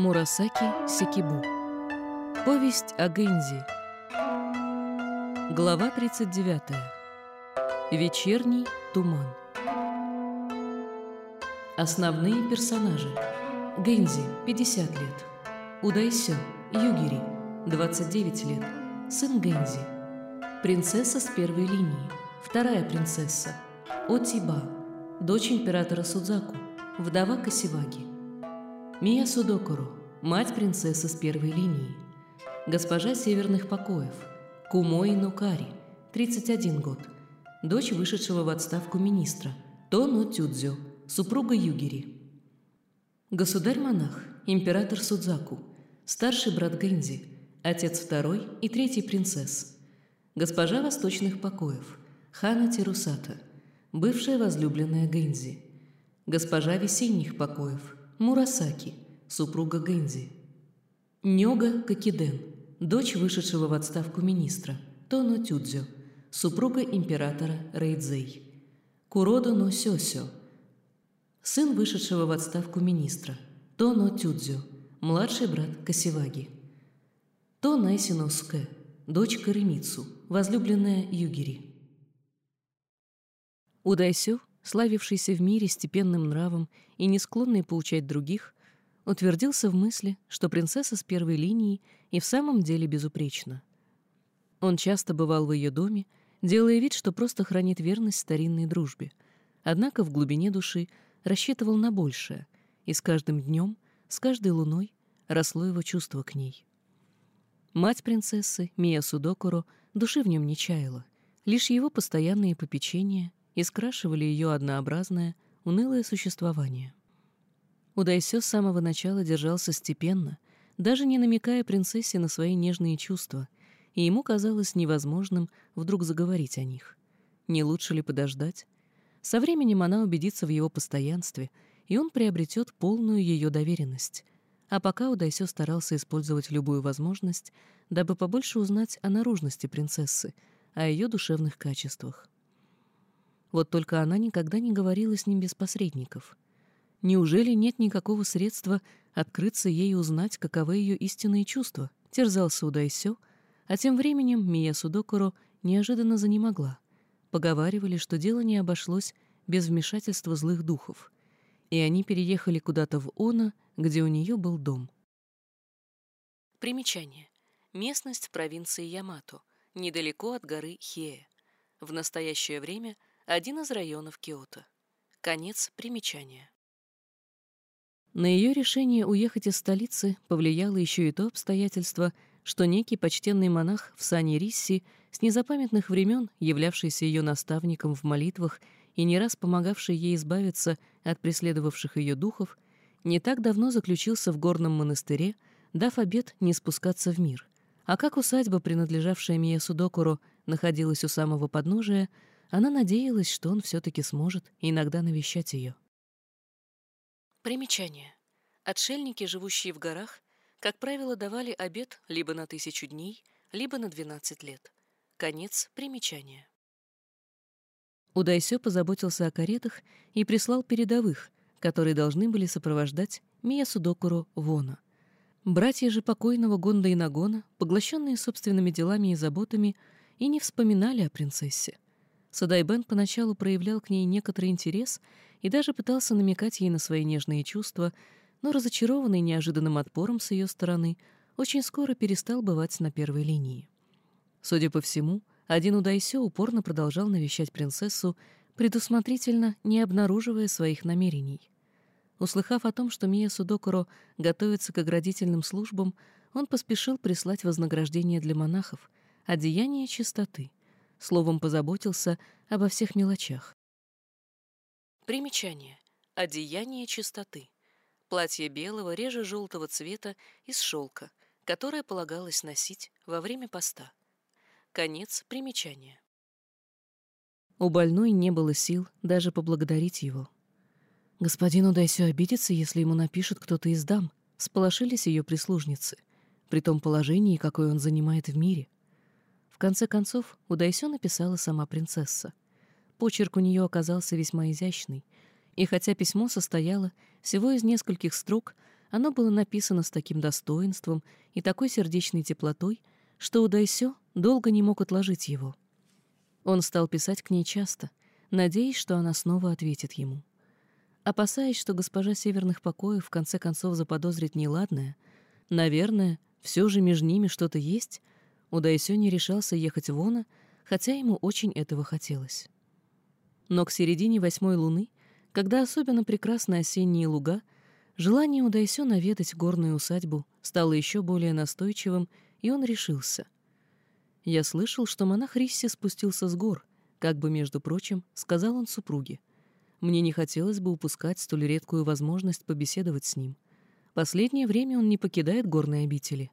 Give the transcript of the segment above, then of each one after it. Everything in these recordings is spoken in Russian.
Мурасаки Сикибу. Повесть о Гэнзи. Глава 39. Вечерний туман. Основные персонажи. Гэнзи, 50 лет. Удайсё, Югири, 29 лет. Сын Гэнзи. Принцесса с первой линии. Вторая принцесса. Отиба, дочь императора Судзаку, вдова Касиваги. Мия Судокуро, мать принцессы с первой линии. Госпожа северных покоев, Кумои Нукари, 31 год, дочь вышедшего в отставку министра, Тоно Тюдзё, супруга Югири. Государь-монах, император Судзаку, старший брат Гэнзи, отец второй и третий принцесс. Госпожа восточных покоев, Хана Терусата, бывшая возлюбленная Гэнзи. Госпожа весенних покоев, Мурасаки, супруга Гэнзи. Нёга Кокиден, дочь вышедшего в отставку министра, Тоно Тюдзё, супруга императора Рейдзей. Куродо но Сёсё, сын вышедшего в отставку министра, Тоно Тюдзё, младший брат Касиваги. То Найсиноске, дочь Каремицу, возлюбленная Югири. Удайсё славившийся в мире степенным нравом и не склонный поучать других, утвердился в мысли, что принцесса с первой линии и в самом деле безупречна. Он часто бывал в ее доме, делая вид, что просто хранит верность старинной дружбе, однако в глубине души рассчитывал на большее, и с каждым днем, с каждой луной росло его чувство к ней. Мать принцессы, Мия Судокуро, души в нем не чаяла, лишь его постоянные попечения и скрашивали ее однообразное, унылое существование. Удайсё с самого начала держался степенно, даже не намекая принцессе на свои нежные чувства, и ему казалось невозможным вдруг заговорить о них. Не лучше ли подождать? Со временем она убедится в его постоянстве, и он приобретет полную ее доверенность. А пока Удайсё старался использовать любую возможность, дабы побольше узнать о наружности принцессы, о ее душевных качествах. Вот только она никогда не говорила с ним без посредников. Неужели нет никакого средства открыться ей и узнать, каковы ее истинные чувства? Терзался Удайсё, а тем временем Мия Судокуро неожиданно занемогла. Поговаривали, что дело не обошлось без вмешательства злых духов, и они переехали куда-то в Оно, где у нее был дом. Примечание. Местность провинции Ямато, недалеко от горы Хие. В настоящее время – один из районов Киото. Конец примечания. На ее решение уехать из столицы повлияло еще и то обстоятельство, что некий почтенный монах в сане Рисси, с незапамятных времен являвшийся ее наставником в молитвах и не раз помогавший ей избавиться от преследовавших ее духов, не так давно заключился в горном монастыре, дав обет не спускаться в мир. А как усадьба, принадлежавшая Мия Судокуро, находилась у самого подножия, она надеялась, что он все-таки сможет иногда навещать ее. Примечание. Отшельники, живущие в горах, как правило, давали обед либо на тысячу дней, либо на двенадцать лет. Конец примечания. Удайсё позаботился о каретах и прислал передовых, которые должны были сопровождать Мия Судокуро Вона. Братья же покойного Гонда и Нагона, поглощенные собственными делами и заботами, и не вспоминали о принцессе — Садайбен поначалу проявлял к ней некоторый интерес и даже пытался намекать ей на свои нежные чувства, но разочарованный неожиданным отпором с ее стороны, очень скоро перестал бывать на первой линии. Судя по всему, один Удайсё упорно продолжал навещать принцессу, предусмотрительно не обнаруживая своих намерений. Услыхав о том, что Мия Судокуро готовится к оградительным службам, он поспешил прислать вознаграждение для монахов, одеяние чистоты — словом, позаботился обо всех мелочах. Примечание. Одеяние чистоты. Платье белого, реже желтого цвета из шелка, которое полагалось носить во время поста. Конец примечания. У больной не было сил даже поблагодарить его. Господину Дайсю обидится, если ему напишет кто-то из дам, сполошились ее прислужницы, при том положении, какое он занимает в мире — конце концов, Удайсё написала сама принцесса. Почерк у нее оказался весьма изящный, и хотя письмо состояло всего из нескольких строк, Оно было написано с таким достоинством и такой сердечной теплотой, что Удайсё долго не мог отложить его. Он стал писать к ней часто, надеясь, что она снова ответит ему. Опасаясь, что госпожа северных покоев в конце концов заподозрит неладное, наверное, все же между ними что-то есть, Удайсё не решался ехать в хотя ему очень этого хотелось. Но к середине восьмой луны, когда особенно прекрасны осенние луга, желание Удайсё наведать горную усадьбу стало еще более настойчивым, и он решился. «Я слышал, что монах Рисси спустился с гор», как бы, между прочим, сказал он супруге. «Мне не хотелось бы упускать столь редкую возможность побеседовать с ним. Последнее время он не покидает горные обители.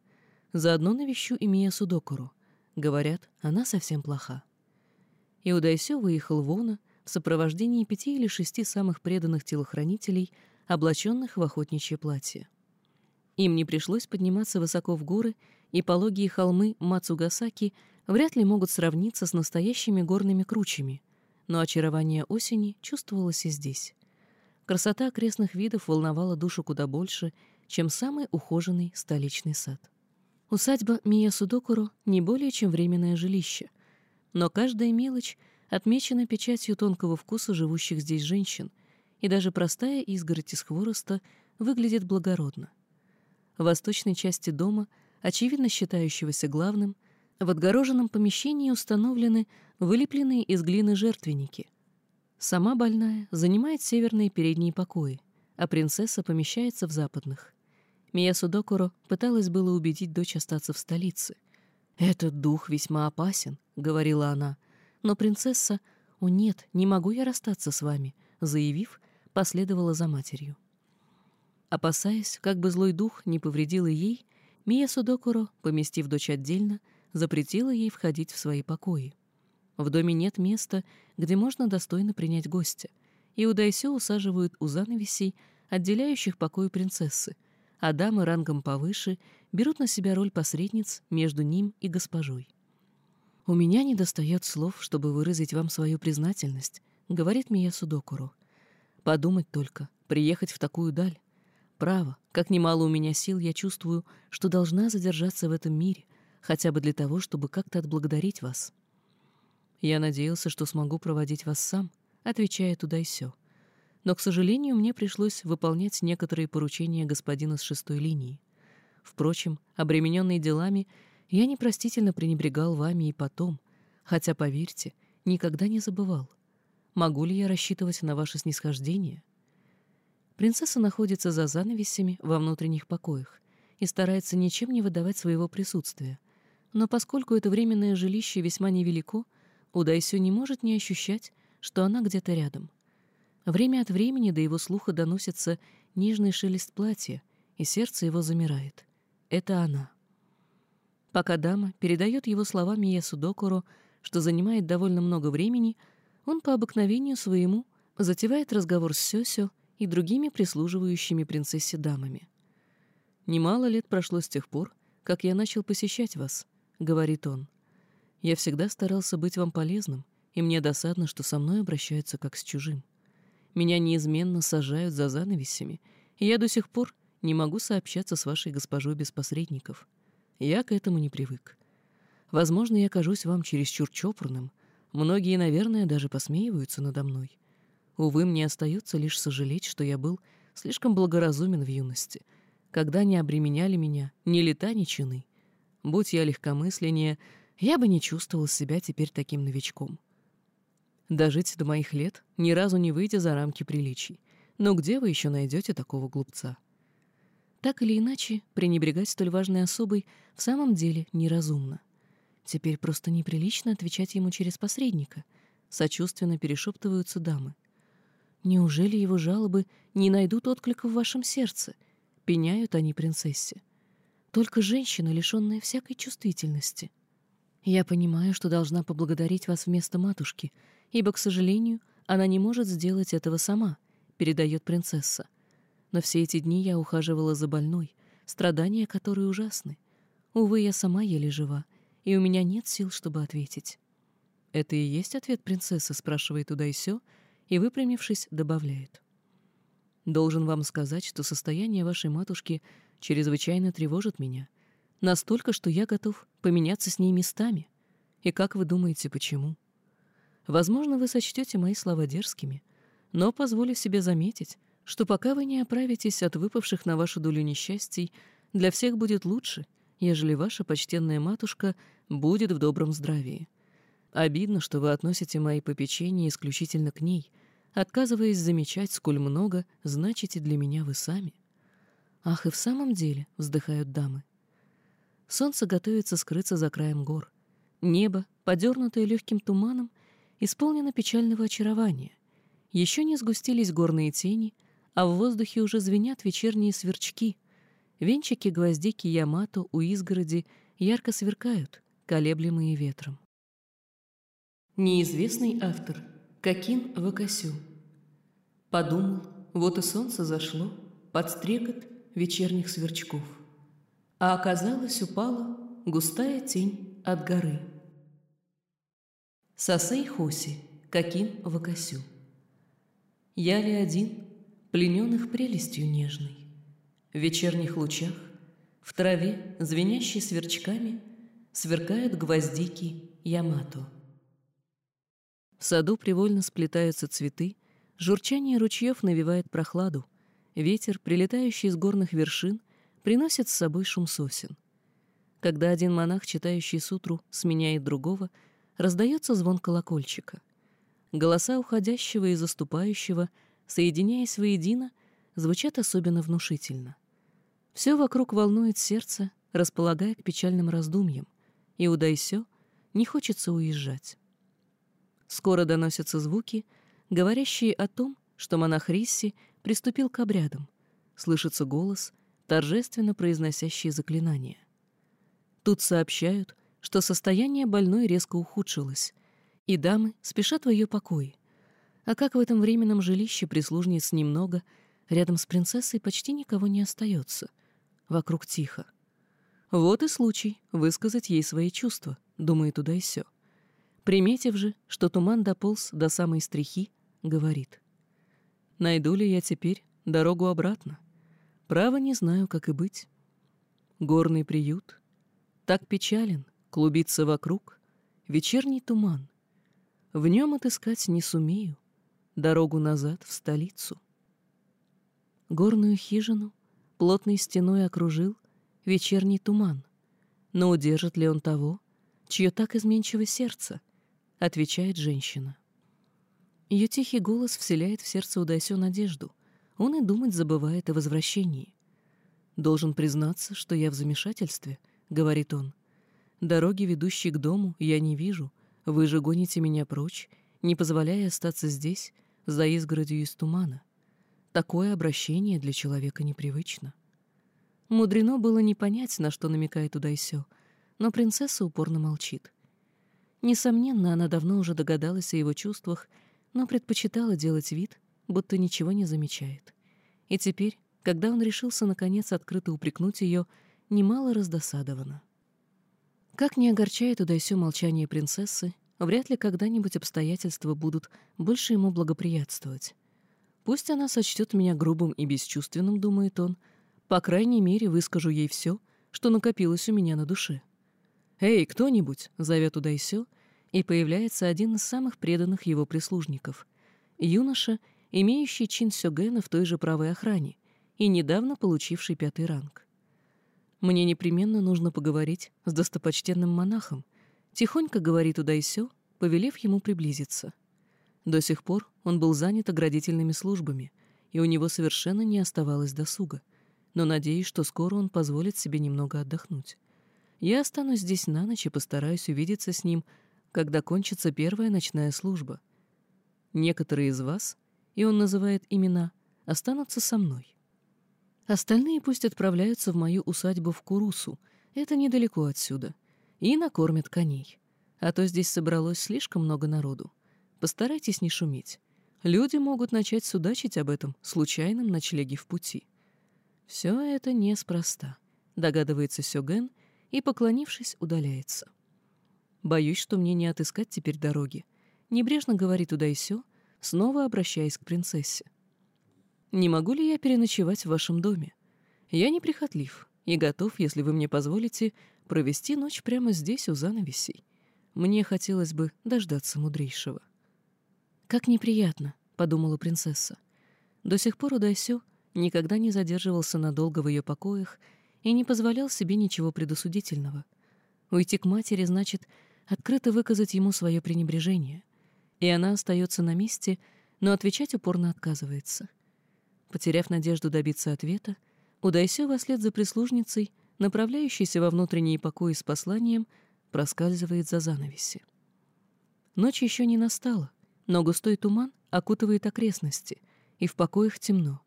Заодно навещу Имия Судокуру. Говорят, она совсем плоха». Иудайсё выехал в Она, в сопровождении пяти или шести самых преданных телохранителей, облаченных в охотничье платье. Им не пришлось подниматься высоко в горы, и пологие холмы Мацугасаки вряд ли могут сравниться с настоящими горными кручами, но очарование осени чувствовалось и здесь. Красота окрестных видов волновала душу куда больше, чем самый ухоженный столичный сад. Усадьба Мия Судокуро не более чем временное жилище, но каждая мелочь отмечена печатью тонкого вкуса живущих здесь женщин, и даже простая изгородь из хвороста выглядит благородно. В восточной части дома, очевидно считающегося главным, в отгороженном помещении установлены вылепленные из глины жертвенники. Сама больная занимает северные передние покои, а принцесса помещается в западных. Мия Судокуро пыталась было убедить дочь остаться в столице. «Этот дух весьма опасен», — говорила она, но принцесса «О нет, не могу я расстаться с вами», заявив, последовала за матерью. Опасаясь, как бы злой дух не повредил и ей, Мия Судокуро, поместив дочь отдельно, запретила ей входить в свои покои. В доме нет места, где можно достойно принять гостя, и у усаживают у занавесей, отделяющих покои принцессы, а дамы рангом повыше берут на себя роль посредниц между ним и госпожой. «У меня недостает слов, чтобы выразить вам свою признательность», — говорит Мия Судокуру. «Подумать только, приехать в такую даль. Право, как немало у меня сил, я чувствую, что должна задержаться в этом мире, хотя бы для того, чтобы как-то отблагодарить вас». «Я надеялся, что смогу проводить вас сам», — отвечает Удайсё. «Но, к сожалению, мне пришлось выполнять некоторые поручения господина с шестой линии. Впрочем, обремененный делами, я непростительно пренебрегал вами и потом, хотя, поверьте, никогда не забывал. Могу ли я рассчитывать на ваше снисхождение? Принцесса находится за занавесями во внутренних покоях и старается ничем не выдавать своего присутствия. Но поскольку это временное жилище весьма невелико, Удайсю не может не ощущать, что она где-то рядом. Время от времени до его слуха доносится нежный шелест платья, и сердце его замирает. Это она. Пока дама передает его словами Ясудокуру, что занимает довольно много времени, он по обыкновению своему затевает разговор с Сёсё и другими прислуживающими принцессе дамами. «Немало лет прошло с тех пор, как я начал посещать вас», — говорит он. «Я всегда старался быть вам полезным, и мне досадно, что со мной обращаются как с чужим. Меня неизменно сажают за занавесями, и я до сих пор не могу сообщаться с вашей госпожой без посредников. Я к этому не привык. Возможно, я кажусь вам чересчур чопорным. Многие, наверное, даже посмеиваются надо мной. Увы, мне остается лишь сожалеть, что я был слишком благоразумен в юности, когда не обременяли меня ни лета, ни чины. Будь я легкомысленнее, я бы не чувствовал себя теперь таким новичком. Дожить до моих лет, ни разу не выйдя за рамки приличий. Но где вы еще найдете такого глупца? Так или иначе, пренебрегать столь важной особой в самом деле неразумно. Теперь просто неприлично отвечать ему через посредника. Сочувственно перешептываются дамы. Неужели его жалобы не найдут отклика в вашем сердце? Пеняют они принцессе. Только женщина, лишенная всякой чувствительности. Я понимаю, что должна поблагодарить вас вместо матушки, ибо, к сожалению, она не может сделать этого сама, передает принцесса но все эти дни я ухаживала за больной, страдания которой ужасны. Увы, я сама еле жива, и у меня нет сил, чтобы ответить. «Это и есть ответ принцессы?» — спрашивает туда и сё, и, выпрямившись, добавляет. Должен вам сказать, что состояние вашей матушки чрезвычайно тревожит меня. Настолько, что я готов поменяться с ней местами. И как вы думаете, почему? Возможно, вы сочтете мои слова дерзкими, но позволю себе заметить, что пока вы не оправитесь от выпавших на вашу долю несчастий, для всех будет лучше, ежели ваша почтенная матушка будет в добром здравии. Обидно, что вы относите мои попечения исключительно к ней, отказываясь замечать, сколь много значите для меня вы сами. Ах, и в самом деле, вздыхают дамы. Солнце готовится скрыться за краем гор. Небо, подернутое легким туманом, исполнено печального очарования. Еще не сгустились горные тени, а в воздухе уже звенят вечерние сверчки. Венчики гвоздики Ямато у изгороди ярко сверкают, колеблемые ветром. Неизвестный автор Какин Вакасю Подумал, вот и солнце зашло под стрекот вечерних сверчков, а оказалось упала густая тень от горы. Сасей Хоси, Какин Вакасю Я ли один, плененных прелестью нежной, В вечерних лучах, в траве, звенящей сверчками, Сверкают гвоздики Ямато. В саду привольно сплетаются цветы, журчание ручьев навевает прохладу, ветер, прилетающий с горных вершин, приносит с собой шум сосен. Когда один монах, читающий сутру, сменяет другого — раздается звон колокольчика. Голоса уходящего и заступающего, соединяясь воедино, звучат особенно внушительно. Все вокруг волнует сердце, располагая к печальным раздумьям, и у Дайсё не хочется уезжать. Скоро доносятся звуки, говорящие о том, что монах Рисси приступил к обрядам. Слышится голос, торжественно произносящий заклинания. Тут сообщают, что состояние больной резко ухудшилось, и дамы спешат в ее покой. А как в этом временном жилище прислужниц немного, рядом с принцессой почти никого не остается. Вокруг тихо. Вот и случай высказать ей свои чувства, думает сё. Приметив же, что туман дополз до самой стрихи, говорит. «Найду ли я теперь дорогу обратно? Право не знаю, как и быть. Горный приют так печален, Клубится вокруг вечерний туман. В нем отыскать не сумею дорогу назад в столицу. Горную хижину плотной стеной окружил вечерний туман. Но удержит ли он того, чье так изменчиво сердце? Отвечает женщина. Ее тихий голос вселяет в сердце Удайсё надежду. Он и думать забывает о возвращении. «Должен признаться, что я в замешательстве», — говорит он. Дороги, ведущей к дому, я не вижу. Вы же гоните меня прочь, не позволяя остаться здесь, за изгородью из тумана. Такое обращение для человека непривычно. Мудрено было не понять, на что намекает Удайсё, но принцесса упорно молчит. Несомненно, она давно уже догадалась о его чувствах, но предпочитала делать вид, будто ничего не замечает. И теперь, когда он решился наконец открыто упрекнуть ее, немало раздосадована. Как не огорчает Удайсё молчание принцессы, вряд ли когда-нибудь обстоятельства будут больше ему благоприятствовать. Пусть она сочтет меня грубым и бесчувственным, думает он, по крайней мере, выскажу ей все, что накопилось у меня на душе. «Эй, кто-нибудь!» — зовет Удайсё, и появляется один из самых преданных его прислужников. Юноша, имеющий чин сёгена в той же правой охране и недавно получивший пятый ранг. Мне непременно нужно поговорить с достопочтенным монахом. Тихонько говорит туда и сё, повелев ему приблизиться. До сих пор он был занят оградительными службами, и у него совершенно не оставалось досуга. Но надеюсь, что скоро он позволит себе немного отдохнуть. Я останусь здесь на ночь и постараюсь увидеться с ним, когда кончится первая ночная служба. Некоторые из вас, и он называет имена, останутся со мной. Остальные пусть отправляются в мою усадьбу в Курусу, это недалеко отсюда, и накормят коней. А то здесь собралось слишком много народу. Постарайтесь не шуметь. Люди могут начать судачить об этом случайном ночлеге в пути. Все это неспроста, догадывается Сёген и, поклонившись, удаляется. Боюсь, что мне не отыскать теперь дороги. Небрежно говорит туда и сё, снова обращаясь к принцессе. Не могу ли я переночевать в вашем доме? Я неприхотлив и готов, если вы мне позволите, провести ночь прямо здесь, у занавесей. Мне хотелось бы дождаться мудрейшего». «Как неприятно», — подумала принцесса. До сих пор Удайсё никогда не задерживался надолго в ее покоях и не позволял себе ничего предосудительного. Уйти к матери значит открыто выказать ему свое пренебрежение, и она остается на месте, но отвечать упорно отказывается. Потеряв надежду добиться ответа, Удайсё вслед за прислужницей, направляющейся во внутренние покои с посланием, проскальзывает за занавеси. Ночь еще не настала, но густой туман окутывает окрестности, и в покоях темно.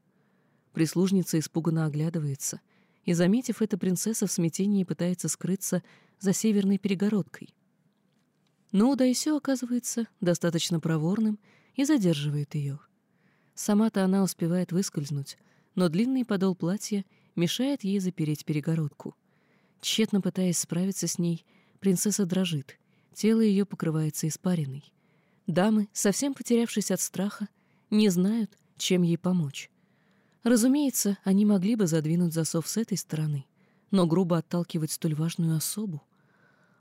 Прислужница испуганно оглядывается, и, заметив это, принцесса в смятении пытается скрыться за северной перегородкой. Но Удайсё оказывается достаточно проворным и задерживает ее. Сама-то она успевает выскользнуть, но длинный подол платья мешает ей запереть перегородку. Тщетно пытаясь справиться с ней, принцесса дрожит, тело ее покрывается испариной. Дамы, совсем потерявшись от страха, не знают, чем ей помочь. Разумеется, они могли бы задвинуть засов с этой стороны, но грубо отталкивать столь важную особу.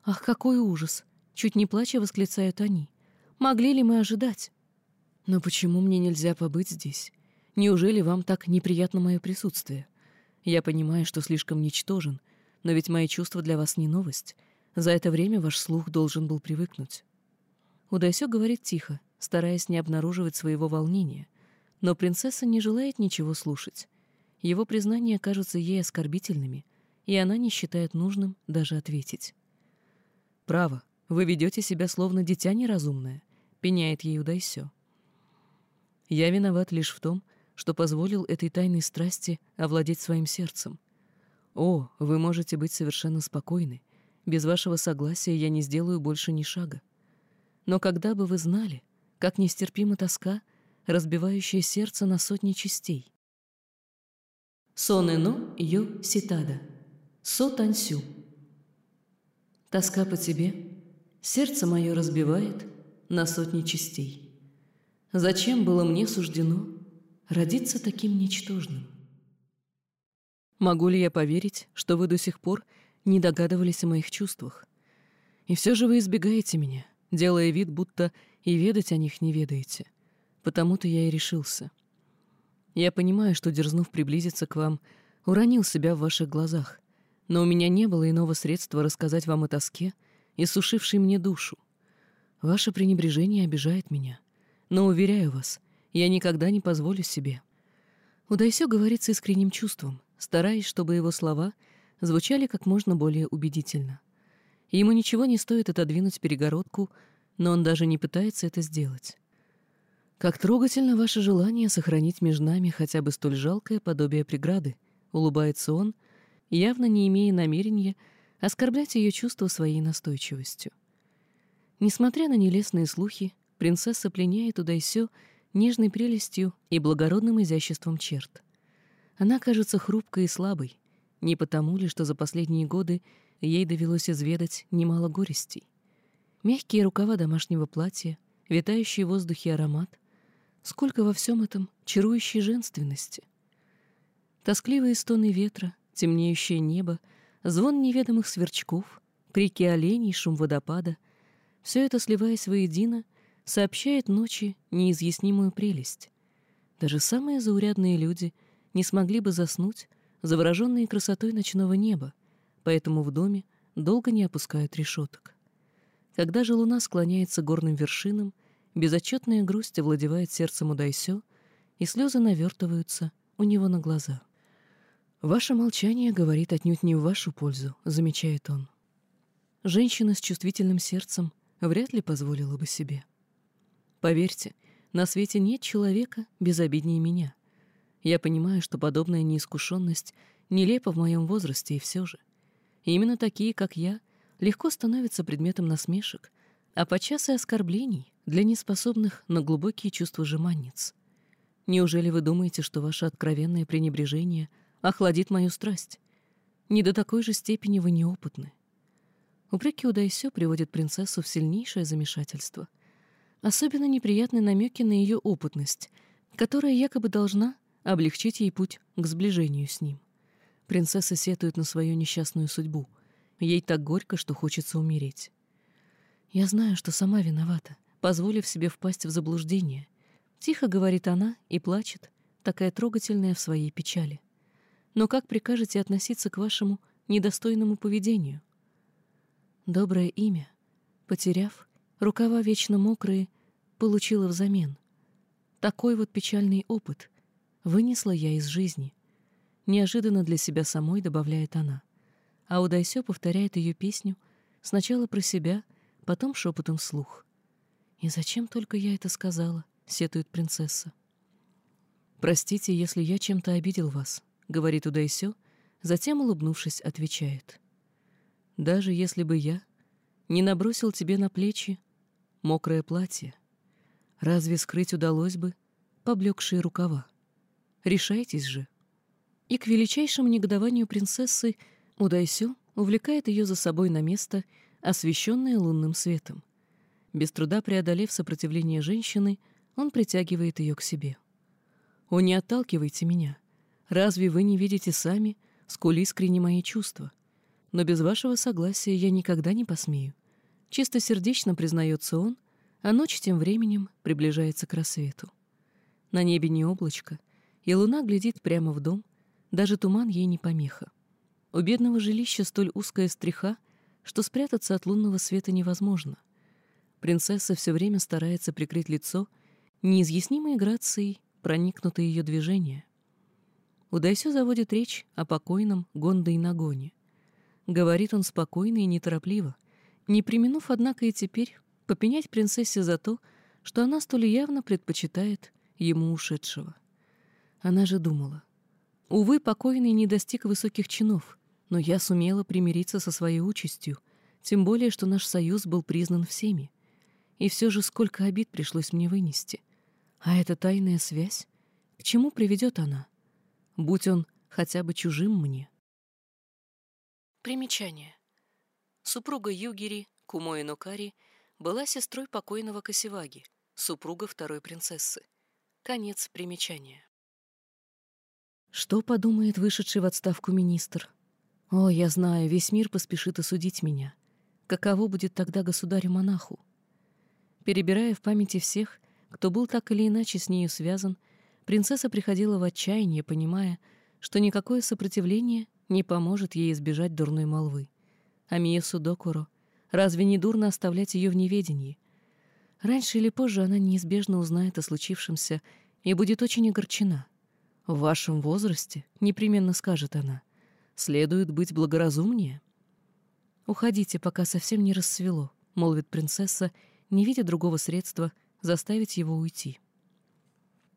Ах, какой ужас! Чуть не плача восклицают они. Могли ли мы ожидать? Но почему мне нельзя побыть здесь? Неужели вам так неприятно мое присутствие? Я понимаю, что слишком ничтожен, но ведь мои чувства для вас не новость. За это время ваш слух должен был привыкнуть. Удайсё говорит тихо, стараясь не обнаруживать своего волнения, но принцесса не желает ничего слушать. Его признания кажутся ей оскорбительными, и она не считает нужным даже ответить. «Право, вы ведете себя словно дитя неразумное», — пеняет ей Удайсё. «Я виноват лишь в том, что позволил этой тайной страсти овладеть своим сердцем. О, вы можете быть совершенно спокойны. Без вашего согласия я не сделаю больше ни шага. Но когда бы вы знали, как нестерпима тоска, разбивающая сердце на сотни частей. Сонэно ю ситада. Со тансю. Тоска по тебе, сердце мое разбивает на сотни частей. Зачем было мне суждено родиться таким ничтожным? Могу ли я поверить, что вы до сих пор не догадывались о моих чувствах? И все же вы избегаете меня, делая вид, будто и ведать о них не ведаете. Потому-то я и решился. Я понимаю, что, дерзнув приблизиться к вам, уронил себя в ваших глазах, но у меня не было иного средства рассказать вам о тоске, иссушившей мне душу. Ваше пренебрежение обижает меня, но, уверяю вас, я никогда не позволю себе. Удайсё говорит с искренним чувством, стараясь, чтобы его слова звучали как можно более убедительно. Ему ничего не стоит отодвинуть перегородку, но он даже не пытается это сделать. «Как трогательно ваше желание сохранить между нами хотя бы столь жалкое подобие преграды», — улыбается он, явно не имея намерения оскорблять ее чувства своей настойчивостью. Несмотря на нелестные слухи, принцесса пленяет туда и сё нежной прелестью и благородным изяществом черт. Она кажется хрупкой и слабой, не потому ли, что за последние годы ей довелось изведать немало горестей. Мягкие рукава домашнего платья, витающий в воздухе аромат, сколько во всем этом чарующей женственности. Тоскливые стоны ветра, темнеющее небо, звон неведомых сверчков, крики оленей, шум водопада — все это, сливаясь воедино, сообщает ночи неизъяснимую прелесть. Даже самые заурядные люди не смогли бы заснуть, завороженные красотой ночного неба, поэтому в доме долго не опускают решеток. Когда же луна склоняется горным вершинам, безотчетная грусть овладевает сердцем Удайсё, и слезы навертываются у него на глаза. «Ваше молчание говорит отнюдь не в вашу пользу», — замечает он. Женщина с чувствительным сердцем вряд ли позволила бы себе. Поверьте, на свете нет человека безобиднее меня. Я понимаю, что подобная неискушенность нелепа в моем возрасте, и все же. Именно такие, как я, легко становятся предметом насмешек, а подчас и оскорблений для неспособных на глубокие чувства жеманниц. Неужели вы думаете, что ваше откровенное пренебрежение охладит мою страсть? Не до такой же степени вы неопытны. Упреки Удайсё приводят принцессу в сильнейшее замешательство. Особенно неприятны намеки на ее опытность, которая якобы должна облегчить ей путь к сближению с ним. Принцесса сетует на свою несчастную судьбу. Ей так горько, что хочется умереть. Я знаю, что сама виновата, позволив себе впасть в заблуждение. Тихо говорит она и плачет, такая трогательная в своей печали. Но как прикажете относиться к вашему недостойному поведению? Доброе имя, потеряв, рукава вечно мокрые, получила взамен. Такой вот печальный опыт вынесла я из жизни. Неожиданно для себя самой добавляет она. А Удайсё повторяет ее песню сначала про себя, потом шепотом вслух. «И зачем только я это сказала?» — сетует принцесса. «Простите, если я чем-то обидел вас», — говорит Удайсё, затем, улыбнувшись, отвечает. «Даже если бы я не набросил тебе на плечи мокрое платье, разве скрыть удалось бы поблекшие рукава? Решайтесь же». И к величайшему негодованию принцессы Удайсё увлекает ее за собой на место, освещенное лунным светом. Без труда преодолев сопротивление женщины, он притягивает ее к себе. «О, не отталкивайте меня! Разве вы не видите сами, сколь искренни мои чувства? Но без вашего согласия я никогда не посмею. Чистосердечно признается он, а ночь тем временем приближается к рассвету. На небе не облачко, и луна глядит прямо в дом, даже туман ей не помеха. У бедного жилища столь узкая стреха, что спрятаться от лунного света невозможно. Принцесса все время старается прикрыть лицо неизъяснимой грацией, проникнуты ее движения. Удайсё заводит речь о покойном Гонда и Нагоне. Говорит он спокойно и неторопливо, не применув, однако, и теперь попенять принцессе за то, что она столь явно предпочитает ему ушедшего. Она же думала. Увы, покойный не достиг высоких чинов, но я сумела примириться со своей участью, тем более, что наш союз был признан всеми. И все же сколько обид пришлось мне вынести. А эта тайная связь? К чему приведет она? Будь он хотя бы чужим мне. Примечание. Супруга Югири, Кумоэ Нокари, была сестрой покойного Косеваги, супруга второй принцессы. Конец примечания. Что подумает вышедший в отставку министр? О, я знаю, весь мир поспешит осудить меня. Каково будет тогда государю-монаху? Перебирая в памяти всех, кто был так или иначе с нею связан, принцесса приходила в отчаяние, понимая, что никакое сопротивление не поможет ей избежать дурной молвы. А Миесу Докуро, разве не дурно оставлять ее в неведении? Раньше или позже она неизбежно узнает о случившемся и будет очень огорчена. В вашем возрасте, непременно скажет она, следует быть благоразумнее. «Уходите, пока совсем не рассвело», — молвит принцесса, не видя другого средства заставить его уйти.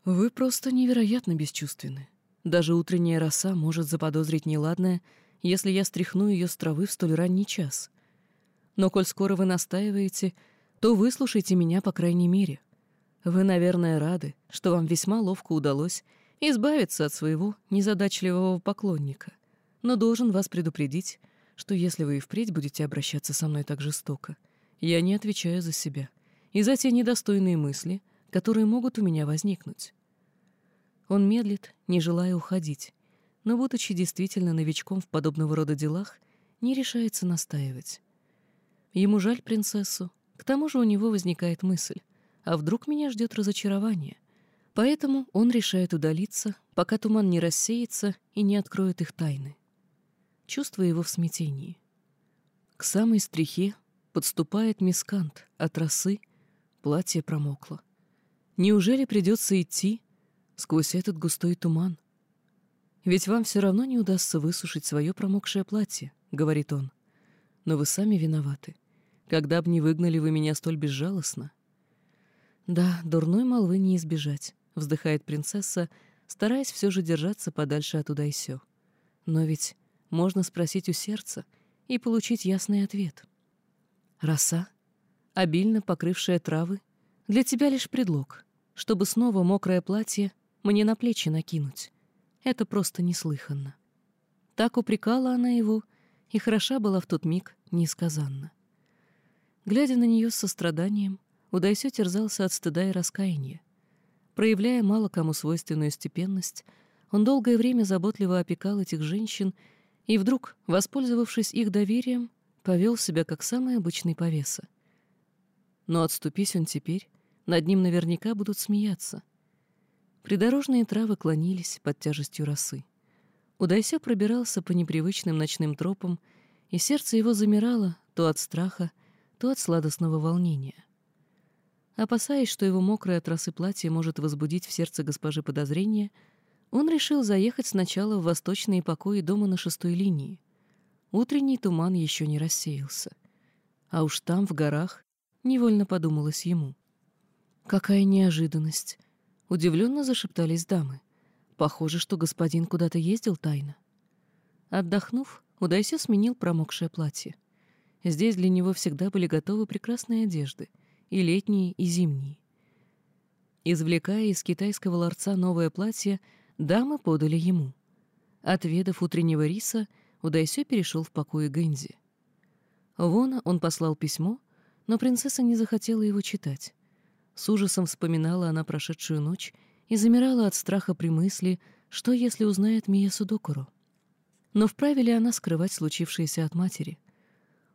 «Вы просто невероятно бесчувственны. Даже утренняя роса может заподозрить неладное, если я стряхну ее с травы в столь ранний час. Но коль скоро вы настаиваете, то выслушайте меня по крайней мере. Вы, наверное, рады, что вам весьма ловко удалось избавиться от своего незадачливого поклонника. Но должен вас предупредить, что если вы и впредь будете обращаться со мной так жестоко, я не отвечаю за себя и за те недостойные мысли, которые могут у меня возникнуть. Он медлит, не желая уходить, но, будучи действительно новичком в подобного рода делах, не решается настаивать. Ему жаль принцессу, к тому же у него возникает мысль, а вдруг меня ждет разочарование? Поэтому он решает удалиться, пока туман не рассеется и не откроет их тайны. Чувство его в смятении. К самой стрихе подступает мискант от росы, платье промокло. Неужели придется идти сквозь этот густой туман? Ведь вам все равно не удастся высушить свое промокшее платье, — говорит он. Но вы сами виноваты. Когда б не выгнали вы меня столь безжалостно. Да, дурной молвы не избежать, — вздыхает принцесса, стараясь все же держаться подальше от Удайсё. Но ведь можно спросить у сердца и получить ясный ответ. Роса, обильно покрывшая травы, для тебя лишь предлог, чтобы снова мокрое платье мне на плечи накинуть. Это просто неслыханно. Так упрекала она его, и хороша была в тот миг несказанно. Глядя на нее с состраданием, Удайсё терзался от стыда и раскаяния. Проявляя мало кому свойственную степенность, он долгое время заботливо опекал этих женщин и вдруг, воспользовавшись их доверием, повел себя как самый обычный повеса. Но отступись он теперь, над ним наверняка будут смеяться. Придорожные травы клонились под тяжестью росы. Удайсё пробирался по непривычным ночным тропам, и сердце его замирало то от страха, то от сладостного волнения. Опасаясь, что его мокрое от росы платье может возбудить в сердце госпожи подозрения, он решил заехать сначала в восточные покои дома на шестой линии. Утренний туман еще не рассеялся. А уж там, в горах, невольно подумалось ему. Какая неожиданность! Удивленно зашептались дамы. Похоже, что господин куда-то ездил тайно. Отдохнув, Удайсё сменил промокшее платье. Здесь для него всегда были готовы прекрасные одежды, и летние, и зимние. Извлекая из китайского ларца новое платье, дамы подали ему. Отведав утреннего риса, Удайсё перешел в покое Гэнзи. Вона он послал письмо, но принцесса не захотела его читать. С ужасом вспоминала она прошедшую ночь и замирала от страха при мысли, что если узнает Мия Судокуру. Но вправе ли она скрывать случившееся от матери?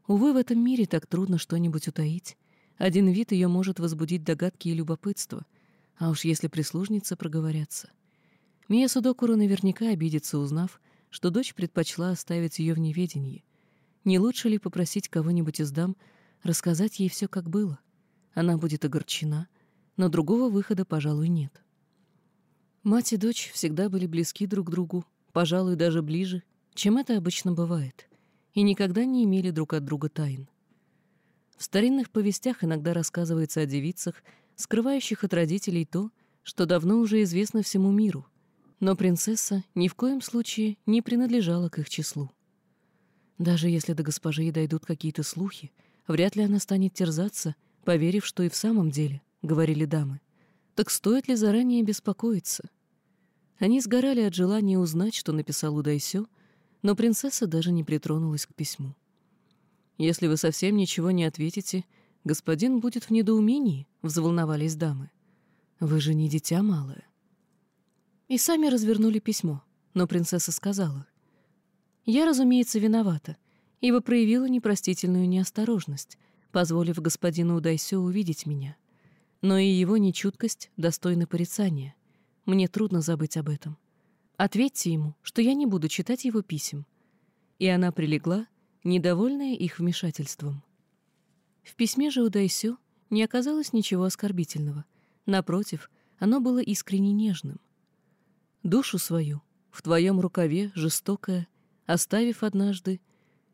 Увы, в этом мире так трудно что-нибудь утаить. Один вид ее может возбудить догадки и любопытство, а уж если прислужница проговорятся. Мия Судокуру наверняка обидится, узнав, что дочь предпочла оставить ее в неведении. Не лучше ли попросить кого-нибудь из дам рассказать ей все, как было? Она будет огорчена, но другого выхода, пожалуй, нет. Мать и дочь всегда были близки друг к другу, пожалуй, даже ближе, чем это обычно бывает, и никогда не имели друг от друга тайн. В старинных повестях иногда рассказывается о девицах, скрывающих от родителей то, что давно уже известно всему миру — но принцесса ни в коем случае не принадлежала к их числу. Даже если до госпожи дойдут какие-то слухи, вряд ли она станет терзаться, поверив, что и в самом деле, — говорили дамы. Так стоит ли заранее беспокоиться? Они сгорали от желания узнать, что написал Удайсё, но принцесса даже не притронулась к письму. «Если вы совсем ничего не ответите, господин будет в недоумении», — взволновались дамы. «Вы же не дитя малое». И сами развернули письмо, но принцесса сказала. «Я, разумеется, виновата, ибо проявила непростительную неосторожность, позволив господину Удайсё увидеть меня. Но и его нечуткость достойна порицания. Мне трудно забыть об этом. Ответьте ему, что я не буду читать его писем». И она прилегла, недовольная их вмешательством. В письме же Удайсё не оказалось ничего оскорбительного. Напротив, оно было искренне нежным. Душу свою в твоем рукаве, жестокая, оставив однажды,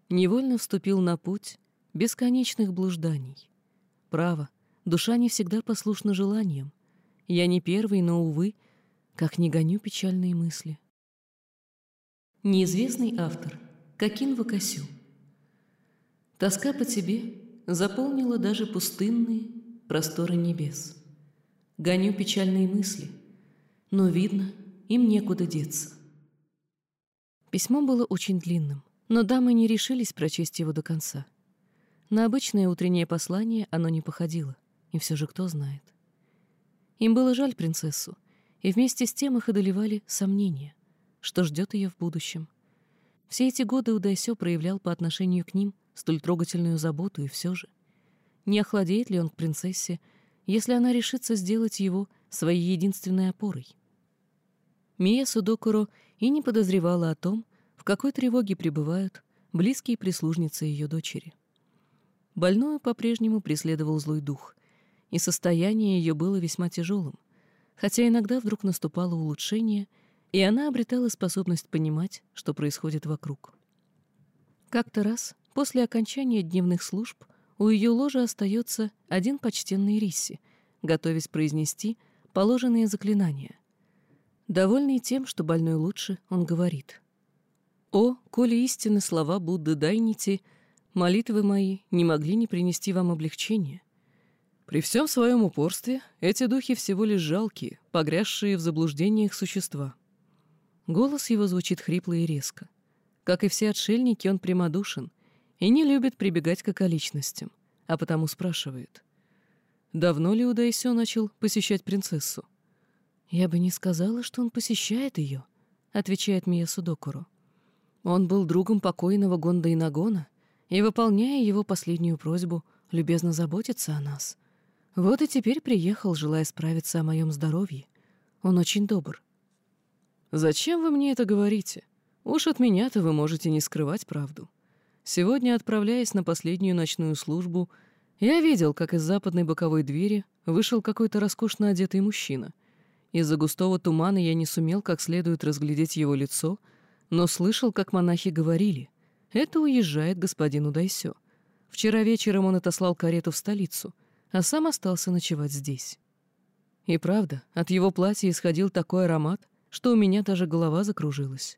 невольно вступил на путь бесконечных блужданий. Право, душа не всегда послушна желаниям. Я не первый, но, увы, как не гоню печальные мысли. Неизвестный автор. Какин Вакасю. Тоска по тебе заполнила даже пустынные просторы небес. Гоню печальные мысли, но видно — им некуда деться. Письмо было очень длинным, но дамы не решились прочесть его до конца. На обычное утреннее послание оно не походило, и все же кто знает. Им было жаль принцессу, и вместе с тем их одолевали сомнения, что ждет ее в будущем. Все эти годы Удайсё проявлял по отношению к ним столь трогательную заботу, и все же. Не охладеет ли он к принцессе, если она решится сделать его своей единственной опорой? Мия Судокуро и не подозревала о том, в какой тревоге пребывают близкие прислужницы ее дочери. Больную по-прежнему преследовал злой дух, и состояние ее было весьма тяжелым, хотя иногда вдруг наступало улучшение, и она обретала способность понимать, что происходит вокруг. Как-то раз, после окончания дневных служб, у ее ложа остается один почтенный Рисси, готовясь произнести положенные заклинания. Довольный тем, что больной лучше, он говорит. «О, коли истины слова Будды дайните, молитвы мои не могли не принести вам облегчения. При всем своем упорстве эти духи всего лишь жалкие, погрязшие в заблуждениях существа». Голос его звучит хрипло и резко. Как и все отшельники, он прямодушен и не любит прибегать к околичностям, а потому спрашивает. «Давно ли Удайсё начал посещать принцессу?» «Я бы не сказала, что он посещает ее», — отвечает Мия Судокуру. Он был другом покойного Гонда Инагона и, выполняя его последнюю просьбу, любезно заботиться о нас. Вот и теперь приехал, желая справиться о моем здоровье. Он очень добр. «Зачем вы мне это говорите? Уж от меня-то вы можете не скрывать правду. Сегодня, отправляясь на последнюю ночную службу, я видел, как из западной боковой двери вышел какой-то роскошно одетый мужчина — из-за густого тумана я не сумел как следует разглядеть его лицо, но слышал, как монахи говорили. «Это уезжает господин Удайсё. Вчера вечером он отослал карету в столицу, а сам остался ночевать здесь». И правда, от его платья исходил такой аромат, что у меня даже голова закружилась.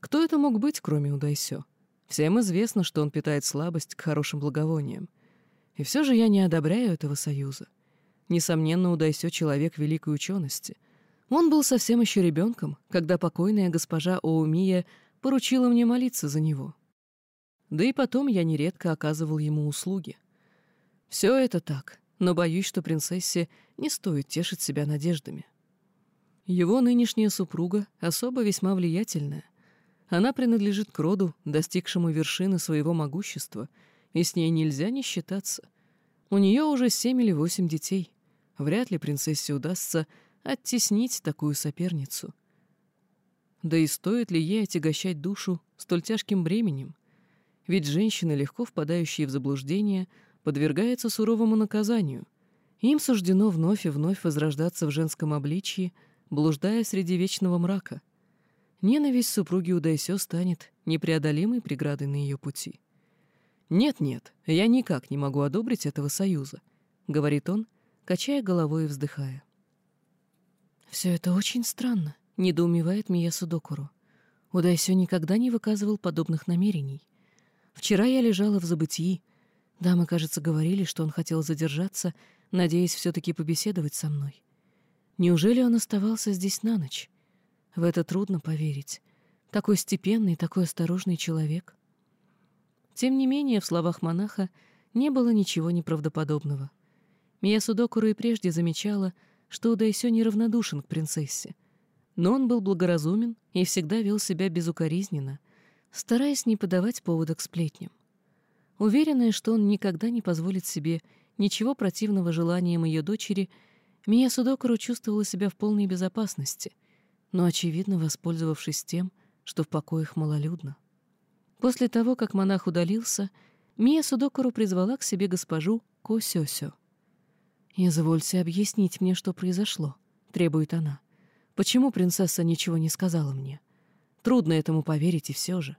Кто это мог быть, кроме Удайсё? Всем известно, что он питает слабость к хорошим благовониям. И все же я не одобряю этого союза. Несомненно, Удайсё — человек великой учености. Он был совсем еще ребенком, когда покойная госпожа Оумия поручила мне молиться за него. Да и потом я нередко оказывал ему услуги. Все это так, но боюсь, что принцессе не стоит тешить себя надеждами. Его нынешняя супруга особо весьма влиятельная. Она принадлежит к роду, достигшему вершины своего могущества, и с ней нельзя не считаться. У нее уже семь или восемь детей. Вряд ли принцессе удастся оттеснить такую соперницу. Да и стоит ли ей отягощать душу столь тяжким бременем? Ведь женщины, легко впадающие в заблуждение, подвергаются суровому наказанию. Им суждено вновь и вновь возрождаться в женском обличье, блуждая среди вечного мрака. Ненависть супруги Удайсё станет непреодолимой преградой на ее пути. «Нет-нет, я никак не могу одобрить этого союза», — говорит он, — качая головой и вздыхая. «Все это очень странно», — недоумевает Мия Судокуру. Удайсё никогда не выказывал подобных намерений. Вчера я лежала в забытии. Дамы, кажется, говорили, что он хотел задержаться, надеясь все-таки побеседовать со мной. Неужели он оставался здесь на ночь? В это трудно поверить. Такой степенный, такой осторожный человек. Тем не менее, в словах монаха не было ничего неправдоподобного. Мия Судокуру и прежде замечала, что Удайсё неравнодушен к принцессе. Но он был благоразумен и всегда вел себя безукоризненно, стараясь не подавать повода к сплетням. Уверенная, что он никогда не позволит себе ничего противного желаниям ее дочери, Мия Судокуру чувствовала себя в полной безопасности, но, очевидно, воспользовавшись тем, что в покоях малолюдно. После того, как монах удалился, Мия Судокуру призвала к себе госпожу Косёсё. «Извольте объяснить мне, что произошло», — требует она. «Почему принцесса ничего не сказала мне? Трудно этому поверить, и все же».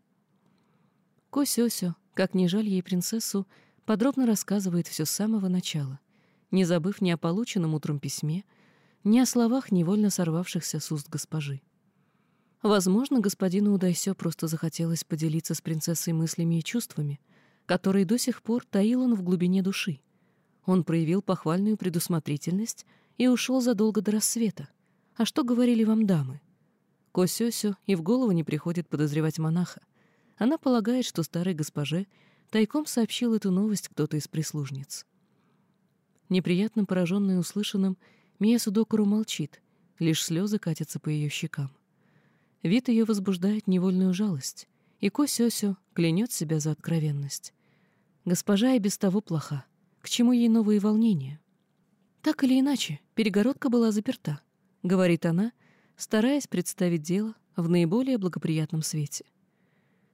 Косёсё, как не жаль ей принцессу, подробно рассказывает все с самого начала, не забыв ни о полученном утром письме, ни о словах, невольно сорвавшихся с уст госпожи. Возможно, господину Удайсё просто захотелось поделиться с принцессой мыслями и чувствами, которые до сих пор таил он в глубине души — он проявил похвальную предусмотрительность и ушел задолго до рассвета. А что говорили вам дамы? Косёсю и в голову не приходит подозревать монаха. Она полагает, что старой госпоже тайком сообщил эту новость кто-то из прислужниц. Неприятно пораженная услышанным, Мия Судокуру молчит, лишь слезы катятся по ее щекам. Вид ее возбуждает невольную жалость, и Косёсю клянет себя за откровенность. Госпожа и без того плоха. К чему ей новые волнения? Так или иначе, перегородка была заперта, говорит она, стараясь представить дело в наиболее благоприятном свете.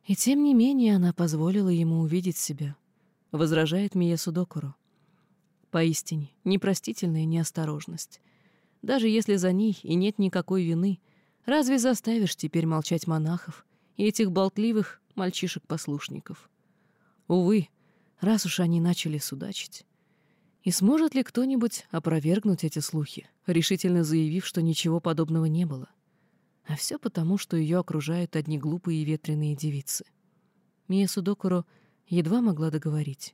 И тем не менее она позволила ему увидеть себя, возражает Мия Судокуру. Поистине, непростительная неосторожность. Даже если за ней и нет никакой вины, разве заставишь теперь молчать монахов и этих болтливых мальчишек-послушников? Увы, раз уж они начали судачить. И сможет ли кто-нибудь опровергнуть эти слухи, решительно заявив, что ничего подобного не было? А все потому, что ее окружают одни глупые и ветреные девицы. Мия Судокуро едва могла договорить.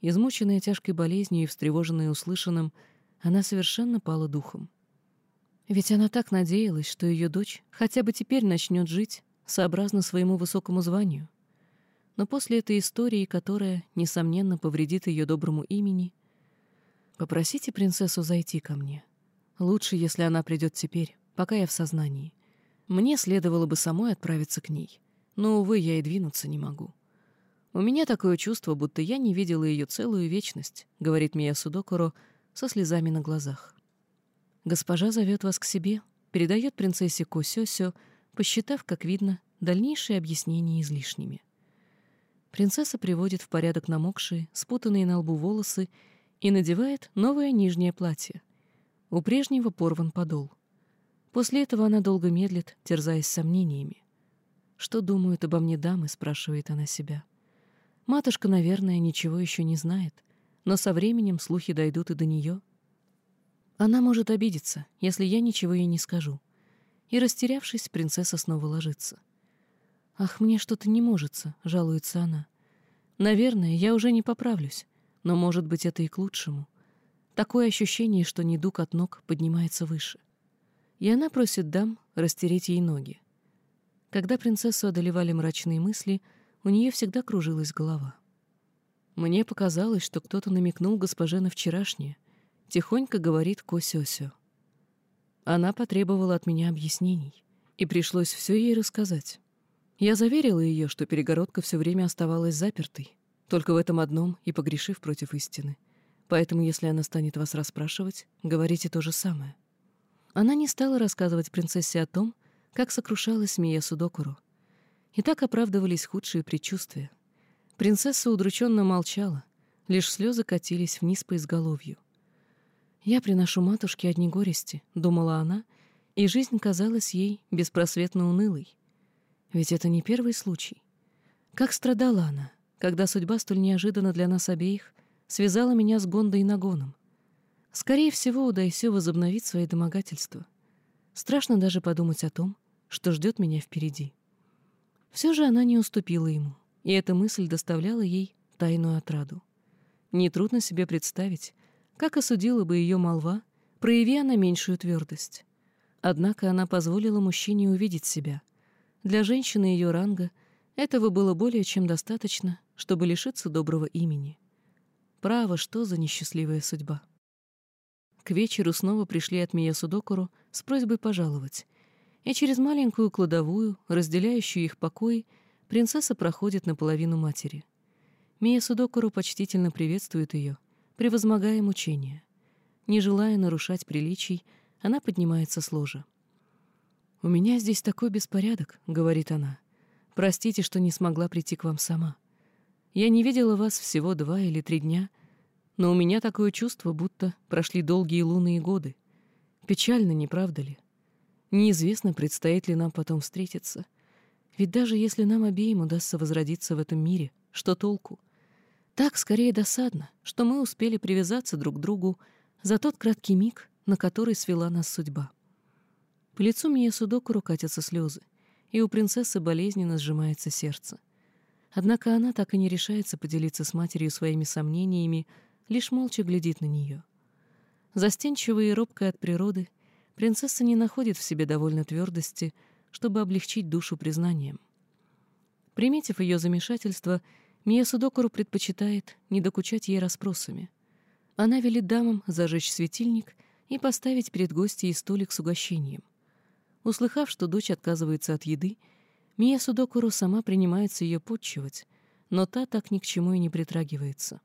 Измученная тяжкой болезнью и встревоженная услышанным, она совершенно пала духом. Ведь она так надеялась, что ее дочь хотя бы теперь начнет жить сообразно своему высокому званию. Но после этой истории, которая, несомненно, повредит ее доброму имени, «Попросите принцессу зайти ко мне», Лучше, если она придет теперь, пока я в сознании. Мне следовало бы самой отправиться к ней, но, увы, я и двинуться не могу. У меня такое чувство, будто я не видела ее целую вечность, говорит Мия Судокоро со слезами на глазах. Госпожа зовет вас к себе, передает принцессе Косёсё, посчитав, как видно, дальнейшие объяснения излишними. Принцесса приводит в порядок намокшие, спутанные на лбу волосы и надевает новое нижнее платье. У прежнего порван подол. После этого она долго медлит, терзаясь сомнениями. «Что думают обо мне дамы?» — спрашивает она себя. Матушка, наверное, ничего еще не знает, но со временем слухи дойдут и до нее. Она может обидеться, если я ничего ей не скажу. И, растерявшись, принцесса снова ложится. «Ах, мне что-то не можется», — жалуется она. «Наверное, я уже не поправлюсь, но, может быть, это и к лучшему. Такое ощущение, что недуг от ног поднимается выше». И она просит дам растереть ей ноги. Когда принцессу одолевали мрачные мысли, у нее всегда кружилась голова. Мне показалось, что кто-то намекнул госпоже на вчерашнее. Тихонько говорит Косёсё. Она потребовала от меня объяснений, и пришлось все ей рассказать. Я заверила ее, что перегородка все время оставалась запертой, только в этом одном и погрешив против истины. Поэтому, если она станет вас расспрашивать, говорите то же самое. Она не стала рассказывать принцессе о том, как сокрушалась Мия Судокуру. И так оправдывались худшие предчувствия. Принцесса удрученно молчала, лишь слезы катились вниз по изголовью. «Я приношу матушке одни горести», — думала она, и жизнь казалась ей беспросветно унылой. Ведь это не первый случай. Как страдала она, когда судьба столь неожиданно для нас обеих связала меня с Гондой и Нагоном. Скорее всего, Удайсё возобновит свои домогательства. Страшно даже подумать о том, что ждет меня впереди. Все же она не уступила ему, и эта мысль доставляла ей тайную отраду. Нетрудно себе представить, как осудила бы ее молва, прояви она меньшую твердость. Однако она позволила мужчине увидеть себя — для женщины ее ранга этого было более чем достаточно, чтобы лишиться доброго имени. Право, что за несчастливая судьба. К вечеру снова пришли от Мия Судокуру с просьбой пожаловать, и через маленькую кладовую, разделяющую их покой, принцесса проходит наполовину матери. Мия Судокуру почтительно приветствует ее, превозмогая мучения. Не желая нарушать приличий, она поднимается с ложа. «У меня здесь такой беспорядок», — говорит она. «Простите, что не смогла прийти к вам сама. Я не видела вас всего два или три дня, но у меня такое чувство, будто прошли долгие лунные годы. Печально, не правда ли? Неизвестно, предстоит ли нам потом встретиться. Ведь даже если нам обеим удастся возродиться в этом мире, что толку? Так скорее досадно, что мы успели привязаться друг к другу за тот краткий миг, на который свела нас судьба. По лицу Мия Судокуру катятся слезы, и у принцессы болезненно сжимается сердце. Однако она так и не решается поделиться с матерью своими сомнениями, лишь молча глядит на нее. Застенчивая и робкая от природы, принцесса не находит в себе довольно твердости, чтобы облегчить душу признанием. Приметив ее замешательство, Мия Судокуру предпочитает не докучать ей расспросами. Она велит дамам зажечь светильник и поставить перед гостьей столик с угощением. Услыхав, что дочь отказывается от еды, Мия Судокуру сама принимается ее подчивать, но та так ни к чему и не притрагивается.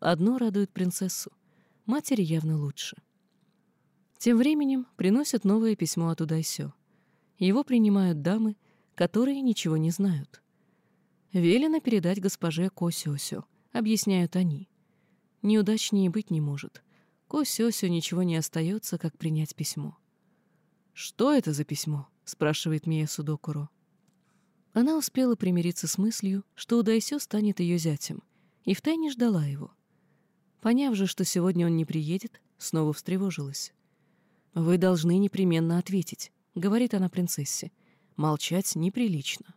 Одно радует принцессу — матери явно лучше. Тем временем приносят новое письмо от Удайсё. Его принимают дамы, которые ничего не знают. «Велено передать госпоже Косёсё», — объясняют они. Неудачнее быть не может. Косёсё ничего не остается, как принять письмо. «Что это за письмо?» — спрашивает Мия Судокуру. Она успела примириться с мыслью, что Удайсё станет ее зятем, и втайне ждала его. Поняв же, что сегодня он не приедет, снова встревожилась. «Вы должны непременно ответить», — говорит она принцессе. «Молчать неприлично.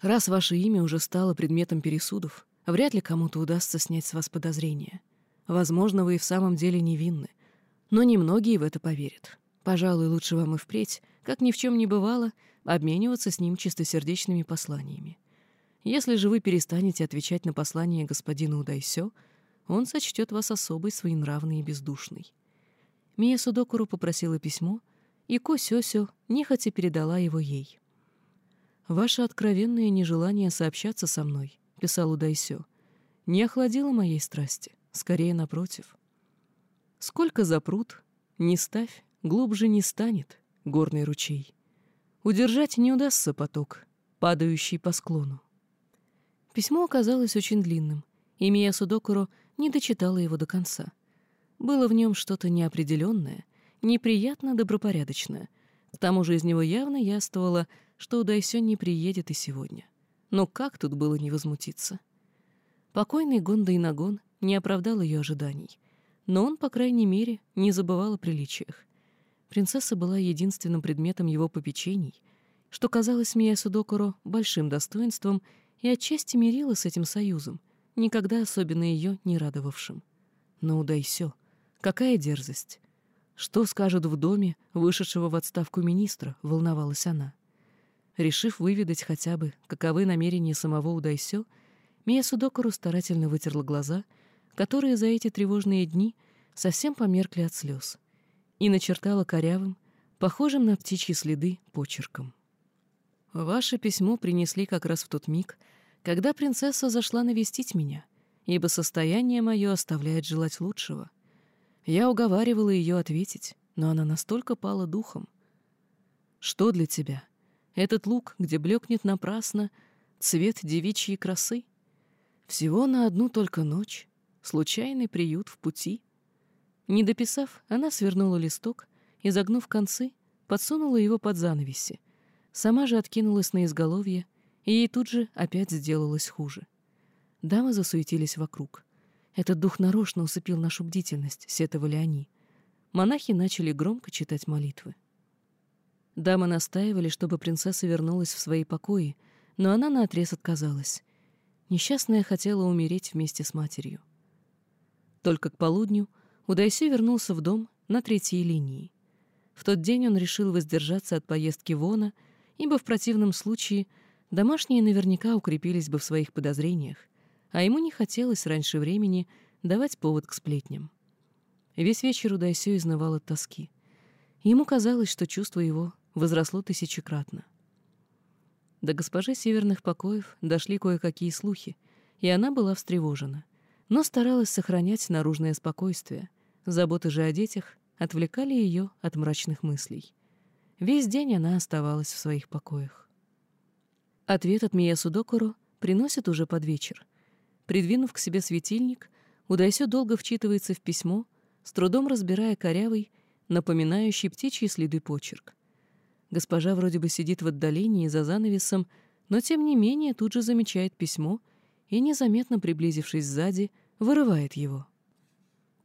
Раз ваше имя уже стало предметом пересудов, вряд ли кому-то удастся снять с вас подозрения. Возможно, вы и в самом деле невинны, но немногие в это поверят. Пожалуй, лучше вам и впредь, как ни в чем не бывало, обмениваться с ним чистосердечными посланиями. Если же вы перестанете отвечать на послание господина Удайсё, он сочтет вас особой своенравной и бездушной. Мия Судокуру попросила письмо, и Ко Сёсё нехотя передала его ей. «Ваше откровенное нежелание сообщаться со мной», — писал Удайсё, — «не охладило моей страсти, скорее напротив. Сколько запрут, не ставь, глубже не станет горный ручей. Удержать не удастся поток, падающий по склону». Письмо оказалось очень длинным, и Мия Судокуру не дочитала его до конца. Было в нем что-то неопределенное, неприятно добропорядочное. К тому же из него явно яствовало, что Удайсё не приедет и сегодня. Но как тут было не возмутиться? Покойный Гонда Инагон не оправдал ее ожиданий, но он, по крайней мере, не забывал о приличиях. Принцесса была единственным предметом его попечений, что казалось Мия Судокоро большим достоинством и отчасти мирила с этим союзом, никогда особенно ее не радовавшим. Но Удайсё, какая дерзость! Что скажут в доме вышедшего в отставку министра, волновалась она. Решив выведать хотя бы, каковы намерения самого Удайсё, Мия Судокору старательно вытерла глаза, которые за эти тревожные дни совсем померкли от слез, и начертала корявым, похожим на птичьи следы, почерком. «Ваше письмо принесли как раз в тот миг, когда принцесса зашла навестить меня, ибо состояние мое оставляет желать лучшего. Я уговаривала ее ответить, но она настолько пала духом. Что для тебя? Этот лук, где блекнет напрасно цвет девичьей красы? Всего на одну только ночь, случайный приют в пути. Не дописав, она свернула листок и, загнув концы, подсунула его под занавеси. Сама же откинулась на изголовье, и ей тут же опять сделалось хуже. Дамы засуетились вокруг. Этот дух нарочно усыпил нашу бдительность, сетовали они. Монахи начали громко читать молитвы. Дамы настаивали, чтобы принцесса вернулась в свои покои, но она наотрез отказалась. Несчастная хотела умереть вместе с матерью. Только к полудню Удайсю вернулся в дом на третьей линии. В тот день он решил воздержаться от поездки вона, ибо в противном случае домашние наверняка укрепились бы в своих подозрениях, а ему не хотелось раньше времени давать повод к сплетням. Весь вечер Удайсю изнывал от тоски. Ему казалось, что чувство его возросло тысячекратно. До госпожи северных покоев дошли кое-какие слухи, и она была встревожена, но старалась сохранять наружное спокойствие. Заботы же о детях отвлекали ее от мрачных мыслей. Весь день она оставалась в своих покоях. Ответ от Мия Судокуру приносит уже под вечер. Придвинув к себе светильник, Удайсё долго вчитывается в письмо, с трудом разбирая корявый, напоминающий птичьи следы почерк. Госпожа вроде бы сидит в отдалении за занавесом, но тем не менее тут же замечает письмо и, незаметно приблизившись сзади, вырывает его.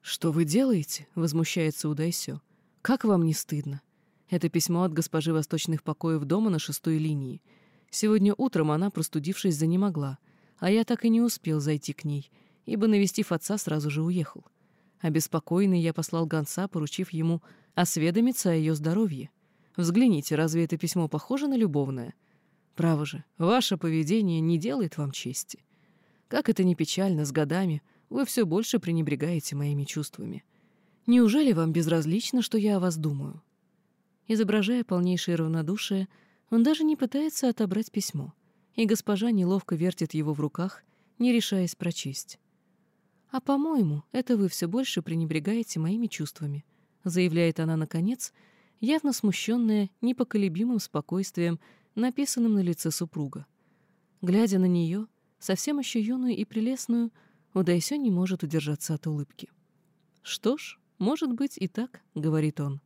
«Что вы делаете?» — возмущается Удайсё. «Как вам не стыдно? Это письмо от госпожи восточных покоев дома на шестой линии. Сегодня утром она, простудившись, занемогла, а я так и не успел зайти к ней, ибо, навестив отца, сразу же уехал. Обеспокоенный я послал гонца, поручив ему осведомиться о ее здоровье. Взгляните, разве это письмо похоже на любовное? Право же, ваше поведение не делает вам чести. Как это ни печально, с годами вы все больше пренебрегаете моими чувствами. Неужели вам безразлично, что я о вас думаю?» Изображая полнейшее равнодушие, он даже не пытается отобрать письмо, и госпожа неловко вертит его в руках, не решаясь прочесть. «А, по-моему, это вы все больше пренебрегаете моими чувствами», заявляет она наконец, — явно смущенная непоколебимым спокойствием, написанным на лице супруга. Глядя на нее, совсем еще юную и прелестную, Удайсё не может удержаться от улыбки. «Что ж, может быть и так», — говорит он.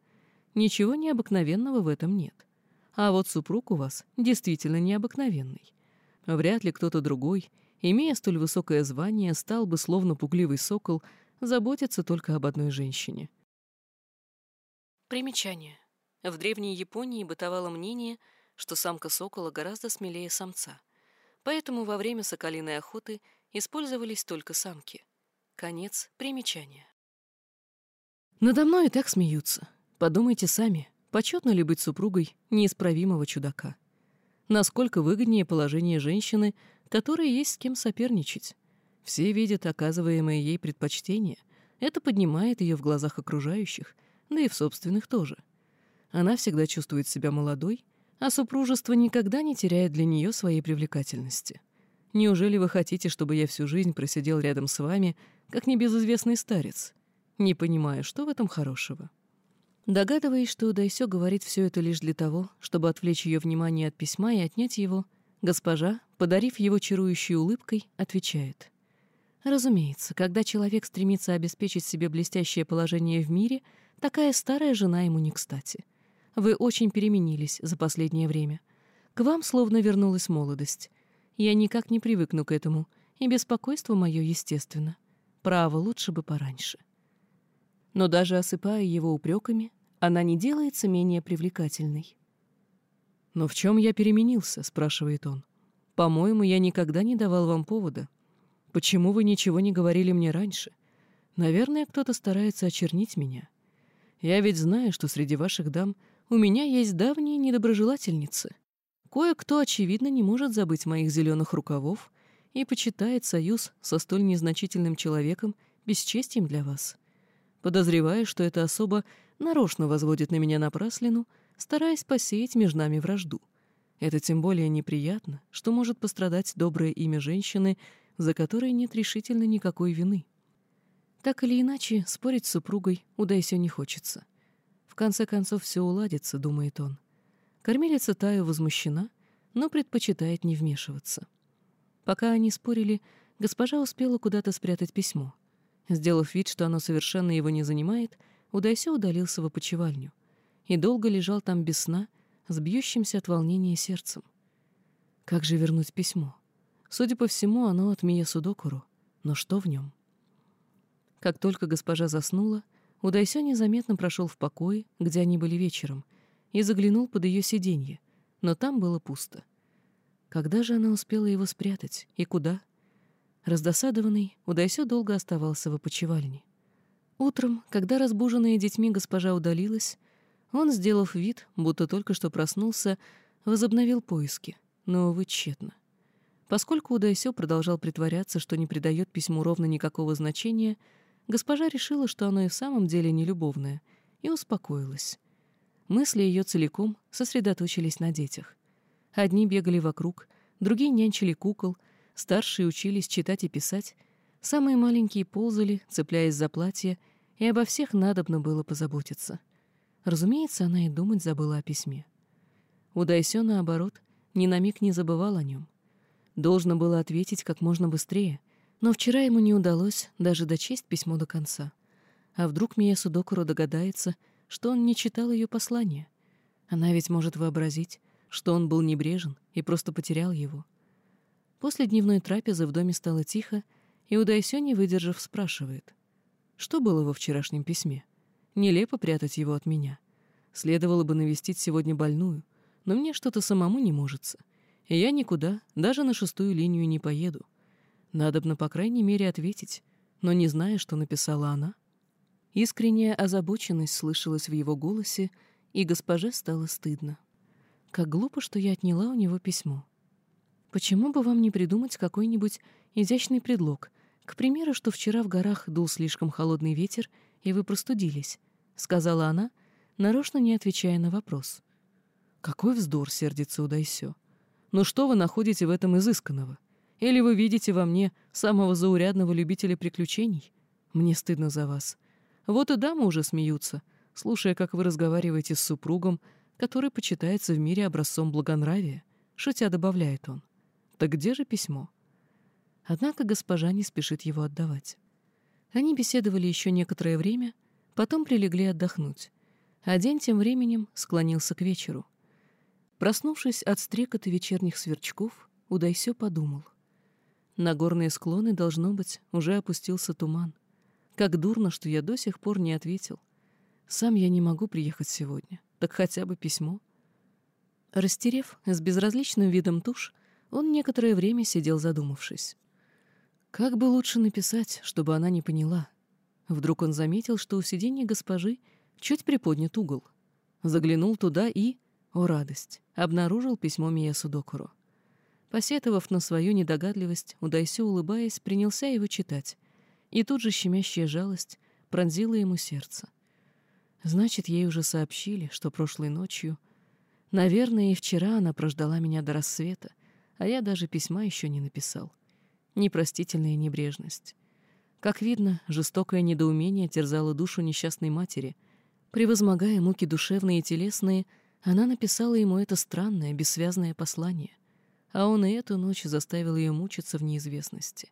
«Ничего необыкновенного в этом нет. А вот супруг у вас действительно необыкновенный. Вряд ли кто-то другой, имея столь высокое звание, стал бы, словно пугливый сокол, заботиться только об одной женщине». Примечание. В древней Японии бытовало мнение, что самка сокола гораздо смелее самца, поэтому во время соколиной охоты использовались только самки. Конец примечания. Надо мной и так смеются. Подумайте сами, почетно ли быть супругой неисправимого чудака? Насколько выгоднее положение женщины, которой есть с кем соперничать? Все видят оказываемое ей предпочтение. Это поднимает ее в глазах окружающих, да и в собственных тоже. Она всегда чувствует себя молодой, а супружество никогда не теряет для нее своей привлекательности. Неужели вы хотите, чтобы я всю жизнь просидел рядом с вами, как небезызвестный старец? Не понимаю, что в этом хорошего. Догадываясь, что Дайсё говорит все это лишь для того, чтобы отвлечь ее внимание от письма и отнять его, госпожа, подарив его чарующей улыбкой, отвечает. Разумеется, когда человек стремится обеспечить себе блестящее положение в мире, такая старая жена ему не кстати. Вы очень переменились за последнее время. К вам словно вернулась молодость. Я никак не привыкну к этому, и беспокойство мое естественно. Право, лучше бы пораньше. Но даже осыпая его упреками, она не делается менее привлекательной. «Но в чем я переменился?» — спрашивает он. «По-моему, я никогда не давал вам повода. Почему вы ничего не говорили мне раньше? Наверное, кто-то старается очернить меня. Я ведь знаю, что среди ваших дам у меня есть давние недоброжелательницы. Кое-кто, очевидно, не может забыть моих зеленых рукавов и почитает союз со столь незначительным человеком бесчестием для вас. Подозреваю, что эта особа нарочно возводит на меня напраслину, стараясь посеять между нами вражду. Это тем более неприятно, что может пострадать доброе имя женщины, за которой нет решительно никакой вины. Так или иначе, спорить с супругой удайся не хочется. В конце концов, все уладится, думает он. Кормилица Таю возмущена, но предпочитает не вмешиваться. Пока они спорили, госпожа успела куда-то спрятать письмо — Сделав вид, что оно совершенно его не занимает, Удайсё удалился в опочивальню и долго лежал там без сна, с бьющимся от волнения сердцем. Как же вернуть письмо? Судя по всему, оно от Мия Судокуру, но что в нем? Как только госпожа заснула, Удайсё незаметно прошел в покое, где они были вечером, и заглянул под ее сиденье, но там было пусто. Когда же она успела его спрятать и куда? — Раздосадованный, Удайсё долго оставался в опочивальне. Утром, когда разбуженная детьми госпожа удалилась, он, сделав вид, будто только что проснулся, возобновил поиски, но, увы, тщетно. Поскольку Удайсё продолжал притворяться, что не придает письму ровно никакого значения, госпожа решила, что оно и в самом деле не любовное, и успокоилась. Мысли ее целиком сосредоточились на детях. Одни бегали вокруг, другие нянчили кукол — Старшие учились читать и писать, самые маленькие ползали, цепляясь за платье, и обо всех надобно было позаботиться. Разумеется, она и думать забыла о письме. Удайсё, наоборот, ни на миг не забывал о нем. Должно было ответить как можно быстрее, но вчера ему не удалось даже дочесть письмо до конца. А вдруг Мия Судокуро догадается, что он не читал ее послание? Она ведь может вообразить, что он был небрежен и просто потерял его. После дневной трапезы в доме стало тихо, и Удайсё, не выдержав, спрашивает. Что было во вчерашнем письме? Нелепо прятать его от меня. Следовало бы навестить сегодня больную, но мне что-то самому не можется. И я никуда, даже на шестую линию, не поеду. Надобно, по крайней мере, ответить, но не зная, что написала она. Искренняя озабоченность слышалась в его голосе, и госпоже стало стыдно. Как глупо, что я отняла у него письмо. Почему бы вам не придумать какой-нибудь изящный предлог? К примеру, что вчера в горах дул слишком холодный ветер, и вы простудились, — сказала она, нарочно не отвечая на вопрос. Какой вздор, сердится Удайсё. Ну что вы находите в этом изысканного? Или вы видите во мне самого заурядного любителя приключений? Мне стыдно за вас. Вот и дамы уже смеются, слушая, как вы разговариваете с супругом, который почитается в мире образцом благонравия, шутя добавляет он. Так где же письмо? Однако госпожа не спешит его отдавать. Они беседовали еще некоторое время, потом прилегли отдохнуть, а день тем временем склонился к вечеру. Проснувшись от стрекота вечерних сверчков, Удайсё подумал. На горные склоны, должно быть, уже опустился туман. Как дурно, что я до сих пор не ответил. Сам я не могу приехать сегодня, так хотя бы письмо. Растерев с безразличным видом тушь, он некоторое время сидел задумавшись. Как бы лучше написать, чтобы она не поняла? Вдруг он заметил, что у сиденья госпожи чуть приподнят угол. Заглянул туда и, о радость, обнаружил письмо Мия Судокуру. Посетовав на свою недогадливость, Удайсё, улыбаясь, принялся его читать, и тут же щемящая жалость пронзила ему сердце. Значит, ей уже сообщили, что прошлой ночью... Наверное, и вчера она прождала меня до рассвета, а я даже письма еще не написал. Непростительная небрежность. Как видно, жестокое недоумение терзало душу несчастной матери. Превозмогая муки душевные и телесные, она написала ему это странное, бессвязное послание. А он и эту ночь заставил ее мучиться в неизвестности.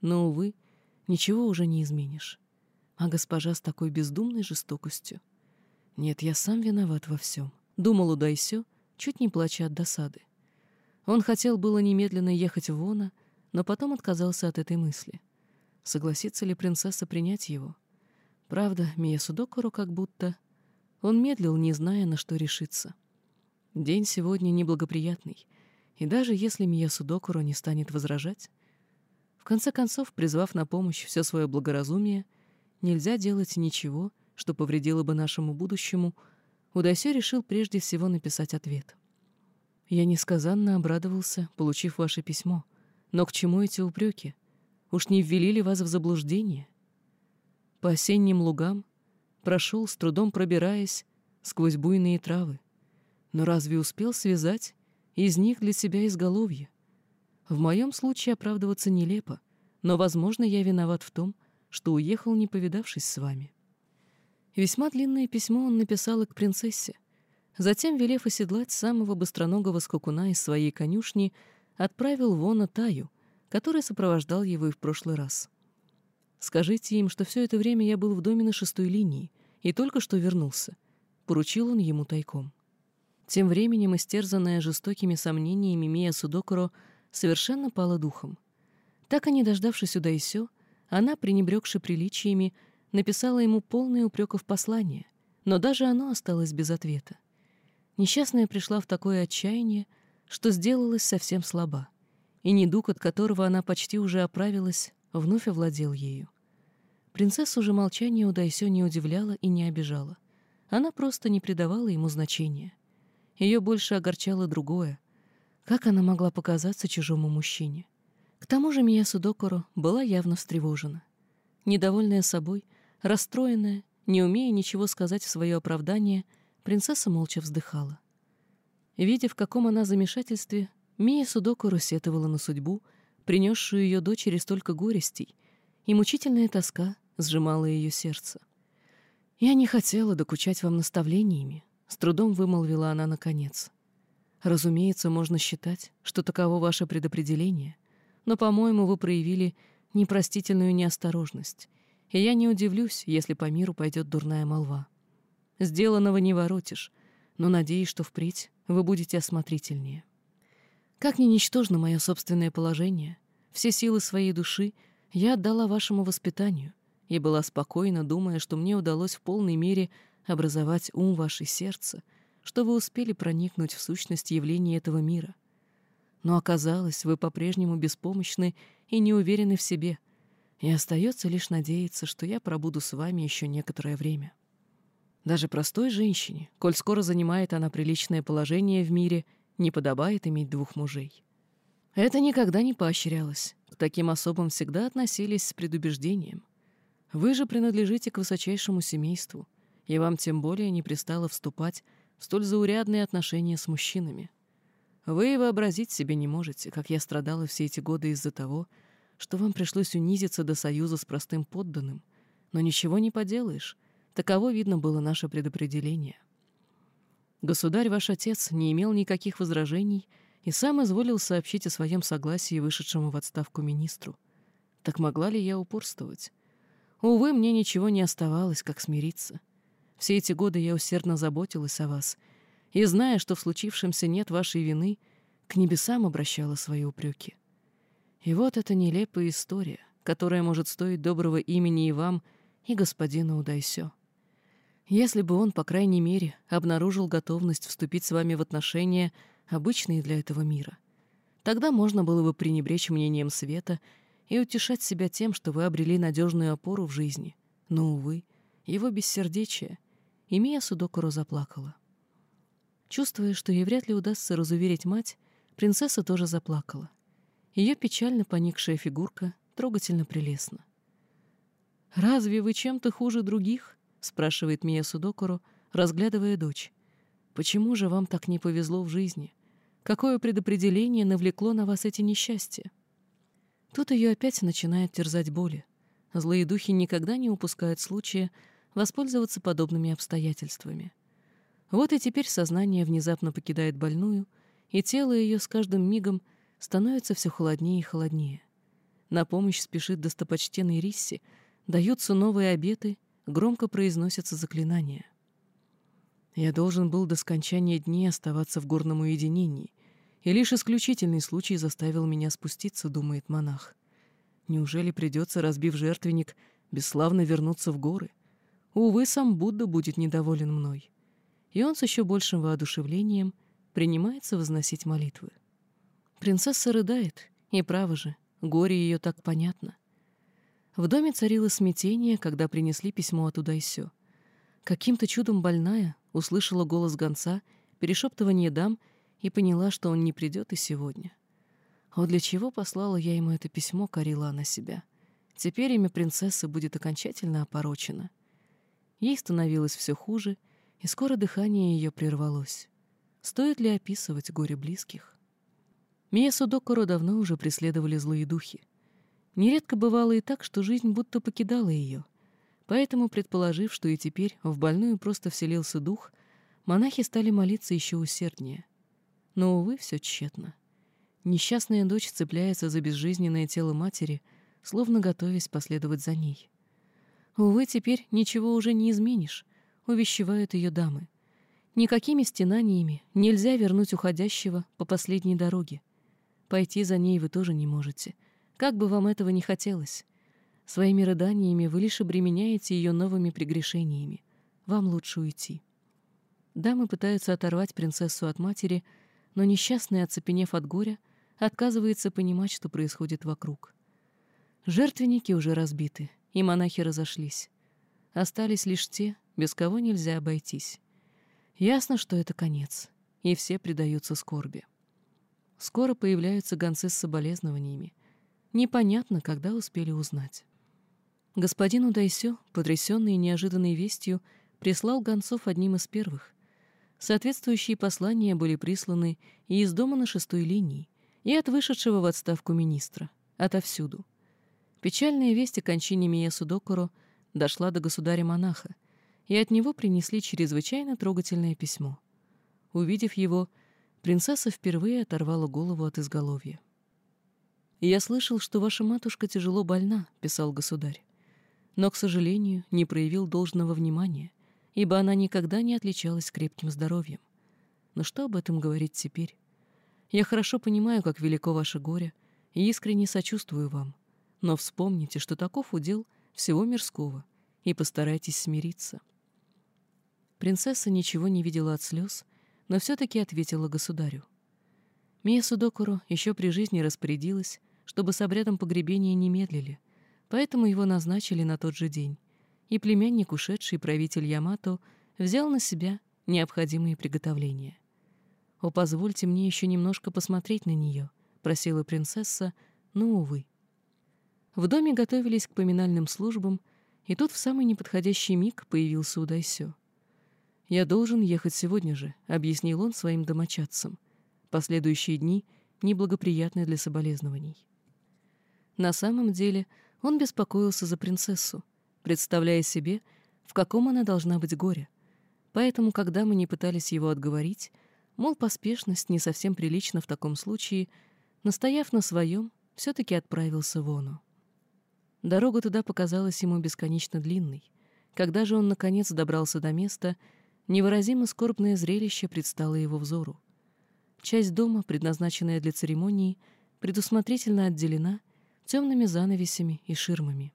Но, увы, ничего уже не изменишь. А госпожа с такой бездумной жестокостью. Нет, я сам виноват во всем. Думал Удайсё, чуть не плача от досады. Он хотел было немедленно ехать в Вона, но потом отказался от этой мысли. Согласится ли принцесса принять его? Правда, Мия Судокуру как будто... Он медлил, не зная, на что решиться. День сегодня неблагоприятный, и даже если Мия Судокуру не станет возражать... В конце концов, призвав на помощь все свое благоразумие, нельзя делать ничего, что повредило бы нашему будущему, Удасё решил прежде всего написать ответ. «Я несказанно обрадовался, получив ваше письмо», но к чему эти упреки? Уж не ввели ли вас в заблуждение? По осенним лугам прошел, с трудом пробираясь, сквозь буйные травы. Но разве успел связать из них для себя изголовье? В моем случае оправдываться нелепо, но, возможно, я виноват в том, что уехал, не повидавшись с вами. Весьма длинное письмо он написал и к принцессе. Затем, велев оседлать самого быстроногого скакуна из своей конюшни, отправил Вона Таю, который сопровождал его и в прошлый раз. «Скажите им, что все это время я был в доме на шестой линии и только что вернулся», — поручил он ему тайком. Тем временем, истерзанная жестокими сомнениями Мия Судокуро совершенно пала духом. Так и не дождавшись Удайсё, она, пренебрегши приличиями, написала ему полное упреков послание, но даже оно осталось без ответа. Несчастная пришла в такое отчаяние, что сделалась совсем слаба, и недуг, от которого она почти уже оправилась, вновь овладел ею. Принцессу же молчание Удайсё не удивляло и не обижало. Она просто не придавала ему значения. Ее больше огорчало другое. Как она могла показаться чужому мужчине? К тому же Мия Судокоро была явно встревожена. Недовольная собой, расстроенная, не умея ничего сказать в свое оправдание, принцесса молча вздыхала. Видя, в каком она замешательстве, Мия Судоку рассетовала на судьбу, принесшую ее дочери столько горестей, и мучительная тоска сжимала ее сердце. «Я не хотела докучать вам наставлениями», — с трудом вымолвила она наконец. «Разумеется, можно считать, что таково ваше предопределение, но, по-моему, вы проявили непростительную неосторожность, и я не удивлюсь, если по миру пойдет дурная молва. Сделанного не воротишь, но надеюсь, что впредь вы будете осмотрительнее. Как ни ничтожно мое собственное положение, все силы своей души я отдала вашему воспитанию и была спокойна, думая, что мне удалось в полной мере образовать ум ваше сердце, что вы успели проникнуть в сущность явления этого мира. Но оказалось, вы по-прежнему беспомощны и не уверены в себе, и остается лишь надеяться, что я пробуду с вами еще некоторое время. Даже простой женщине, коль скоро занимает она приличное положение в мире, не подобает иметь двух мужей. Это никогда не поощрялось. К таким особам всегда относились с предубеждением. Вы же принадлежите к высочайшему семейству, и вам тем более не пристало вступать в столь заурядные отношения с мужчинами. Вы вообразить себе не можете, как я страдала все эти годы из-за того, что вам пришлось унизиться до союза с простым подданным. Но ничего не поделаешь — Таково, видно, было наше предопределение. Государь, ваш отец, не имел никаких возражений и сам изволил сообщить о своем согласии вышедшему в отставку министру. Так могла ли я упорствовать? Увы, мне ничего не оставалось, как смириться. Все эти годы я усердно заботилась о вас, и, зная, что в случившемся нет вашей вины, к небесам обращала свои упреки. И вот эта нелепая история, которая может стоить доброго имени и вам, и господину Удайсё. Если бы он, по крайней мере, обнаружил готовность вступить с вами в отношения, обычные для этого мира, тогда можно было бы пренебречь мнением света и утешать себя тем, что вы обрели надежную опору в жизни. Но, увы, его бессердечие, имея Судокуру заплакала. Чувствуя, что ей вряд ли удастся разуверить мать, принцесса тоже заплакала. Ее печально поникшая фигурка трогательно прелестна. «Разве вы чем-то хуже других?» — спрашивает Мия Судокуру, разглядывая дочь. «Почему же вам так не повезло в жизни? Какое предопределение навлекло на вас эти несчастья?» Тут ее опять начинает терзать боли. Злые духи никогда не упускают случая воспользоваться подобными обстоятельствами. Вот и теперь сознание внезапно покидает больную, и тело ее с каждым мигом становится все холоднее и холоднее. На помощь спешит достопочтенный Рисси, даются новые обеты, громко произносятся заклинания. Я должен был до скончания дней оставаться в горном уединении, и лишь исключительный случай заставил меня спуститься, думает монах. Неужели придется, разбив жертвенник, бесславно вернуться в горы? Увы, сам Будда будет недоволен мной. И он с еще большим воодушевлением принимается возносить молитвы. Принцесса рыдает, и право же, горе ее так понятно. В доме царило смятение, когда принесли письмо от Удайсё. Каким-то чудом больная услышала голос гонца, перешептывание дам и поняла, что он не придет и сегодня. О, для чего послала я ему это письмо, корила она себя. Теперь имя принцессы будет окончательно опорочено. Ей становилось все хуже, и скоро дыхание ее прервалось. Стоит ли описывать горе близких? Мия Судокоро давно уже преследовали злые духи. Нередко бывало и так, что жизнь будто покидала ее. Поэтому, предположив, что и теперь в больную просто вселился дух, монахи стали молиться еще усерднее. Но, увы, все тщетно. Несчастная дочь цепляется за безжизненное тело матери, словно готовясь последовать за ней. Увы, теперь ничего уже не изменишь, увещевают ее дамы. Никакими стенаниями нельзя вернуть уходящего по последней дороге. Пойти за ней вы тоже не можете, как бы вам этого не хотелось. Своими рыданиями вы лишь обременяете ее новыми прегрешениями. Вам лучше уйти. Дамы пытаются оторвать принцессу от матери, но несчастная, оцепенев от горя, отказывается понимать, что происходит вокруг. Жертвенники уже разбиты, и монахи разошлись. Остались лишь те, без кого нельзя обойтись. Ясно, что это конец, и все предаются скорби. Скоро появляются гонцы с соболезнованиями. Непонятно, когда успели узнать. Господин Удайсё, потрясенный неожиданной вестью, прислал гонцов одним из первых. Соответствующие послания были присланы и из дома на шестой линии, и от вышедшего в отставку министра, отовсюду. Печальная весть о кончине Мия Судокуро дошла до государя-монаха, и от него принесли чрезвычайно трогательное письмо. Увидев его, принцесса впервые оторвала голову от изголовья. «Я слышал, что ваша матушка тяжело больна», — писал государь, но, к сожалению, не проявил должного внимания, ибо она никогда не отличалась крепким здоровьем. Но что об этом говорить теперь? Я хорошо понимаю, как велико ваше горе, и искренне сочувствую вам. Но вспомните, что таков удел всего мирского, и постарайтесь смириться. Принцесса ничего не видела от слез, но все-таки ответила государю. Мия Судокуру еще при жизни распорядилась, чтобы с обрядом погребения не медлили, поэтому его назначили на тот же день, и племянник, ушедший правитель Ямато, взял на себя необходимые приготовления. «О, позвольте мне еще немножко посмотреть на нее», — просила принцесса, но, увы. В доме готовились к поминальным службам, и тут в самый неподходящий миг появился Удайсё. «Я должен ехать сегодня же», — объяснил он своим домочадцам. Последующие дни неблагоприятны для соболезнований. На самом деле он беспокоился за принцессу, представляя себе, в каком она должна быть горе. Поэтому, когда мы не пытались его отговорить, мол, поспешность не совсем прилична в таком случае, настояв на своем, все-таки отправился вону. Дорога туда показалась ему бесконечно длинной. Когда же он, наконец, добрался до места, невыразимо скорбное зрелище предстало его взору. Часть дома, предназначенная для церемонии, предусмотрительно отделена темными занавесями и ширмами.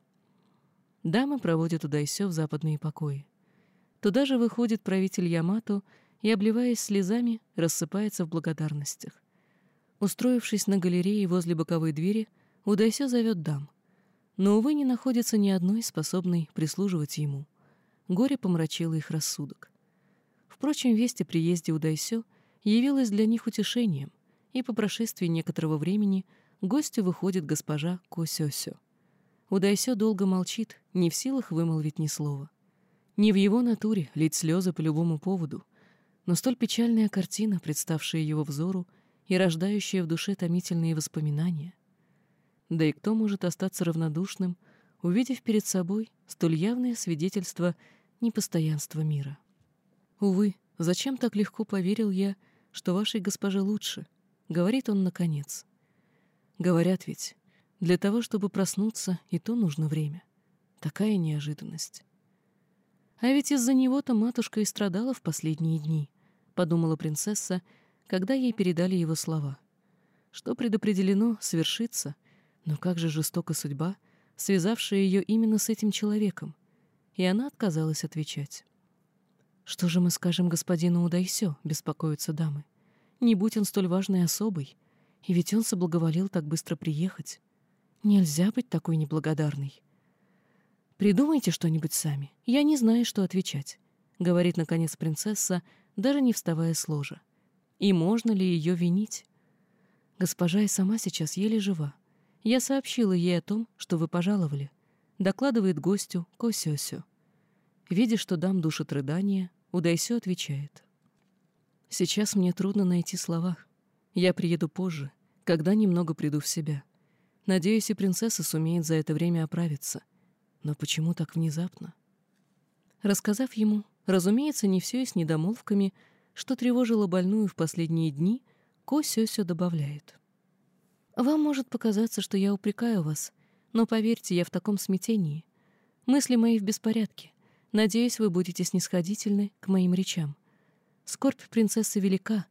Дамы проводят туда и сё в западные покои. Туда же выходит правитель Ямато и, обливаясь слезами, рассыпается в благодарностях. Устроившись на галерее возле боковой двери, Удайсё зовет дам но, увы, не находится ни одной, способной прислуживать ему. Горе помрачило их рассудок. Впрочем, весть о приезде у Дайсё явилась для них утешением, и по прошествии некоторого времени гостю выходит госпожа Косёсё. Удайсё долго молчит, не в силах вымолвить ни слова. Не в его натуре лить слезы по любому поводу, но столь печальная картина, представшая его взору и рождающая в душе томительные воспоминания. Да и кто может остаться равнодушным, увидев перед собой столь явное свидетельство непостоянства мира? Увы, зачем так легко поверил я, что вашей госпоже лучше, — говорит он наконец. Говорят ведь, для того, чтобы проснуться, и то нужно время. Такая неожиданность. А ведь из-за него-то матушка и страдала в последние дни, — подумала принцесса, когда ей передали его слова. Что предопределено, свершится, но как же жестока судьба, связавшая ее именно с этим человеком, и она отказалась отвечать. «Что же мы скажем господину Удайсё?» — беспокоятся дамы. «Не будь он столь важной особой, и ведь он соблаговолил так быстро приехать. Нельзя быть такой неблагодарной». «Придумайте что-нибудь сами. Я не знаю, что отвечать», — говорит, наконец, принцесса, даже не вставая с ложа. «И можно ли ее винить?» Госпожа и сама сейчас еле жива. Я сообщила ей о том, что вы пожаловали. Докладывает гостю Косёсю. Видя, что дам душит рыдания, Удайсё отвечает. «Сейчас мне трудно найти слова. Я приеду позже, когда немного приду в себя. Надеюсь, и принцесса сумеет за это время оправиться. Но почему так внезапно?» Рассказав ему, разумеется, не все и с недомолвками, что тревожило больную в последние дни, Ко Сёсё добавляет. «Вам может показаться, что я упрекаю вас, но поверьте, я в таком смятении. Мысли мои в беспорядке. Надеюсь, вы будете снисходительны к моим речам. Скорбь принцессы велика,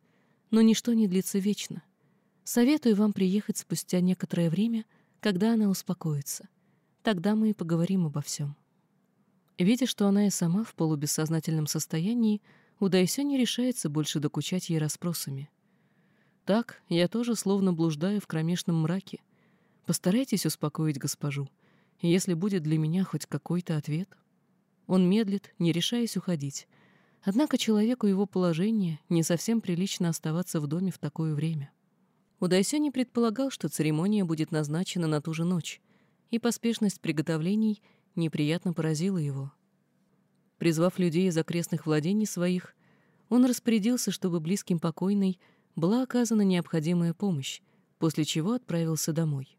но ничто не длится вечно. Советую вам приехать спустя некоторое время, когда она успокоится. Тогда мы и поговорим обо всем. Видя, что она и сама в полубессознательном состоянии, Удайсё не решается больше докучать ей расспросами. Так я тоже словно блуждаю в кромешном мраке. Постарайтесь успокоить госпожу, если будет для меня хоть какой-то ответ — он медлит, не решаясь уходить. Однако человеку его положения не совсем прилично оставаться в доме в такое время. Удайсё не предполагал, что церемония будет назначена на ту же ночь, и поспешность приготовлений неприятно поразила его. Призвав людей из окрестных владений своих, он распорядился, чтобы близким покойной была оказана необходимая помощь, после чего отправился домой.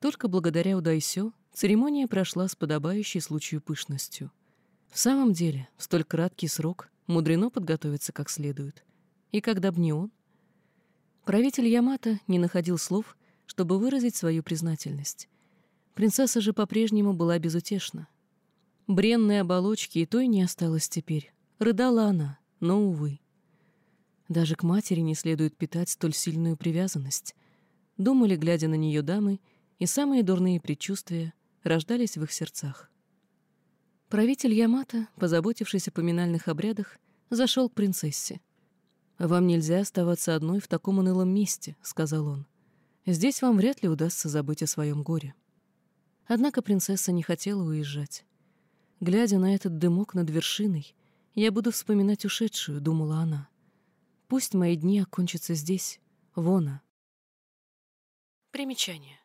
Только благодаря Удайсё Церемония прошла с подобающей случаю пышностью. В самом деле, в столь краткий срок мудрено подготовиться как следует. И когда б не он? Правитель Ямато не находил слов, чтобы выразить свою признательность. Принцесса же по-прежнему была безутешна. Бренной оболочки и той не осталось теперь. Рыдала она, но, увы. Даже к матери не следует питать столь сильную привязанность. Думали, глядя на нее дамы, и самые дурные предчувствия рождались в их сердцах. Правитель Ямато, позаботившись о поминальных обрядах, зашел к принцессе. «Вам нельзя оставаться одной в таком унылом месте», — сказал он. «Здесь вам вряд ли удастся забыть о своем горе». Однако принцесса не хотела уезжать. Глядя на этот дымок над вершиной, я буду вспоминать ушедшую, — думала она. Пусть мои дни окончатся здесь, вона. Примечание.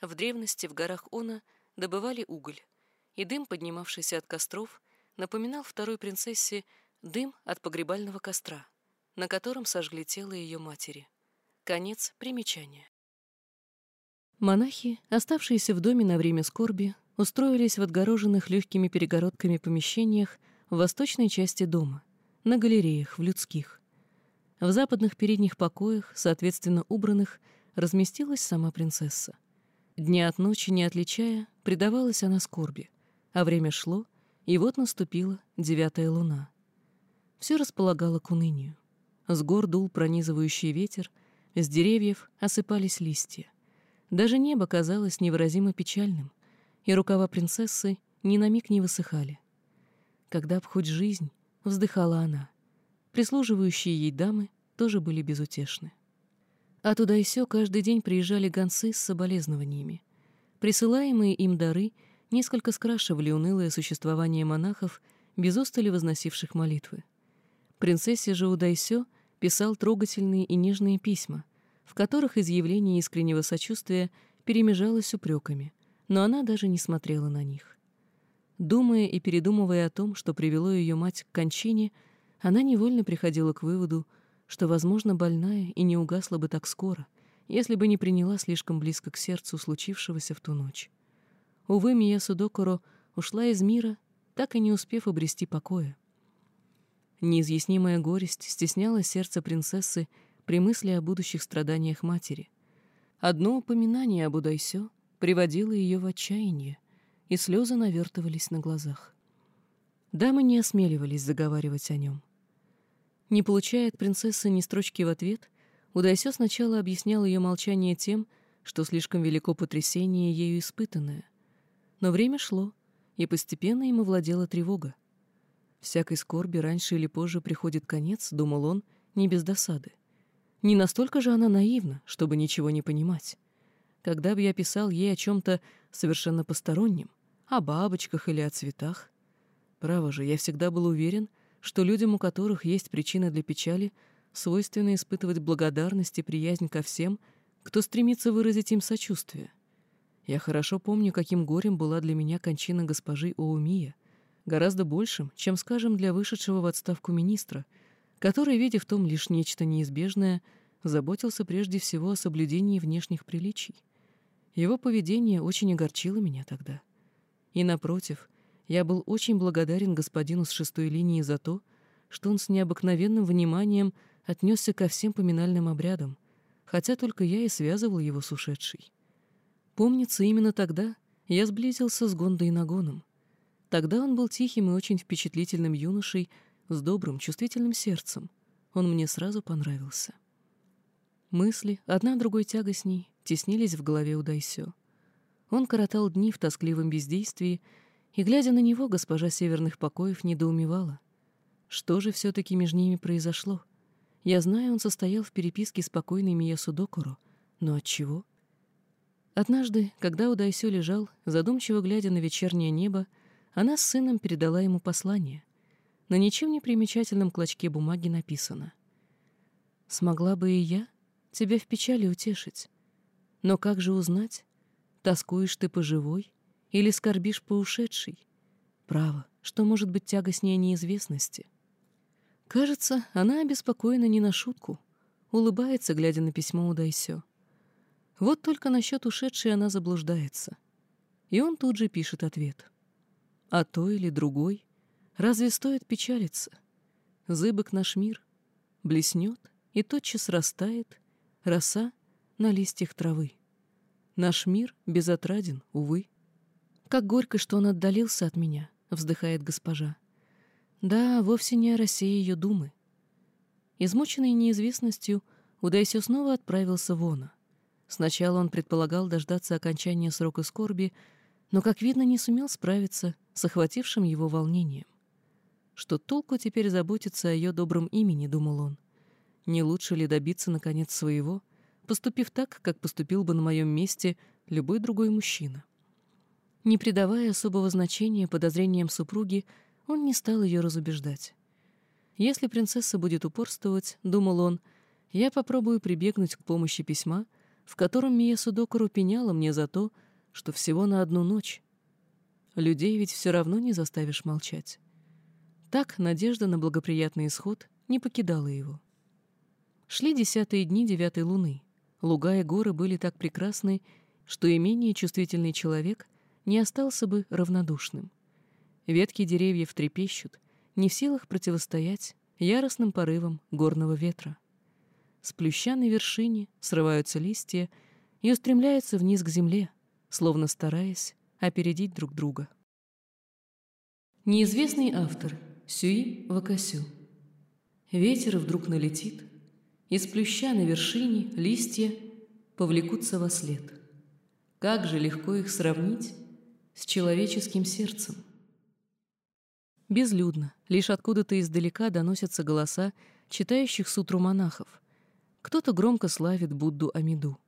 В древности в горах Она — добывали уголь, и дым, поднимавшийся от костров, напоминал второй принцессе дым от погребального костра, на котором сожгли тело ее матери. Конец примечания. Монахи, оставшиеся в доме на время скорби, устроились в отгороженных легкими перегородками помещениях в восточной части дома, на галереях, в людских. В западных передних покоях, соответственно убранных, разместилась сама принцесса. Дня от ночи не отличая, предавалась она скорби, а время шло, и вот наступила девятая луна. Все располагало к унынию. С гор дул пронизывающий ветер, с деревьев осыпались листья. Даже небо казалось невыразимо печальным, и рукава принцессы ни на миг не высыхали. Когда б хоть жизнь, вздыхала она. Прислуживающие ей дамы тоже были безутешны. А туда и сё каждый день приезжали гонцы с соболезнованиями. Присылаемые им дары несколько скрашивали унылое существование монахов, без устали возносивших молитвы. Принцессе же Удайсё писал трогательные и нежные письма, в которых изъявление искреннего сочувствия перемежалось упреками, но она даже не смотрела на них. Думая и передумывая о том, что привело ее мать к кончине, она невольно приходила к выводу, что, возможно, больная и не угасла бы так скоро, если бы не приняла слишком близко к сердцу случившегося в ту ночь. Увы, Мия Судокоро ушла из мира, так и не успев обрести покоя. Неизъяснимая горесть стесняла сердце принцессы при мысли о будущих страданиях матери. Одно упоминание об Удайсё приводило ее в отчаяние, и слезы навертывались на глазах. Дамы не осмеливались заговаривать о нем. Не получая от принцессы ни строчки в ответ, Удайсё сначала объяснял ее молчание тем, что слишком велико потрясение ею испытанное. Но время шло, и постепенно ему владела тревога. Всякой скорби раньше или позже приходит конец, думал он, не без досады. Не настолько же она наивна, чтобы ничего не понимать. Когда бы я писал ей о чем-то совершенно постороннем, о бабочках или о цветах, право же, я всегда был уверен, что людям, у которых есть причина для печали, свойственно испытывать благодарность и приязнь ко всем, кто стремится выразить им сочувствие. Я хорошо помню, каким горем была для меня кончина госпожи Оумия, гораздо большим, чем, скажем, для вышедшего в отставку министра, который, видя в том лишь нечто неизбежное, заботился прежде всего о соблюдении внешних приличий. Его поведение очень огорчило меня тогда. И, напротив, я был очень благодарен господину с шестой линии за то, что он с необыкновенным вниманием отнесся ко всем поминальным обрядам, хотя только я и связывал его с ушедшей. Помнится, именно тогда я сблизился с Гондой Нагоном. Тогда он был тихим и очень впечатлительным юношей с добрым, чувствительным сердцем. Он мне сразу понравился. Мысли, одна другой тягостней, теснились в голове у Дайсё. Он коротал дни в тоскливом бездействии, и, глядя на него, госпожа Северных Покоев недоумевала. Что же все-таки между ними произошло? Я знаю, он состоял в переписке с покойной Мия но от чего? Однажды, когда Удайсё лежал, задумчиво глядя на вечернее небо, она с сыном передала ему послание. На ничем не примечательном клочке бумаги написано. «Смогла бы и я тебя в печали утешить. Но как же узнать, тоскуешь ты по живой или скорбишь по ушедшей? Право, что может быть тягостнее неизвестности?» Кажется, она обеспокоена не на шутку, улыбается, глядя на письмо Удайсё. Вот только насчет ушедшей она заблуждается. И он тут же пишет ответ. А то или другой, разве стоит печалиться? Зыбок наш мир блеснет и тотчас растает роса на листьях травы. Наш мир безотраден, увы. Как горько, что он отдалился от меня, вздыхает госпожа. Да, вовсе не о росе ее думы. Измученный неизвестностью, Удайсё снова отправился вона. Сначала он предполагал дождаться окончания срока скорби, но, как видно, не сумел справиться с охватившим его волнением. Что толку теперь заботиться о ее добром имени, думал он. Не лучше ли добиться, наконец, своего, поступив так, как поступил бы на моем месте любой другой мужчина? Не придавая особого значения подозрениям супруги, он не стал ее разубеждать. Если принцесса будет упорствовать, думал он, я попробую прибегнуть к помощи письма, в котором Мия Судокору пеняла мне за то, что всего на одну ночь. Людей ведь все равно не заставишь молчать. Так надежда на благоприятный исход не покидала его. Шли десятые дни девятой луны. Луга и горы были так прекрасны, что и менее чувствительный человек не остался бы равнодушным. Ветки деревьев трепещут, не в силах противостоять яростным порывам горного ветра. С плющаной вершине срываются листья и устремляются вниз к земле, словно стараясь опередить друг друга. Неизвестный автор Сюи Вакасю. Ветер вдруг налетит, из плюща на вершине листья повлекутся во след. Как же легко их сравнить с человеческим сердцем? Безлюдно, лишь откуда-то издалека доносятся голоса читающих сутру монахов, кто-то громко славит Будду Амиду.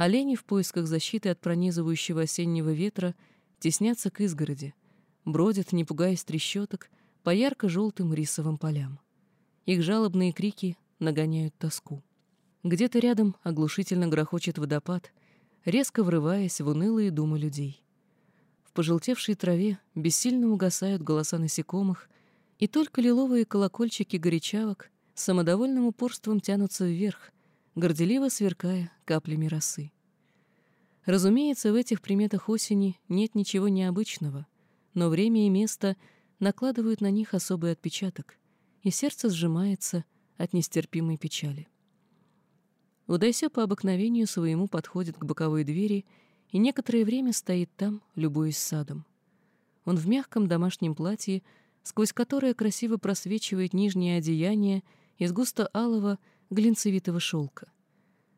Олени в поисках защиты от пронизывающего осеннего ветра теснятся к изгороди, бродят, не пугаясь трещоток, по ярко-желтым рисовым полям. Их жалобные крики нагоняют тоску. Где-то рядом оглушительно грохочет водопад, резко врываясь в унылые думы людей. В пожелтевшей траве бессильно угасают голоса насекомых, и только лиловые колокольчики горячавок самодовольным упорством тянутся вверх, горделиво сверкая каплями росы. Разумеется, в этих приметах осени нет ничего необычного, но время и место накладывают на них особый отпечаток, и сердце сжимается от нестерпимой печали. Удайся по обыкновению своему подходит к боковой двери и некоторое время стоит там, любуясь садом. Он в мягком домашнем платье, сквозь которое красиво просвечивает нижнее одеяние из густо-алого глинцевитого шелка.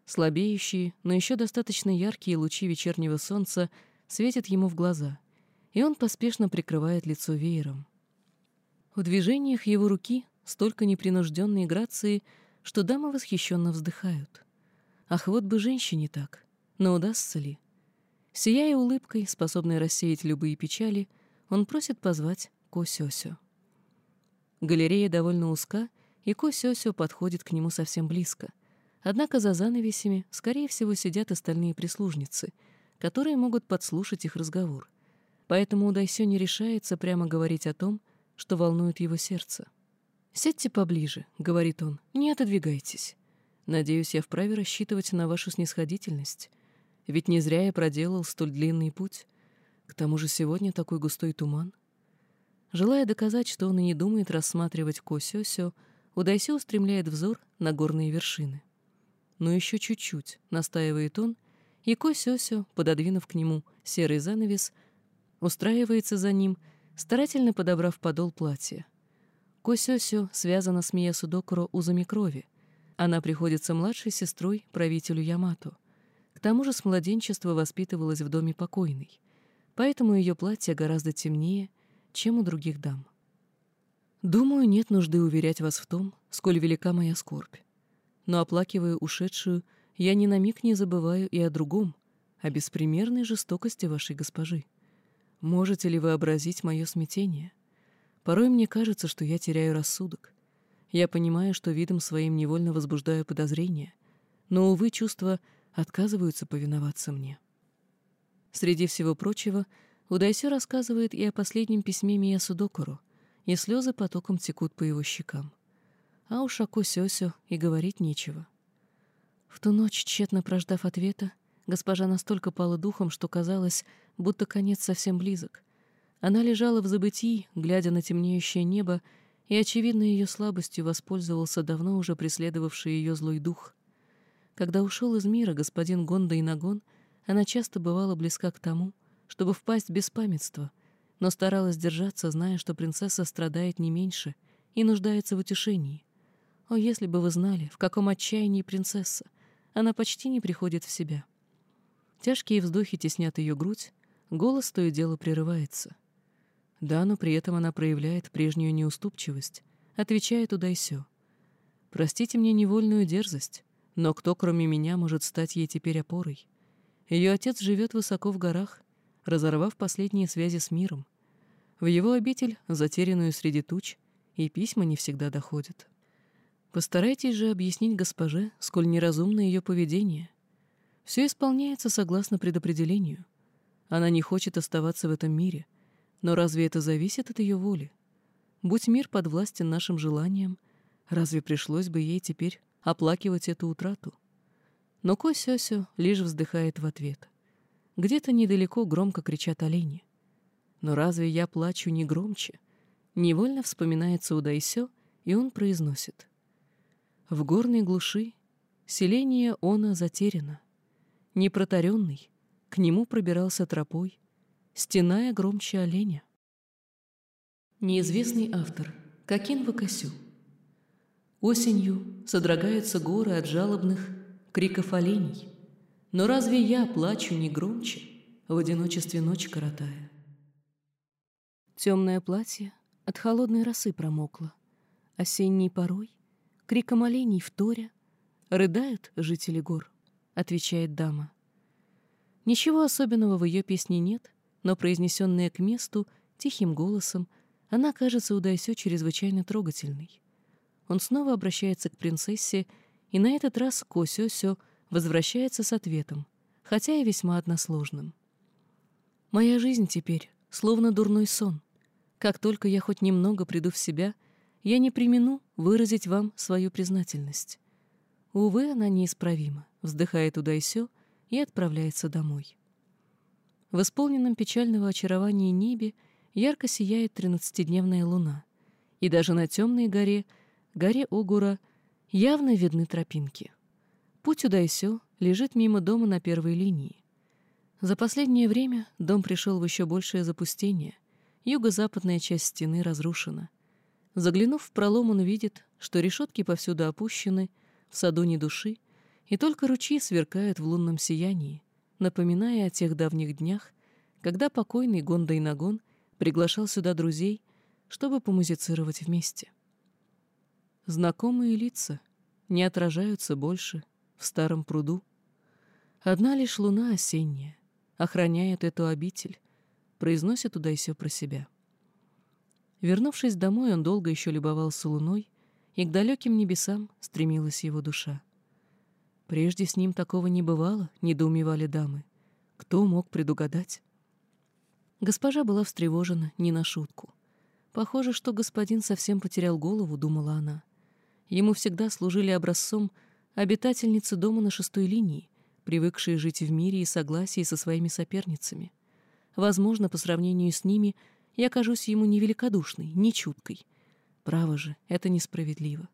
Слабеющие, но еще достаточно яркие лучи вечернего солнца светят ему в глаза, и он поспешно прикрывает лицо веером. В движениях его руки столько непринужденной грации, что дамы восхищенно вздыхают. Ах, вот бы женщине так, но удастся ли? Сияя улыбкой, способной рассеять любые печали, он просит позвать Косёсю. Галерея довольно узка, и Косёсю подходит к нему совсем близко. Однако за занавесями, скорее всего, сидят остальные прислужницы, которые могут подслушать их разговор. Поэтому Удайсё не решается прямо говорить о том, что волнует его сердце. «Сядьте поближе», — говорит он, — «не отодвигайтесь. Надеюсь, я вправе рассчитывать на вашу снисходительность. Ведь не зря я проделал столь длинный путь. К тому же сегодня такой густой туман. Желая доказать, что он и не думает рассматривать Косёсё, Удайсё устремляет взор на горные вершины. Но еще чуть-чуть, настаивает он, и Косёсё, пододвинув к нему серый занавес, устраивается за ним, старательно подобрав подол платья. Косёсё связана с Миясудокуро узами крови. Она приходится младшей сестрой правителю Ямато тому же с младенчества воспитывалась в доме покойной, поэтому ее платье гораздо темнее, чем у других дам. Думаю, нет нужды уверять вас в том, сколь велика моя скорбь. Но, оплакивая ушедшую, я ни на миг не забываю и о другом, о беспримерной жестокости вашей госпожи. Можете ли вообразить мое смятение? Порой мне кажется, что я теряю рассудок. Я понимаю, что видом своим невольно возбуждаю подозрения, но, увы, чувства отказываются повиноваться мне. Среди всего прочего, Удайсё рассказывает и о последнем письме Мия Судокуру, и слезы потоком текут по его щекам. А уж о Косёсё и говорить нечего. В ту ночь, тщетно прождав ответа, госпожа настолько пала духом, что казалось, будто конец совсем близок. Она лежала в забытии, глядя на темнеющее небо, и, очевидно, ее слабостью воспользовался давно уже преследовавший ее злой дух. Когда ушел из мира господин Гонда и она часто бывала близка к тому, чтобы впасть в беспамятство, но старалась держаться, зная, что принцесса страдает не меньше и нуждается в утешении. О, если бы вы знали, в каком отчаянии принцесса! Она почти не приходит в себя. Тяжкие вздохи теснят ее грудь, голос то и дело прерывается. Да, но при этом она проявляет прежнюю неуступчивость, отвечает Удайсё. «Простите мне невольную дерзость, но кто, кроме меня, может стать ей теперь опорой? Ее отец живет высоко в горах, разорвав последние связи с миром. В его обитель, затерянную среди туч, и письма не всегда доходят. Постарайтесь же объяснить госпоже, сколь неразумно ее поведение. Все исполняется согласно предопределению. Она не хочет оставаться в этом мире, но разве это зависит от ее воли? Будь мир подвластен нашим желаниям, разве пришлось бы ей теперь оплакивать эту утрату. Но Косёсю лишь вздыхает в ответ. Где-то недалеко громко кричат олени. Но разве я плачу не громче? Невольно вспоминается Удайсё, и он произносит. В горной глуши селение она затеряно. Непротаренный, к нему пробирался тропой, стеная громче оленя. Неизвестный автор. Какин Вакасю. Осенью содрогаются горы от жалобных криков оленей. Но разве я плачу не громче, в одиночестве ночь коротая? Темное платье от холодной росы промокло. Осенней порой, криком оленей вторя, рыдают жители гор, отвечает дама. Ничего особенного в ее песне нет, но произнесенная к месту тихим голосом, она кажется удайсё чрезвычайно трогательной. Он снова обращается к принцессе, и на этот раз Косёсё возвращается с ответом, хотя и весьма односложным. Моя жизнь теперь словно дурной сон. Как только я хоть немного приду в себя, я не примену выразить вам свою признательность. Увы, она неисправима, вздыхает туда и отправляется домой. В исполненном печального очарования небе ярко сияет тринадцатидневная луна, и даже на темной горе, горе Огура, явно видны тропинки. Путь туда лежит мимо дома на первой линии. За последнее время дом пришел в еще большее запустение. Юго-западная часть стены разрушена. Заглянув в пролом, он видит, что решетки повсюду опущены, в саду ни души, и только ручьи сверкают в лунном сиянии, напоминая о тех давних днях, когда покойный Гонда Инагон приглашал сюда друзей, чтобы помузицировать вместе. Знакомые лица не отражаются больше в старом пруду. Одна лишь луна осенняя, охраняет эту обитель, произносит все про себя. Вернувшись домой, он долго еще любовался луной, и к далеким небесам стремилась его душа. Прежде с ним такого не бывало, недоумевали дамы. Кто мог предугадать? Госпожа была встревожена не на шутку. Похоже, что господин совсем потерял голову, думала она. Ему всегда служили образцом обитательницы дома на шестой линии, привыкшие жить в мире и согласии со своими соперницами. Возможно, по сравнению с ними я кажусь ему невеликодушной, нечуткой. Право же, это несправедливо.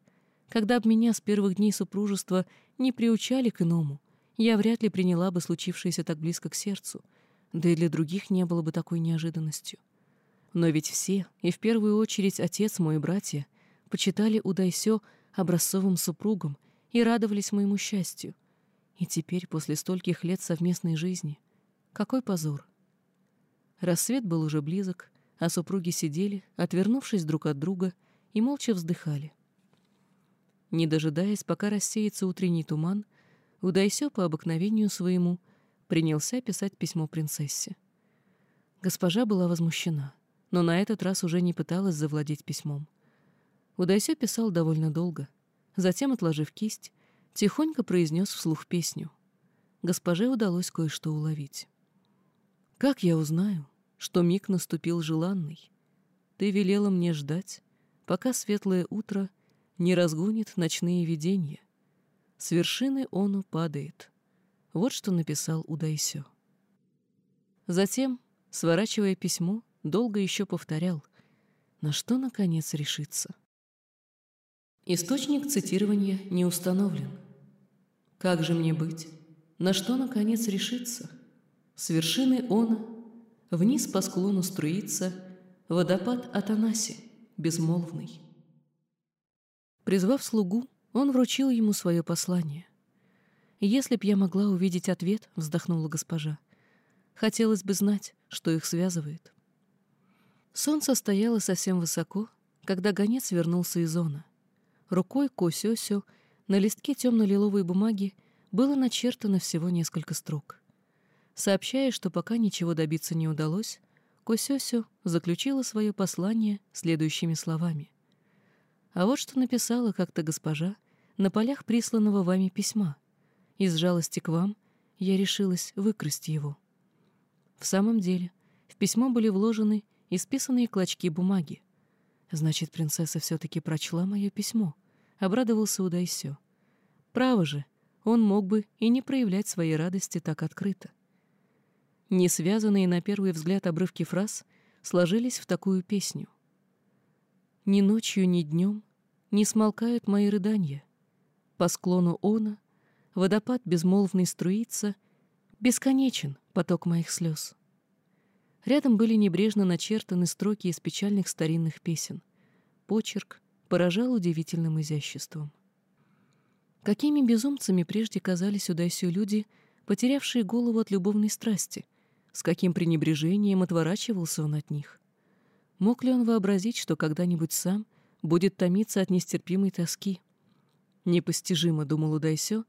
Когда б меня с первых дней супружества не приучали к иному, я вряд ли приняла бы случившееся так близко к сердцу, да и для других не было бы такой неожиданностью. Но ведь все, и в первую очередь отец мой и братья, почитали Удайсё образцовым супругом и радовались моему счастью — и теперь, после стольких лет совместной жизни, какой позор. Рассвет был уже близок, а супруги сидели, отвернувшись друг от друга, и молча вздыхали. Не дожидаясь, пока рассеется утренний туман, Удайсё по обыкновению своему принялся писать письмо принцессе. Госпожа была возмущена, но на этот раз уже не пыталась завладеть письмом. Удайсё писал довольно долго, затем, отложив кисть, тихонько произнес вслух песню. Госпоже удалось кое-что уловить. «Как я узнаю, что миг наступил желанный? Ты велела мне ждать, пока светлое утро не разгонит ночные видения. С вершины оно падает». Вот что написал Удайсё. Затем, сворачивая письмо, долго еще повторял, на что, наконец, решиться. Источник цитирования не установлен. Как же мне быть? На что, наконец, решиться? С вершины она вниз по склону струится водопад Атанаси, безмолвный. Призвав слугу, он вручил ему свое послание. «Если б я могла увидеть ответ», — вздохнула госпожа, — «хотелось бы знать, что их связывает». Солнце стояло совсем высоко, когда гонец вернулся из зона. Рукой Косёсё на листке темно-лиловой бумаги было начертано всего несколько строк. Сообщая, что пока ничего добиться не удалось, Косёсю заключила свое послание следующими словами. «А вот что написала как-то госпожа на полях присланного вами письма. Из жалости к вам я решилась выкрасть его». В самом деле, в письмо были вложены исписанные клочки бумаги. Значит, принцесса все-таки прочла мое письмо — обрадовался Удайсё. Право же, он мог бы и не проявлять своей радости так открыто. Не связанные на первый взгляд обрывки фраз сложились в такую песню. «Ни ночью, ни днем не смолкают мои рыдания. По склону она водопад безмолвный струится, бесконечен поток моих слез». Рядом были небрежно начертаны строки из печальных старинных песен. Почерк, поражал удивительным изяществом. Какими безумцами прежде казались Удайсю люди, потерявшие голову от любовной страсти, с каким пренебрежением отворачивался он от них. Мог ли он вообразить, что когда-нибудь сам будет томиться от нестерпимой тоски? Непостижимо, думал Удайсё,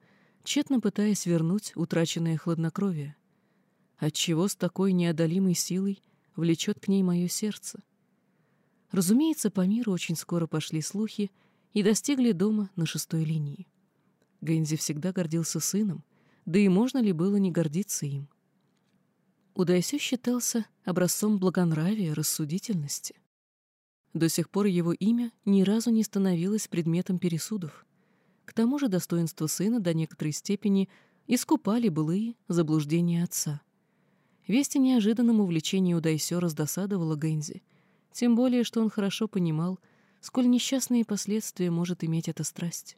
тщетно пытаясь вернуть утраченное хладнокровие. Отчего с такой неодолимой силой влечет к ней мое сердце? Разумеется, по миру очень скоро пошли слухи и достигли дома на шестой линии. Гэнзи всегда гордился сыном, да и можно ли было не гордиться им? Удайсё считался образцом благонравия, рассудительности. До сих пор его имя ни разу не становилось предметом пересудов. К тому же достоинство сына до некоторой степени искупали былые заблуждения отца. Весть о неожиданном увлечении Удайсё раздосадовала Гэнзи, тем более, что он хорошо понимал, сколь несчастные последствия может иметь эта страсть.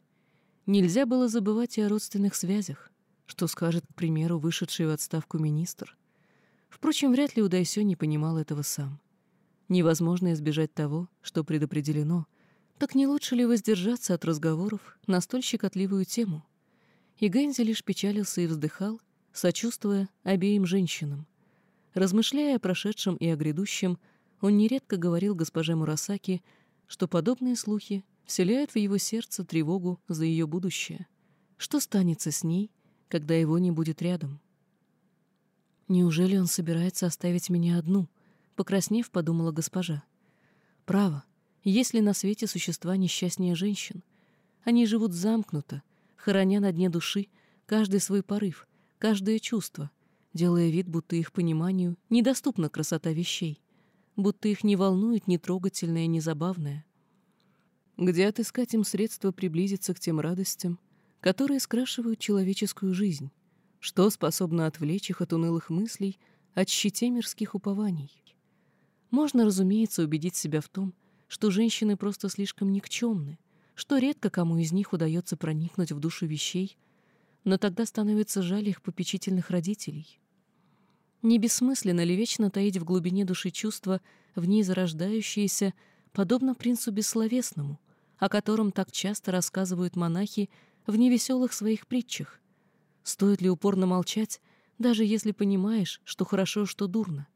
Нельзя было забывать и о родственных связях, что скажет, к примеру, вышедший в отставку министр. Впрочем, вряд ли Удайсё не понимал этого сам. Невозможно избежать того, что предопределено, так не лучше ли воздержаться от разговоров на столь щекотливую тему? И Гэнзи лишь печалился и вздыхал, сочувствуя обеим женщинам. Размышляя о прошедшем и о грядущем, он нередко говорил госпоже Мурасаки, что подобные слухи вселяют в его сердце тревогу за ее будущее. Что станется с ней, когда его не будет рядом? Неужели он собирается оставить меня одну? Покраснев, подумала госпожа. Право, есть ли на свете существа несчастнее женщин? Они живут замкнуто, хороня на дне души каждый свой порыв, каждое чувство, делая вид, будто их пониманию недоступна красота вещей будто их не волнует ни трогательное, ни забавное. Где отыскать им средства приблизиться к тем радостям, которые скрашивают человеческую жизнь? Что способно отвлечь их от унылых мыслей, от щитемерских упований? Можно, разумеется, убедить себя в том, что женщины просто слишком никчемны, что редко кому из них удается проникнуть в душу вещей, но тогда становится жаль их попечительных родителей. Не бессмысленно ли вечно таить в глубине души чувства, в ней зарождающиеся, подобно принцу бессловесному, о котором так часто рассказывают монахи в невеселых своих притчах? Стоит ли упорно молчать, даже если понимаешь, что хорошо, что дурно?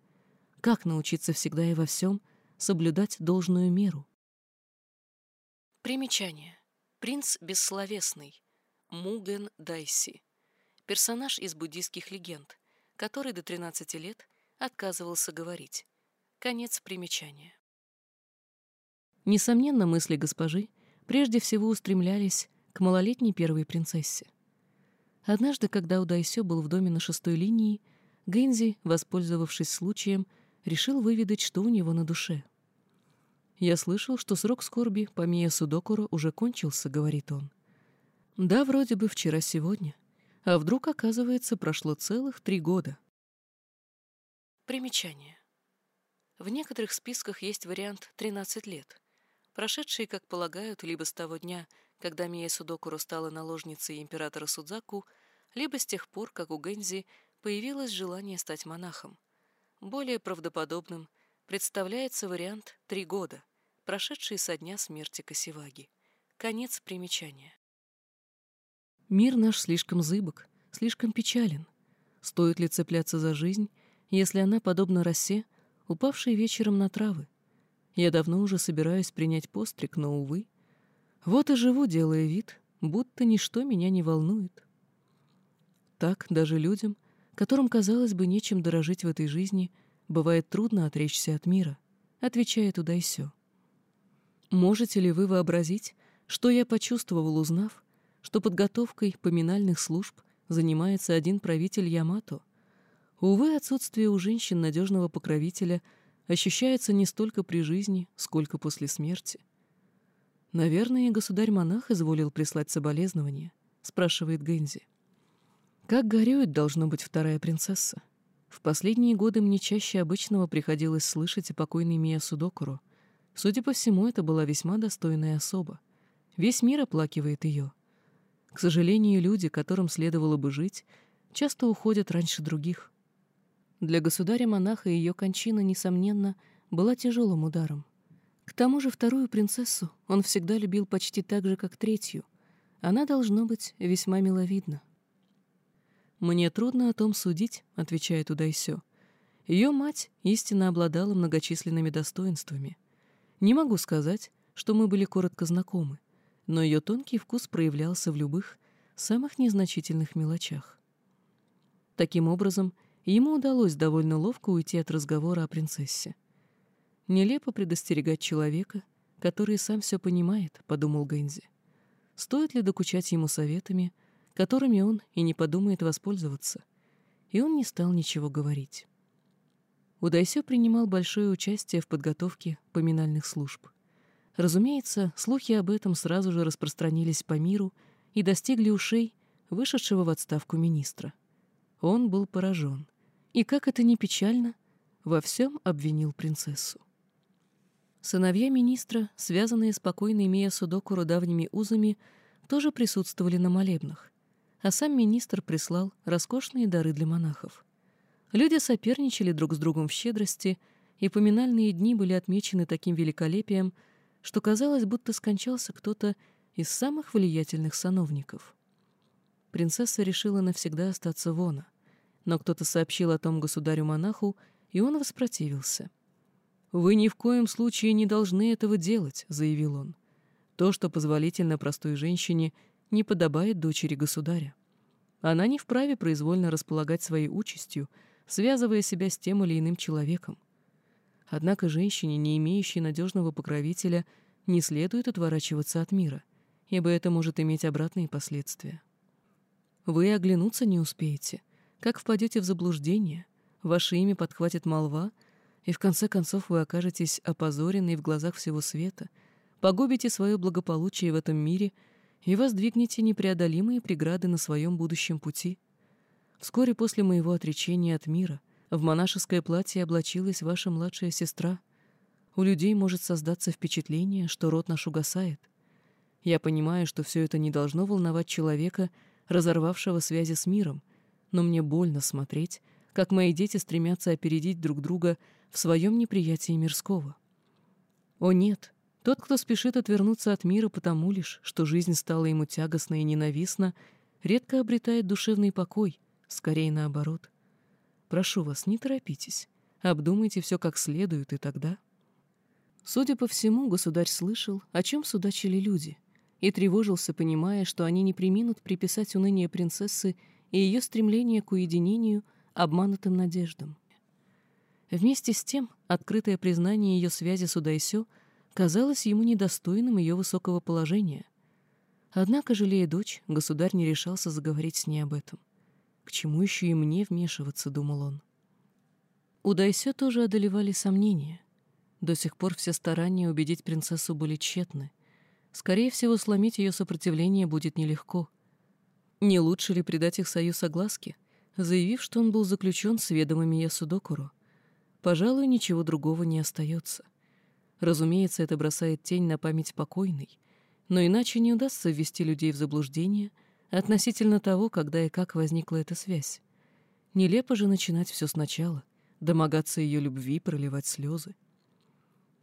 Как научиться всегда и во всем соблюдать должную меру? Примечание. Принц бессловесный. Муген Дайси. Персонаж из буддийских легенд — который до 13 лет отказывался говорить. Конец примечания. Несомненно, мысли госпожи прежде всего устремлялись к малолетней первой принцессе. Однажды, когда Удайсё был в доме на шестой линии, Гэнзи, воспользовавшись случаем, решил выведать, что у него на душе. «Я слышал, что срок скорби по Мия Судокуро уже кончился», — говорит он. «Да, вроде бы вчера-сегодня. А вдруг, оказывается, прошло целых три года. Примечание. В некоторых списках есть вариант 13 лет, прошедшие, как полагают, либо с того дня, когда Мия Судокуру стала наложницей императора Судзаку, либо с тех пор, как у Гэнзи появилось желание стать монахом. Более правдоподобным представляется вариант «три года», прошедшие со дня смерти Косеваги. Конец примечания. Мир наш слишком зыбок, слишком печален. Стоит ли цепляться за жизнь, если она, подобна росе, упавшей вечером на травы? Я давно уже собираюсь принять постриг, но, увы. Вот и живу, делая вид, будто ничто меня не волнует. Так даже людям, которым, казалось бы, нечем дорожить в этой жизни, бывает трудно отречься от мира, отвечает Удайсё. Можете ли вы вообразить, что я почувствовал, узнав, что подготовкой поминальных служб занимается один правитель Ямато. Увы, отсутствие у женщин надежного покровителя ощущается не столько при жизни, сколько после смерти. «Наверное, государь-монах изволил прислать соболезнования», — спрашивает Гэнзи. «Как горюет, должно быть, вторая принцесса. В последние годы мне чаще обычного приходилось слышать о покойной Мия Судокуру. Судя по всему, это была весьма достойная особа. Весь мир оплакивает ее. К сожалению, люди, которым следовало бы жить, часто уходят раньше других. Для государя-монаха ее кончина, несомненно, была тяжелым ударом. К тому же вторую принцессу он всегда любил почти так же, как третью. Она, должно быть, весьма миловидна. «Мне трудно о том судить», — отвечает Удайсё. Ее мать истинно обладала многочисленными достоинствами. Не могу сказать, что мы были коротко знакомы но ее тонкий вкус проявлялся в любых, самых незначительных мелочах. Таким образом, ему удалось довольно ловко уйти от разговора о принцессе. «Нелепо предостерегать человека, который сам все понимает», — подумал Гэнзи. «Стоит ли докучать ему советами, которыми он и не подумает воспользоваться?» И он не стал ничего говорить. Удайсё принимал большое участие в подготовке поминальных служб. Разумеется, слухи об этом сразу же распространились по миру и достигли ушей вышедшего в отставку министра. Он был поражен. И, как это ни печально, во всем обвинил принцессу. Сыновья министра, связанные спокойно имея Судокуру давними узами, тоже присутствовали на молебнах, а сам министр прислал роскошные дары для монахов. Люди соперничали друг с другом в щедрости, и поминальные дни были отмечены таким великолепием, что казалось, будто скончался кто-то из самых влиятельных сановников. Принцесса решила навсегда остаться вона, но кто-то сообщил о том государю-монаху, и он воспротивился. «Вы ни в коем случае не должны этого делать», — заявил он. «То, что позволительно простой женщине, не подобает дочери государя. Она не вправе произвольно располагать своей участью, связывая себя с тем или иным человеком. Однако женщине, не имеющей надежного покровителя, не следует отворачиваться от мира, ибо это может иметь обратные последствия. Вы оглянуться не успеете, как впадете в заблуждение, ваше имя подхватит молва, и в конце концов вы окажетесь опозорены в глазах всего света, погубите свое благополучие в этом мире и воздвигнете непреодолимые преграды на своем будущем пути. Вскоре после моего отречения от мира в монашеское платье облачилась ваша младшая сестра. У людей может создаться впечатление, что род наш угасает. Я понимаю, что все это не должно волновать человека, разорвавшего связи с миром, но мне больно смотреть, как мои дети стремятся опередить друг друга в своем неприятии мирского. О нет, тот, кто спешит отвернуться от мира потому лишь, что жизнь стала ему тягостна и ненавистна, редко обретает душевный покой, скорее наоборот — Прошу вас, не торопитесь. Обдумайте все как следует, и тогда... Судя по всему, государь слышал, о чем судачили люди, и тревожился, понимая, что они не приминут приписать уныние принцессы и ее стремление к уединению обманутым надеждам. Вместе с тем, открытое признание ее связи с Удайсё казалось ему недостойным ее высокого положения. Однако, жалея дочь, государь не решался заговорить с ней об этом. К чему еще и мне вмешиваться, думал он. У Дайсё тоже одолевали сомнения. До сих пор все старания убедить принцессу были тщетны. Скорее всего, сломить ее сопротивление будет нелегко. Не лучше ли предать их союз огласке, заявив, что он был заключен с ведомыми Ясудокуру? Пожалуй, ничего другого не остается. Разумеется, это бросает тень на память покойной, но иначе не удастся ввести людей в заблуждение — относительно того, когда и как возникла эта связь. Нелепо же начинать все сначала, домогаться ее любви, проливать слезы.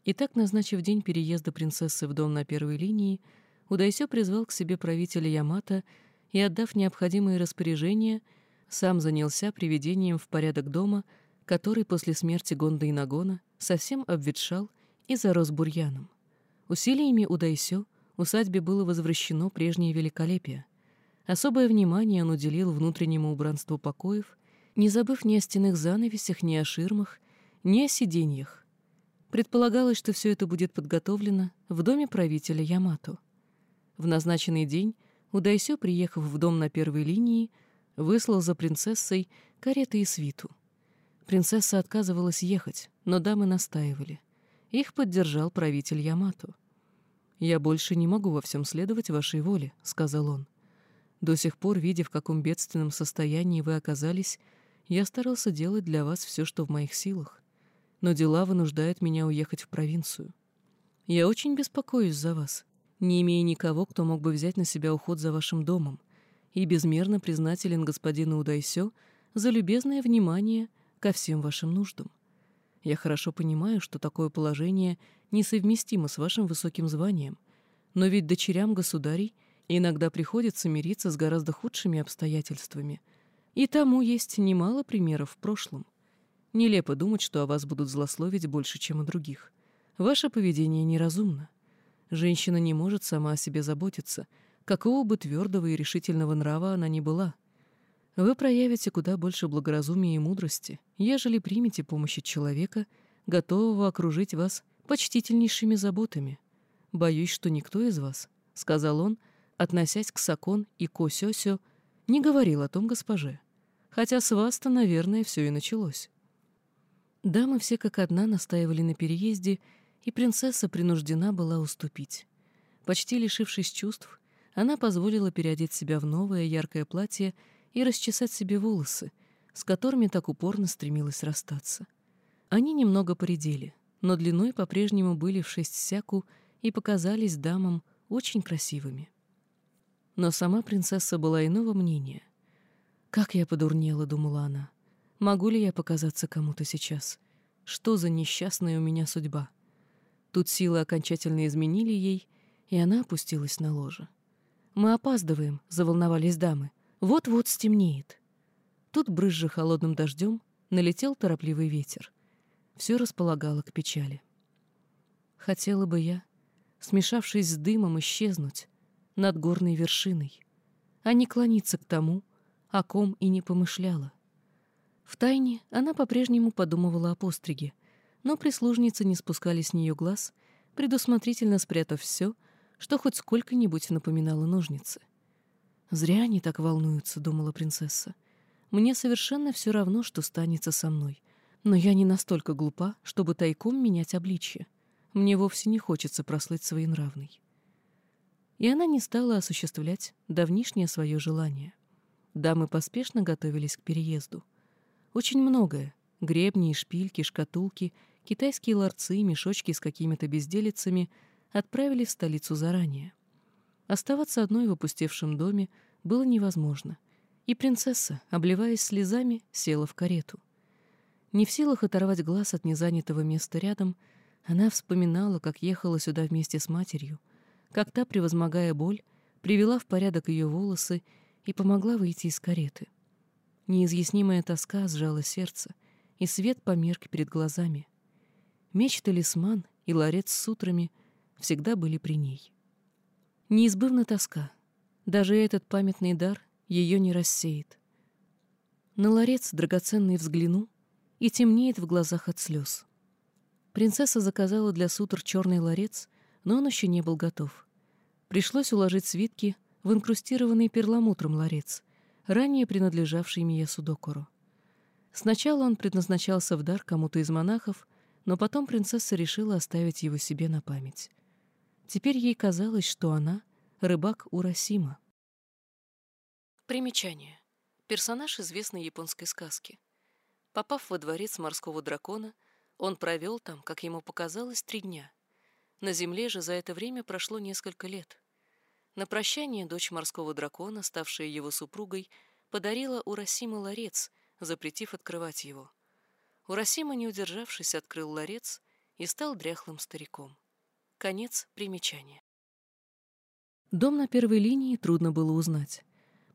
Итак, назначив день переезда принцессы в дом на первой линии, Удайсё призвал к себе правителя Ямато и, отдав необходимые распоряжения, сам занялся приведением в порядок дома, который после смерти Гонда и Нагона совсем обветшал и зарос бурьяном. Усилиями Удайсё усадьбе было возвращено прежнее великолепие — Особое внимание он уделил внутреннему убранству покоев, не забыв ни о стенных занавесях, ни о ширмах, ни о сиденьях. Предполагалось, что все это будет подготовлено в доме правителя Ямато. В назначенный день Удайсё, приехав в дом на первой линии, выслал за принцессой кареты и свиту. Принцесса отказывалась ехать, но дамы настаивали. Их поддержал правитель Ямато. «Я больше не могу во всем следовать вашей воле», — сказал он. До сих пор, видя, в каком бедственном состоянии вы оказались, я старался делать для вас все, что в моих силах. Но дела вынуждают меня уехать в провинцию. Я очень беспокоюсь за вас, не имея никого, кто мог бы взять на себя уход за вашим домом, и безмерно признателен господину Удайсё за любезное внимание ко всем вашим нуждам. Я хорошо понимаю, что такое положение несовместимо с вашим высоким званием, но ведь дочерям государей Иногда приходится мириться с гораздо худшими обстоятельствами. И тому есть немало примеров в прошлом. Нелепо думать, что о вас будут злословить больше, чем о других. Ваше поведение неразумно. Женщина не может сама о себе заботиться, какого бы твердого и решительного нрава она ни была. Вы проявите куда больше благоразумия и мудрости, ежели примете помощь от человека, готового окружить вас почтительнейшими заботами. Боюсь, что никто из вас, — сказал он, — относясь к Сакон и Косёсё, не говорил о том госпоже, хотя с вас-то, наверное, все и началось. Дамы все как одна настаивали на переезде, и принцесса принуждена была уступить. Почти лишившись чувств, она позволила переодеть себя в новое яркое платье и расчесать себе волосы, с которыми так упорно стремилась расстаться. Они немного поредели, но длиной по-прежнему были в шесть сяку и показались дамам очень красивыми. Но сама принцесса была иного мнения. «Как я подурнела», — думала она. «Могу ли я показаться кому-то сейчас? Что за несчастная у меня судьба?» Тут силы окончательно изменили ей, и она опустилась на ложе. «Мы опаздываем», — заволновались дамы. «Вот-вот стемнеет». Тут, брызжа холодным дождем, налетел торопливый ветер. Все располагало к печали. Хотела бы я, смешавшись с дымом, исчезнуть над горной вершиной, а не клониться к тому, о ком и не помышляла. Втайне она по-прежнему подумывала о постриге, но прислужницы не спускали с нее глаз, предусмотрительно спрятав все, что хоть сколько-нибудь напоминало ножницы. «Зря они так волнуются», — думала принцесса. «Мне совершенно все равно, что станется со мной. Но я не настолько глупа, чтобы тайком менять обличье. Мне вовсе не хочется прослыть своенравной». И она не стала осуществлять давнишнее свое желание. Дамы поспешно готовились к переезду. Очень многое — гребни, шпильки, шкатулки, китайские ларцы, мешочки с какими-то безделицами — отправили в столицу заранее. Оставаться одной в опустевшем доме было невозможно, и принцесса, обливаясь слезами, села в карету. Не в силах оторвать глаз от незанятого места рядом, она вспоминала, как ехала сюда вместе с матерью, как та, превозмогая боль, привела в порядок ее волосы и помогла выйти из кареты. Неизъяснимая тоска сжала сердце, и свет померк перед глазами. Меч-талисман и ларец с сутрами всегда были при ней. Неизбывна тоска. Даже этот памятный дар ее не рассеет. На ларец драгоценный взгляну, и темнеет в глазах от слез. Принцесса заказала для сутр черный ларец, но он еще не был готов. Пришлось уложить свитки в инкрустированный перламутром ларец, ранее принадлежавший Мия Судокору. Сначала он предназначался в дар кому-то из монахов, но потом принцесса решила оставить его себе на память. Теперь ей казалось, что она — рыбак Урасима. Примечание. Персонаж известной японской сказки. Попав во дворец морского дракона, он провел там, как ему показалось, три дня. На земле же за это время прошло несколько лет. На прощание дочь морского дракона, ставшая его супругой, подарила Урасима ларец, запретив открывать его. Урасима, не удержавшись, открыл ларец и стал дряхлым стариком. Конец примечания. Дом на первой линии трудно было узнать.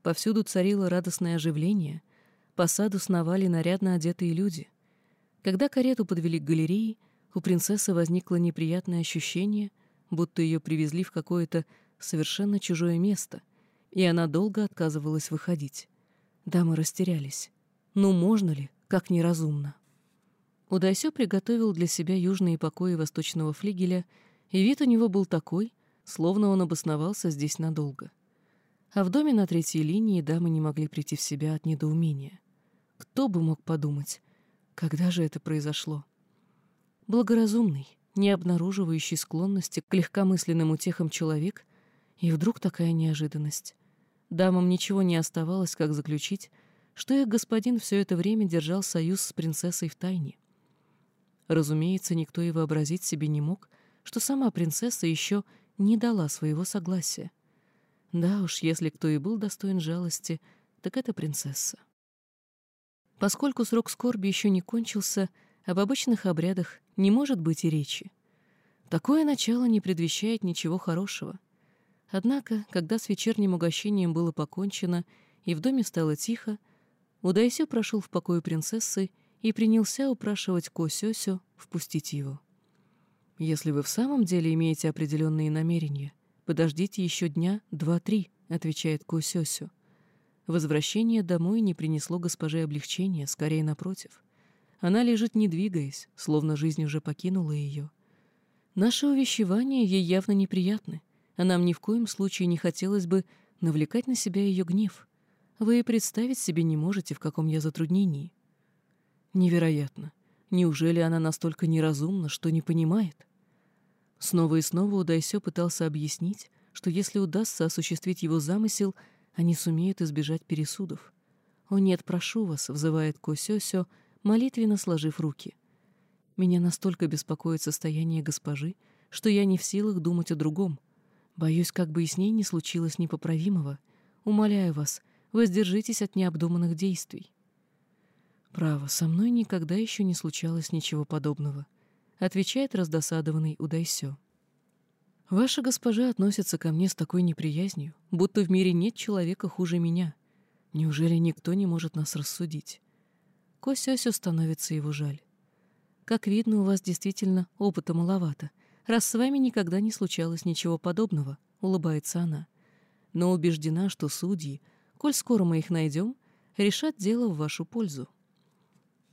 Повсюду царило радостное оживление, по саду сновали нарядно одетые люди. Когда карету подвели к галерее, у принцессы возникло неприятное ощущение, будто ее привезли в какое-то совершенно чужое место, и она долго отказывалась выходить. Дамы растерялись. Ну, можно ли? Как неразумно. Удайсё приготовил для себя южные покои восточного флигеля, и вид у него был такой, словно он обосновался здесь надолго. А в доме на третьей линии дамы не могли прийти в себя от недоумения. Кто бы мог подумать, когда же это произошло? Благоразумный, не обнаруживающий склонности к легкомысленным утехам человек — и вдруг такая неожиданность. Дамам ничего не оставалось, как заключить, что их господин все это время держал союз с принцессой в тайне. Разумеется, никто и вообразить себе не мог, что сама принцесса еще не дала своего согласия. Да уж, если кто и был достоин жалости, так это принцесса. Поскольку срок скорби еще не кончился, об обычных обрядах не может быть и речи. Такое начало не предвещает ничего хорошего — Однако, когда с вечерним угощением было покончено и в доме стало тихо, Удайсё прошел в покой принцессы и принялся упрашивать Ко-Сёсё впустить его. «Если вы в самом деле имеете определенные намерения, подождите еще дня два-три», — отвечает Ко-Сёсё. Возвращение домой не принесло госпоже облегчения, скорее напротив. Она лежит не двигаясь, словно жизнь уже покинула ее. Наши увещевания ей явно неприятны а нам ни в коем случае не хотелось бы навлекать на себя ее гнев. Вы и представить себе не можете, в каком я затруднении. Невероятно. Неужели она настолько неразумна, что не понимает? Снова и снова Удайсё пытался объяснить, что если удастся осуществить его замысел, они сумеют избежать пересудов. «О нет, прошу вас», — взывает Косёсё, молитвенно сложив руки. «Меня настолько беспокоит состояние госпожи, что я не в силах думать о другом. Боюсь, как бы и с ней не случилось непоправимого. Умоляю вас, воздержитесь от необдуманных действий». «Право, со мной никогда еще не случалось ничего подобного», — отвечает раздосадованный Удайсё. «Ваша госпожа относится ко мне с такой неприязнью, будто в мире нет человека хуже меня. Неужели никто не может нас рассудить?» Косёсю становится его жаль. «Как видно, у вас действительно опыта маловато, раз с вами никогда не случалось ничего подобного», — улыбается она. «Но убеждена, что судьи, коль скоро мы их найдем, решат дело в вашу пользу».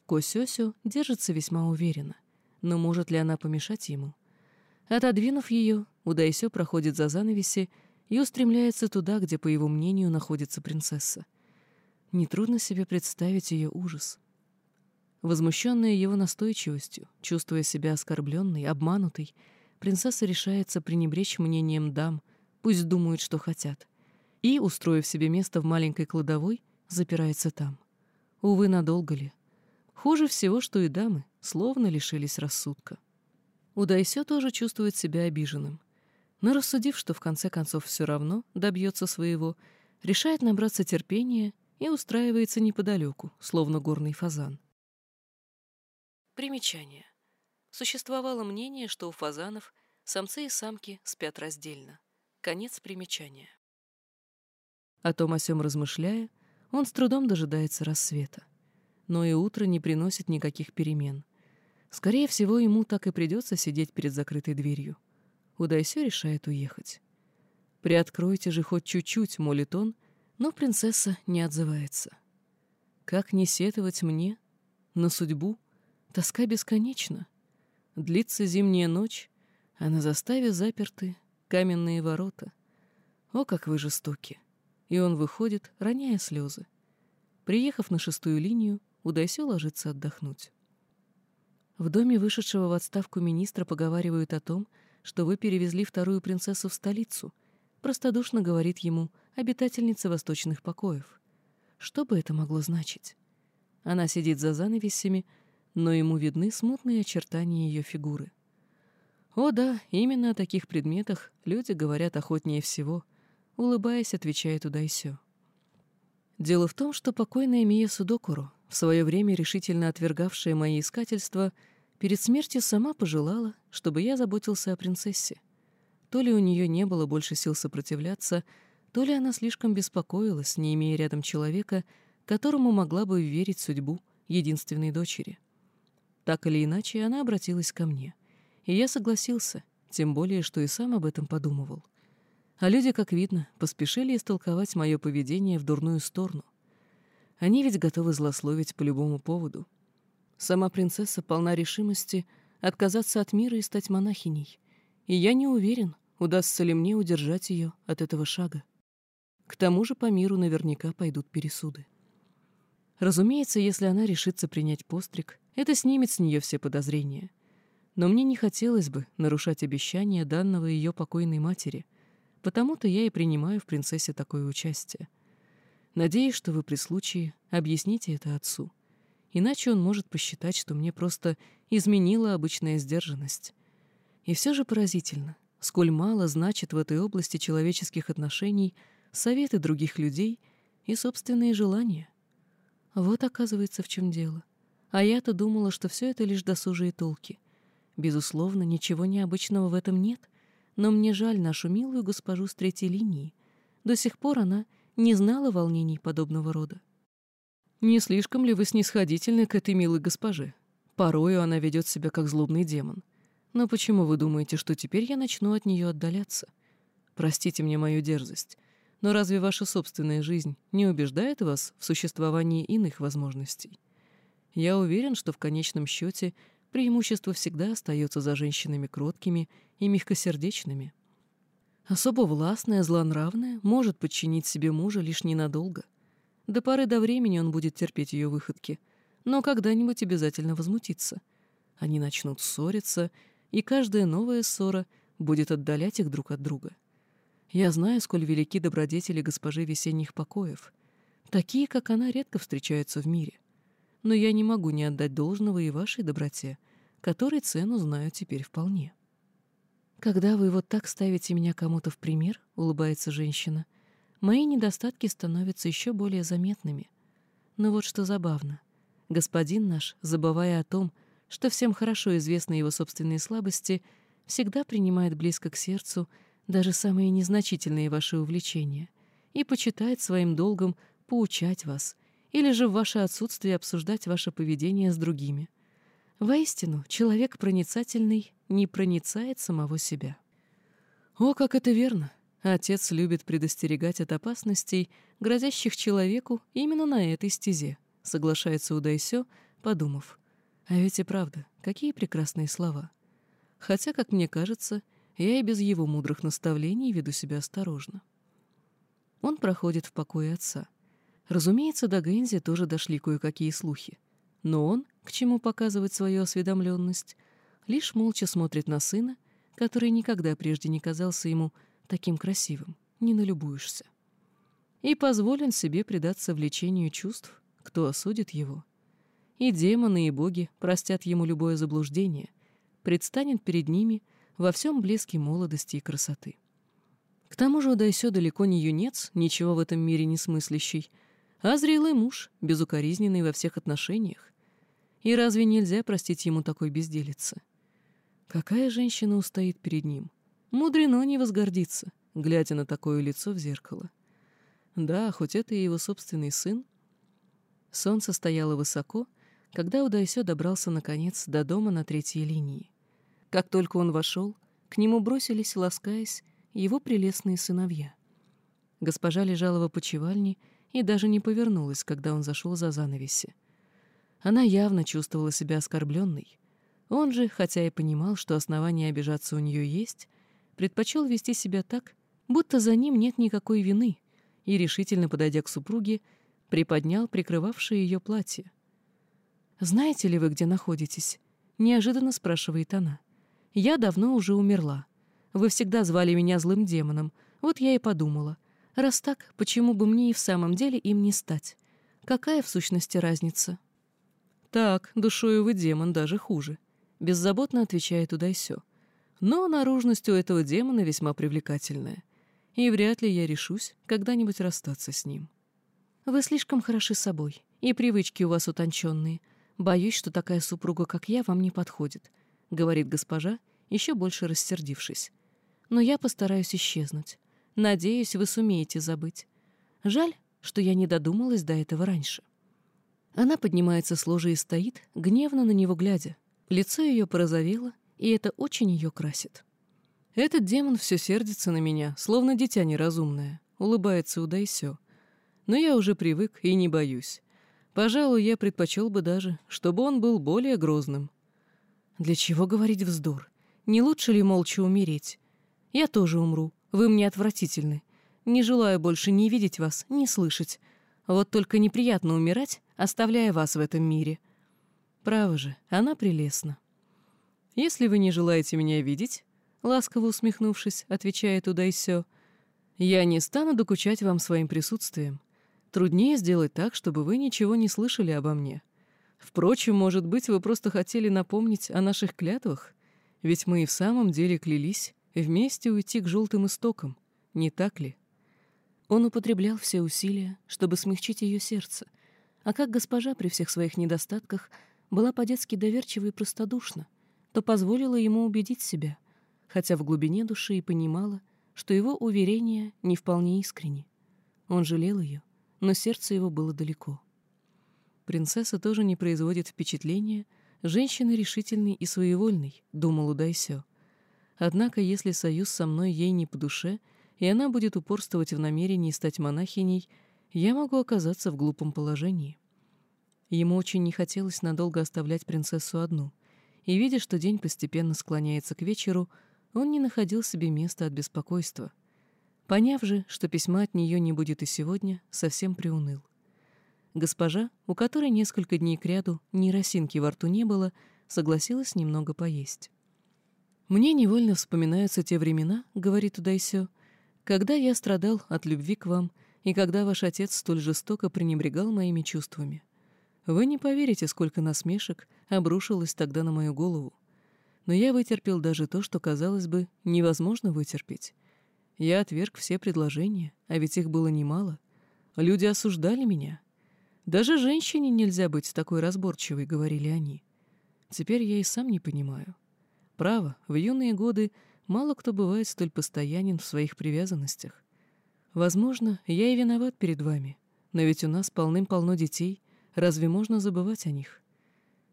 Косёсю держится весьма уверенно, но может ли она помешать ему? Отодвинув ее, Удайсё проходит за занавеси и устремляется туда, где, по его мнению, находится принцесса. Нетрудно себе представить ее ужас. Возмущенная его настойчивостью, чувствуя себя оскорбленной, обманутой, принцесса решается пренебречь мнением дам, пусть думают, что хотят, и, устроив себе место в маленькой кладовой, запирается там. Увы, надолго ли? Хуже всего, что и дамы словно лишились рассудка. Удайсё тоже чувствует себя обиженным. Но рассудив, что в конце концов все равно добьется своего, решает набраться терпения и устраивается неподалеку, словно горный фазан. Примечание. Существовало мнение, что у фазанов самцы и самки спят раздельно. Конец примечания. О том о сём размышляя, он с трудом дожидается рассвета но и утро не приносит никаких перемен. Скорее всего, ему так и придется сидеть перед закрытой дверью. Удайсё решает уехать. «Приоткройте же хоть чуть-чуть», — молит он, но принцесса не отзывается. «Как не сетовать мне? На судьбу? Тоска бесконечна. Длится зимняя ночь, а на заставе заперты каменные ворота. О, как вы жестоки!» И он выходит, роняя слезы. Приехав на шестую линию, Удайсё ложится отдохнуть. В доме вышедшего в отставку министра поговаривают о том, что вы перевезли вторую принцессу в столицу, простодушно говорит ему обитательница восточных покоев. Что бы это могло значить? Она сидит за занавесями, но ему видны смутные очертания ее фигуры. О да, именно о таких предметах люди говорят охотнее всего, улыбаясь, отвечает Удайсё. Дело в том, что покойная Мия Судокуру в свое время решительно отвергавшая мои искательства, перед смертью сама пожелала, чтобы я заботился о принцессе. То ли у нее не было больше сил сопротивляться, то ли она слишком беспокоилась, не имея рядом человека, которому могла бы верить судьбу единственной дочери. Так или иначе, она обратилась ко мне, и я согласился, тем более, что и сам об этом подумывал. А люди, как видно, поспешили истолковать мое поведение в дурную сторону, они ведь готовы злословить по любому поводу. Сама принцесса полна решимости отказаться от мира и стать монахиней, и я не уверен, удастся ли мне удержать ее от этого шага. К тому же по миру наверняка пойдут пересуды. Разумеется, если она решится принять постриг, это снимет с нее все подозрения. Но мне не хотелось бы нарушать обещание данного ее покойной матери, потому-то я и принимаю в принцессе такое участие. Надеюсь, что вы при случае объясните это отцу. Иначе он может посчитать, что мне просто изменила обычная сдержанность. И все же поразительно, сколь мало значит в этой области человеческих отношений советы других людей и собственные желания. Вот оказывается, в чем дело. А я-то думала, что все это лишь досужие толки. Безусловно, ничего необычного в этом нет, но мне жаль нашу милую госпожу с третьей линии. До сих пор она не знала волнений подобного рода. Не слишком ли вы снисходительны к этой милой госпоже? Порою она ведет себя как злобный демон. Но почему вы думаете, что теперь я начну от нее отдаляться? Простите мне мою дерзость, но разве ваша собственная жизнь не убеждает вас в существовании иных возможностей? Я уверен, что в конечном счете преимущество всегда остается за женщинами кроткими и мягкосердечными. Особо властная, злонравная, может подчинить себе мужа лишь ненадолго. До поры до времени он будет терпеть ее выходки, но когда-нибудь обязательно возмутится. Они начнут ссориться, и каждая новая ссора будет отдалять их друг от друга. Я знаю, сколь велики добродетели госпожи весенних покоев. Такие, как она, редко встречаются в мире. Но я не могу не отдать должного и вашей доброте, которой цену знаю теперь вполне. «Когда вы вот так ставите меня кому-то в пример», — улыбается женщина, «мои недостатки становятся еще более заметными. Но вот что забавно. Господин наш, забывая о том, что всем хорошо известны его собственные слабости, всегда принимает близко к сердцу — даже самые незначительные ваши увлечения, и почитает своим долгом поучать вас или же в ваше отсутствие обсуждать ваше поведение с другими. Воистину, человек проницательный не проницает самого себя. О, как это верно! Отец любит предостерегать от опасностей, грозящих человеку именно на этой стезе, соглашается Удайсё, подумав. А ведь и правда, какие прекрасные слова. Хотя, как мне кажется, — я и без его мудрых наставлений веду себя осторожно. Он проходит в покое отца. Разумеется, до Гэнзи тоже дошли кое-какие слухи. Но он, к чему показывать свою осведомленность, лишь молча смотрит на сына, который никогда прежде не казался ему таким красивым, не налюбуешься. И позволен себе предаться влечению чувств, кто осудит его. И демоны, и боги простят ему любое заблуждение, предстанет перед ними — во всем блеске молодости и красоты. К тому же Удайсё далеко не юнец, ничего в этом мире не смыслящий, а зрелый муж, безукоризненный во всех отношениях. И разве нельзя простить ему такой безделицы? Какая женщина устоит перед ним? Мудрено не возгордиться, глядя на такое лицо в зеркало. Да, хоть это и его собственный сын. Солнце стояло высоко, когда Удайсё добрался, наконец, до дома на третьей линии. Как только он вошел, к нему бросились, ласкаясь, его прелестные сыновья. Госпожа лежала в опочивальне и даже не повернулась, когда он зашел за занавеси. Она явно чувствовала себя оскорбленной. Он же, хотя и понимал, что основания обижаться у нее есть, предпочел вести себя так, будто за ним нет никакой вины, и, решительно подойдя к супруге, приподнял прикрывавшее ее платье. «Знаете ли вы, где находитесь?» — неожиданно спрашивает она. Я давно уже умерла. Вы всегда звали меня злым демоном. Вот я и подумала. Раз так, почему бы мне и в самом деле им не стать? Какая в сущности разница? Так, душою вы демон, даже хуже. Беззаботно отвечает Удайсё. Но наружность у этого демона весьма привлекательная. И вряд ли я решусь когда-нибудь расстаться с ним. Вы слишком хороши собой, и привычки у вас утонченные. Боюсь, что такая супруга, как я, вам не подходит. — говорит госпожа, еще больше рассердившись. «Но я постараюсь исчезнуть. Надеюсь, вы сумеете забыть. Жаль, что я не додумалась до этого раньше». Она поднимается с ложа и стоит, гневно на него глядя. Лицо ее порозовело, и это очень ее красит. «Этот демон все сердится на меня, словно дитя неразумное», — улыбается Удайсё. «Но я уже привык и не боюсь. Пожалуй, я предпочел бы даже, чтобы он был более грозным. Для чего говорить вздор? Не лучше ли молча умереть? Я тоже умру. Вы мне отвратительны. Не желаю больше ни видеть вас, ни слышать. Вот только неприятно умирать, оставляя вас в этом мире. Право же, она прелестна. Если вы не желаете меня видеть, ласково усмехнувшись, отвечает Удайсё, я не стану докучать вам своим присутствием. Труднее сделать так, чтобы вы ничего не слышали обо мне. Впрочем, может быть, вы просто хотели напомнить о наших клятвах? Ведь мы и в самом деле клялись вместе уйти к желтым истокам, не так ли? Он употреблял все усилия, чтобы смягчить ее сердце, а как госпожа при всех своих недостатках была по-детски доверчива и простодушна, то позволила ему убедить себя, хотя в глубине души и понимала, что его уверения не вполне искренни. Он жалел ее, но сердце его было далеко. Принцесса тоже не производит впечатления женщины решительной и своевольной, думал Удайсё. Однако, если союз со мной ей не по душе, и она будет упорствовать в намерении стать монахиней, я могу оказаться в глупом положении. Ему очень не хотелось надолго оставлять принцессу одну, и, видя, что день постепенно склоняется к вечеру, он не находил себе места от беспокойства. Поняв же, что письма от нее не будет и сегодня, совсем приуныл. Госпожа, у которой несколько дней кряду ни росинки во рту не было, согласилась немного поесть. «Мне невольно вспоминаются те времена, — говорит Удайсё, — когда я страдал от любви к вам и когда ваш отец столь жестоко пренебрегал моими чувствами. Вы не поверите, сколько насмешек обрушилось тогда на мою голову. Но я вытерпел даже то, что, казалось бы, невозможно вытерпеть. Я отверг все предложения, а ведь их было немало. Люди осуждали меня, даже женщине нельзя быть такой разборчивой, говорили они. Теперь я и сам не понимаю. Право, в юные годы мало кто бывает столь постоянен в своих привязанностях. Возможно, я и виноват перед вами, но ведь у нас полным-полно детей, разве можно забывать о них?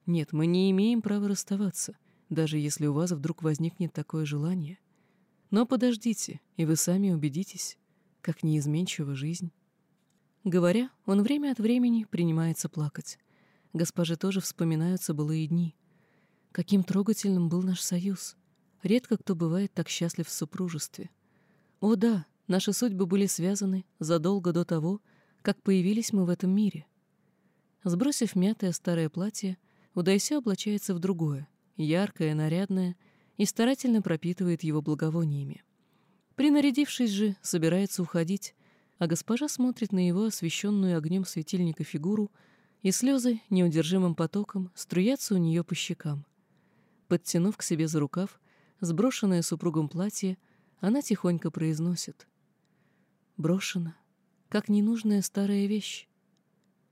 Нет, мы не имеем права расставаться, даже если у вас вдруг возникнет такое желание. Но подождите, и вы сами убедитесь, как неизменчива жизнь. Говоря, он время от времени принимается плакать. Госпоже тоже вспоминаются былые дни. Каким трогательным был наш союз. Редко кто бывает так счастлив в супружестве. О да, наши судьбы были связаны задолго до того, как появились мы в этом мире. Сбросив мятое старое платье, Удайся облачается в другое, яркое, нарядное, и старательно пропитывает его благовониями. Принарядившись же, собирается уходить, а госпожа смотрит на его освещенную огнем светильника фигуру, и слезы неудержимым потоком струятся у нее по щекам. Подтянув к себе за рукав, сброшенное супругом платье, она тихонько произносит. «Брошена, как ненужная старая вещь.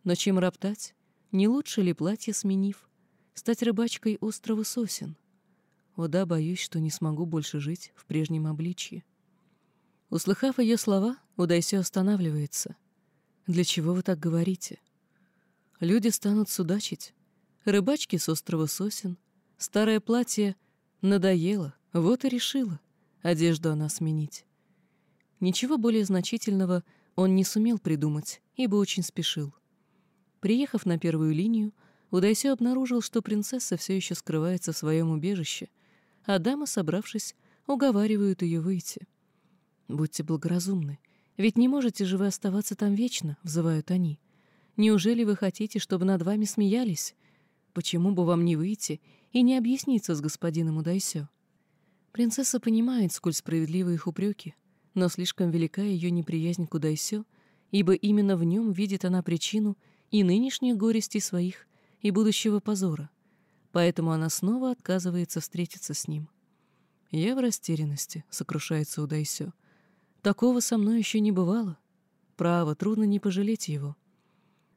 Но чем роптать, не лучше ли платье сменив, стать рыбачкой острова сосен? О да, боюсь, что не смогу больше жить в прежнем обличье». Услыхав ее слова, Удайсё останавливается. «Для чего вы так говорите? Люди станут судачить. Рыбачки с острова Сосен. Старое платье надоело, вот и решила одежду она сменить». Ничего более значительного он не сумел придумать, ибо очень спешил. Приехав на первую линию, Удайсё обнаружил, что принцесса все еще скрывается в своем убежище, а дамы, собравшись, уговаривают ее выйти. «Будьте благоразумны, ведь не можете же вы оставаться там вечно», — взывают они. «Неужели вы хотите, чтобы над вами смеялись? Почему бы вам не выйти и не объясниться с господином Удайсё?» Принцесса понимает, сколь справедливы их упреки, но слишком велика ее неприязнь к Удайсё, ибо именно в нем видит она причину и нынешних горестей своих, и будущего позора, поэтому она снова отказывается встретиться с ним. «Я в растерянности», — сокрушается Удайсё. Такого со мной еще не бывало. Право, трудно не пожалеть его.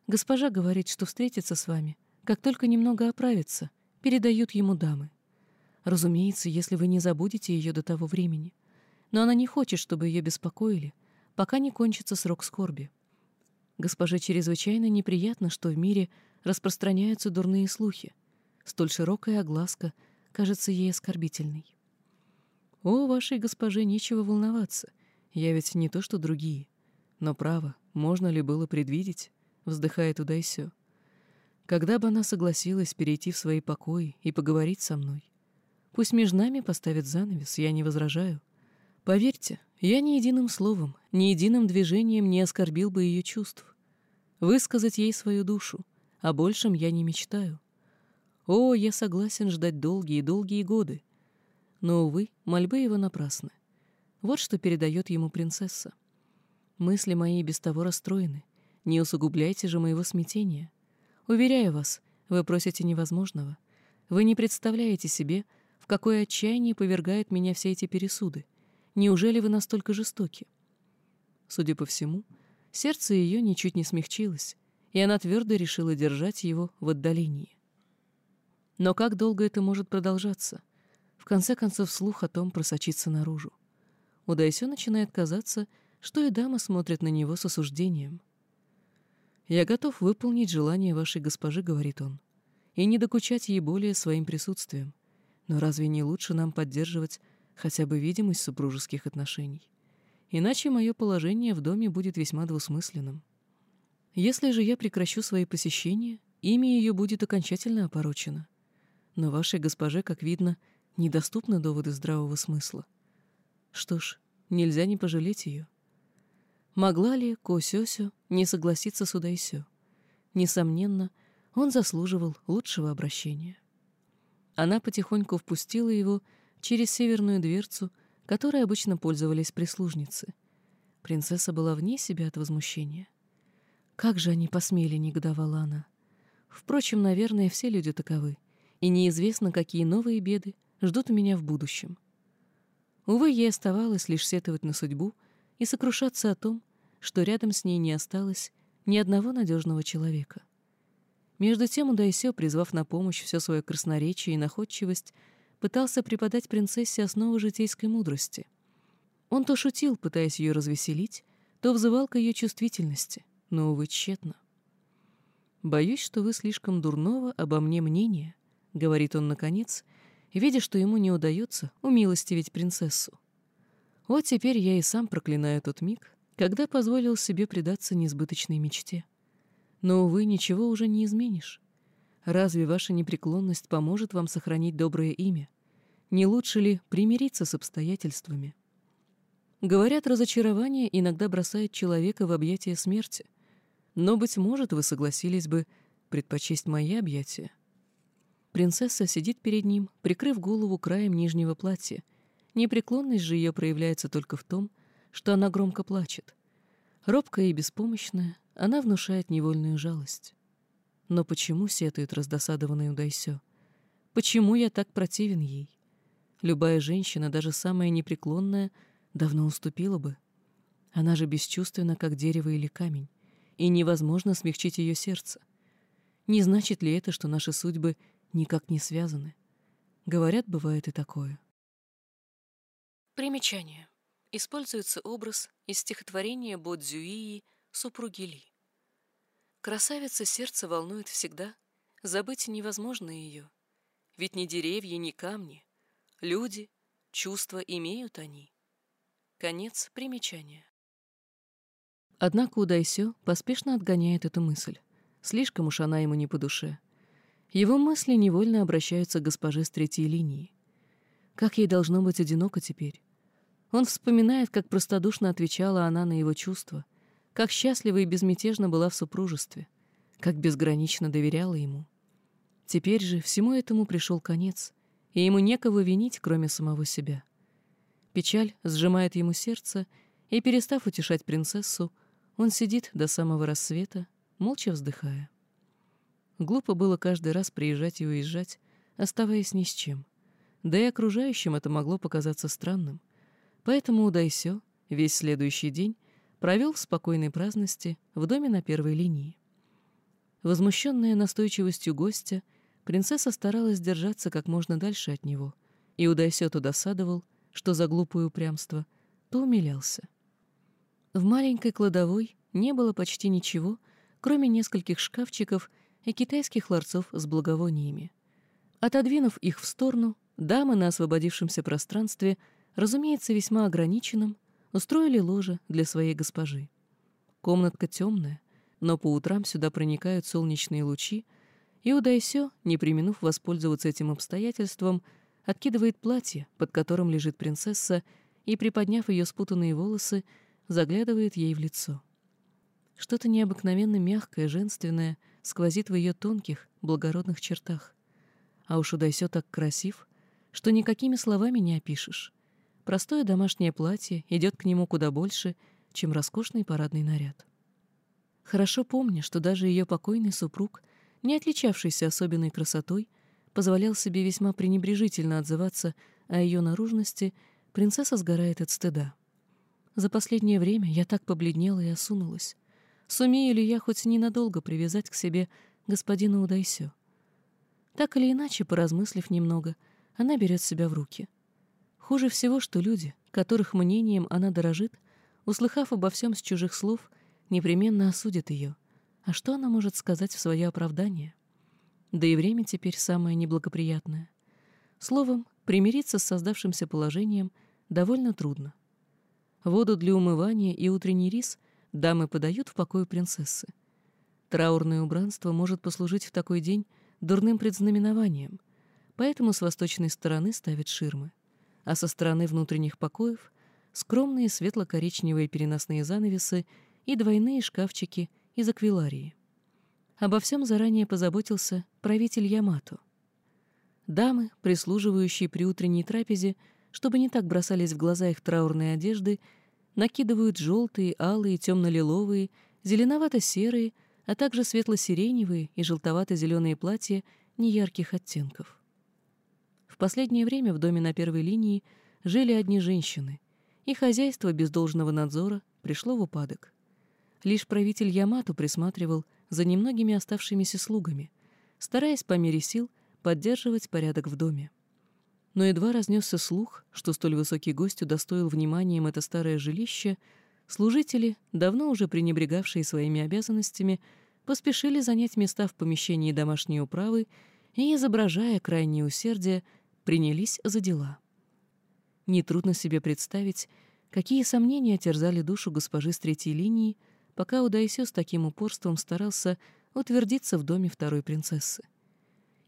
Госпожа говорит, что встретится с вами, как только немного оправится, передают ему дамы. Разумеется, если вы не забудете ее до того времени. Но она не хочет, чтобы ее беспокоили, пока не кончится срок скорби. Госпоже чрезвычайно неприятно, что в мире распространяются дурные слухи. Столь широкая огласка кажется ей оскорбительной. О, вашей госпоже нечего волноваться — я ведь не то, что другие. Но право, можно ли было предвидеть? Вздыхает туда. Когда бы она согласилась перейти в свои покои и поговорить со мной? Пусть между нами поставят занавес, я не возражаю. Поверьте, я ни единым словом, ни единым движением не оскорбил бы ее чувств. Высказать ей свою душу, о большем я не мечтаю. О, я согласен ждать долгие-долгие годы. Но, увы, мольбы его напрасны. Вот что передает ему принцесса. Мысли мои без того расстроены. Не усугубляйте же моего смятения. Уверяю вас, вы просите невозможного. Вы не представляете себе, в какое отчаяние повергают меня все эти пересуды. Неужели вы настолько жестоки? Судя по всему, сердце ее ничуть не смягчилось, и она твердо решила держать его в отдалении. Но как долго это может продолжаться? В конце концов, слух о том просочится наружу. Удайсё начинает казаться, что и дама смотрит на него с осуждением. «Я готов выполнить желание вашей госпожи», — говорит он, «и не докучать ей более своим присутствием. Но разве не лучше нам поддерживать хотя бы видимость супружеских отношений? Иначе мое положение в доме будет весьма двусмысленным. Если же я прекращу свои посещения, имя ее будет окончательно опорочено. Но вашей госпоже, как видно, недоступны доводы здравого смысла. Что ж, нельзя не пожалеть ее. Могла ли Косёсю не согласиться с Удайсё? Несомненно, он заслуживал лучшего обращения. Она потихоньку впустила его через северную дверцу, которой обычно пользовались прислужницы. Принцесса была вне себя от возмущения. Как же они посмели, негодовала она. Впрочем, наверное, все люди таковы, и неизвестно, какие новые беды ждут меня в будущем. Увы, ей оставалось лишь сетовать на судьбу и сокрушаться о том, что рядом с ней не осталось ни одного надежного человека. Между тем Удайсё, призвав на помощь все свое красноречие и находчивость, пытался преподать принцессе основы житейской мудрости. Он то шутил, пытаясь ее развеселить, то взывал к ее чувствительности, но, увы, тщетно. «Боюсь, что вы слишком дурного обо мне мнения», — говорит он наконец, видя, что ему не удается умилостивить принцессу. Вот теперь я и сам проклинаю тот миг, когда позволил себе предаться несбыточной мечте. Но, увы, ничего уже не изменишь. Разве ваша непреклонность поможет вам сохранить доброе имя? Не лучше ли примириться с обстоятельствами? Говорят, разочарование иногда бросает человека в объятия смерти. Но, быть может, вы согласились бы предпочесть мои объятия. Принцесса сидит перед ним, прикрыв голову краем нижнего платья. Непреклонность же ее проявляется только в том, что она громко плачет. Робкая и беспомощная, она внушает невольную жалость. Но почему сетует раздосадованный Удайсё? Почему я так противен ей? Любая женщина, даже самая непреклонная, давно уступила бы. Она же бесчувственна, как дерево или камень, и невозможно смягчить ее сердце. Не значит ли это, что наши судьбы никак не связаны? Говорят, бывает и такое. Примечание используется образ из стихотворения Бодзюии «Супруги Ли». Красавица сердце волнует всегда, забыть невозможно ее. Ведь ни деревья, ни камни, люди, чувства имеют они. Конец примечания. Однако Удайсё поспешно отгоняет эту мысль. Слишком уж она ему не по душе. Его мысли невольно обращаются к госпоже с третьей линии. Как ей должно быть одиноко теперь? Он вспоминает, как простодушно отвечала она на его чувства, как счастлива и безмятежно была в супружестве, как безгранично доверяла ему. Теперь же всему этому пришел конец, и ему некого винить, кроме самого себя. Печаль сжимает ему сердце, и, перестав утешать принцессу, он сидит до самого рассвета, молча вздыхая. Глупо было каждый раз приезжать и уезжать, оставаясь ни с чем. Да и окружающим это могло показаться странным — Поэтому Удайсё весь следующий день провел в спокойной праздности в доме на первой линии. Возмущенная настойчивостью гостя, принцесса старалась держаться как можно дальше от него, и Удайсё досадовал, что за глупое упрямство, то умилялся. В маленькой кладовой не было почти ничего, кроме нескольких шкафчиков и китайских ларцов с благовониями. Отодвинув их в сторону, дамы на освободившемся пространстве — разумеется, весьма ограниченным, устроили ложе для своей госпожи. Комнатка темная, но по утрам сюда проникают солнечные лучи, и Удайсё, не применув воспользоваться этим обстоятельством, откидывает платье, под которым лежит принцесса, и, приподняв ее спутанные волосы, заглядывает ей в лицо. Что-то необыкновенно мягкое, женственное сквозит в ее тонких, благородных чертах. А уж Удайсё так красив, что никакими словами не опишешь. Простое домашнее платье идет к нему куда больше, чем роскошный парадный наряд. Хорошо помня, что даже ее покойный супруг, не отличавшийся особенной красотой, позволял себе весьма пренебрежительно отзываться о ее наружности, принцесса сгорает от стыда. За последнее время я так побледнела и осунулась. Сумею ли я хоть ненадолго привязать к себе господина Удайсё? Так или иначе, поразмыслив немного, она берет себя в руки. Хуже всего, что люди, которых мнением она дорожит, услыхав обо всем с чужих слов, непременно осудят ее. А что она может сказать в свое оправдание? Да и время теперь самое неблагоприятное. Словом, примириться с создавшимся положением довольно трудно. Воду для умывания и утренний рис дамы подают в покое принцессы. Траурное убранство может послужить в такой день дурным предзнаменованием, поэтому с восточной стороны ставят ширмы а со стороны внутренних покоев скромные светло-коричневые переносные занавесы и двойные шкафчики из аквиларии. Обо всем заранее позаботился правитель Ямато. Дамы, прислуживающие при утренней трапезе, чтобы не так бросались в глаза их траурные одежды, накидывают желтые, алые, темно-лиловые, зеленовато-серые, а также светло-сиреневые и желтовато-зеленые платья неярких оттенков. Последнее время в доме на первой линии жили одни женщины, и хозяйство без должного надзора пришло в упадок. Лишь правитель Ямату присматривал за немногими оставшимися слугами, стараясь по мере сил поддерживать порядок в доме. Но едва разнесся слух, что столь высокий гость удостоил вниманием это старое жилище, служители, давно уже пренебрегавшие своими обязанностями, поспешили занять места в помещении домашней управы и, изображая крайнее усердие, принялись за дела. Нетрудно себе представить, какие сомнения терзали душу госпожи с третьей линии, пока Удайсё с таким упорством старался утвердиться в доме второй принцессы.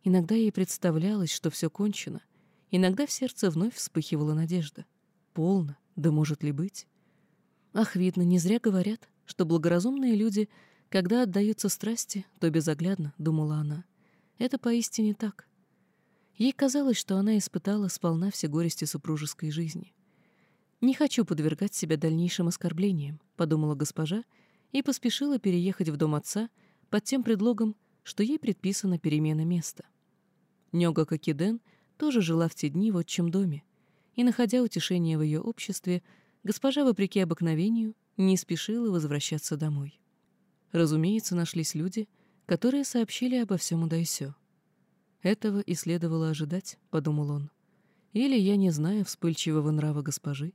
Иногда ей представлялось, что все кончено, иногда в сердце вновь вспыхивала надежда. Полно, да может ли быть? Ах, видно, не зря говорят, что благоразумные люди, когда отдаются страсти, то безоглядно, думала она. Это поистине так. Ей казалось, что она испытала сполна все горести супружеской жизни. «Не хочу подвергать себя дальнейшим оскорблениям», — подумала госпожа и поспешила переехать в дом отца под тем предлогом, что ей предписана перемена места. Нёга Кокиден тоже жила в те дни в отчим доме, и, находя утешение в ее обществе, госпожа, вопреки обыкновению, не спешила возвращаться домой. Разумеется, нашлись люди, которые сообщили обо всем Удайсё. Этого и следовало ожидать, — подумал он. Или я не знаю вспыльчивого нрава госпожи.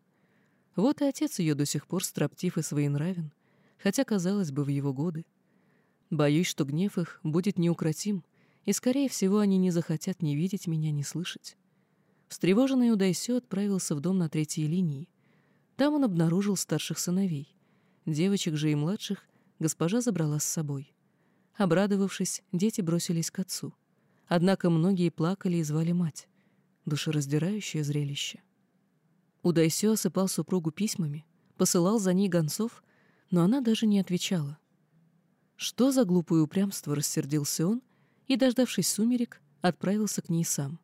Вот и отец ее до сих пор строптив и своенравен, хотя, казалось бы, в его годы. Боюсь, что гнев их будет неукротим, и, скорее всего, они не захотят ни видеть меня, ни слышать. Встревоженный Удайсё отправился в дом на третьей линии. Там он обнаружил старших сыновей. Девочек же и младших госпожа забрала с собой. Обрадовавшись, дети бросились к отцу. Однако многие плакали и звали мать. Душераздирающее зрелище. Удайсё осыпал супругу письмами, посылал за ней гонцов, но она даже не отвечала. Что за глупое упрямство, рассердился он и, дождавшись сумерек, отправился к ней сам.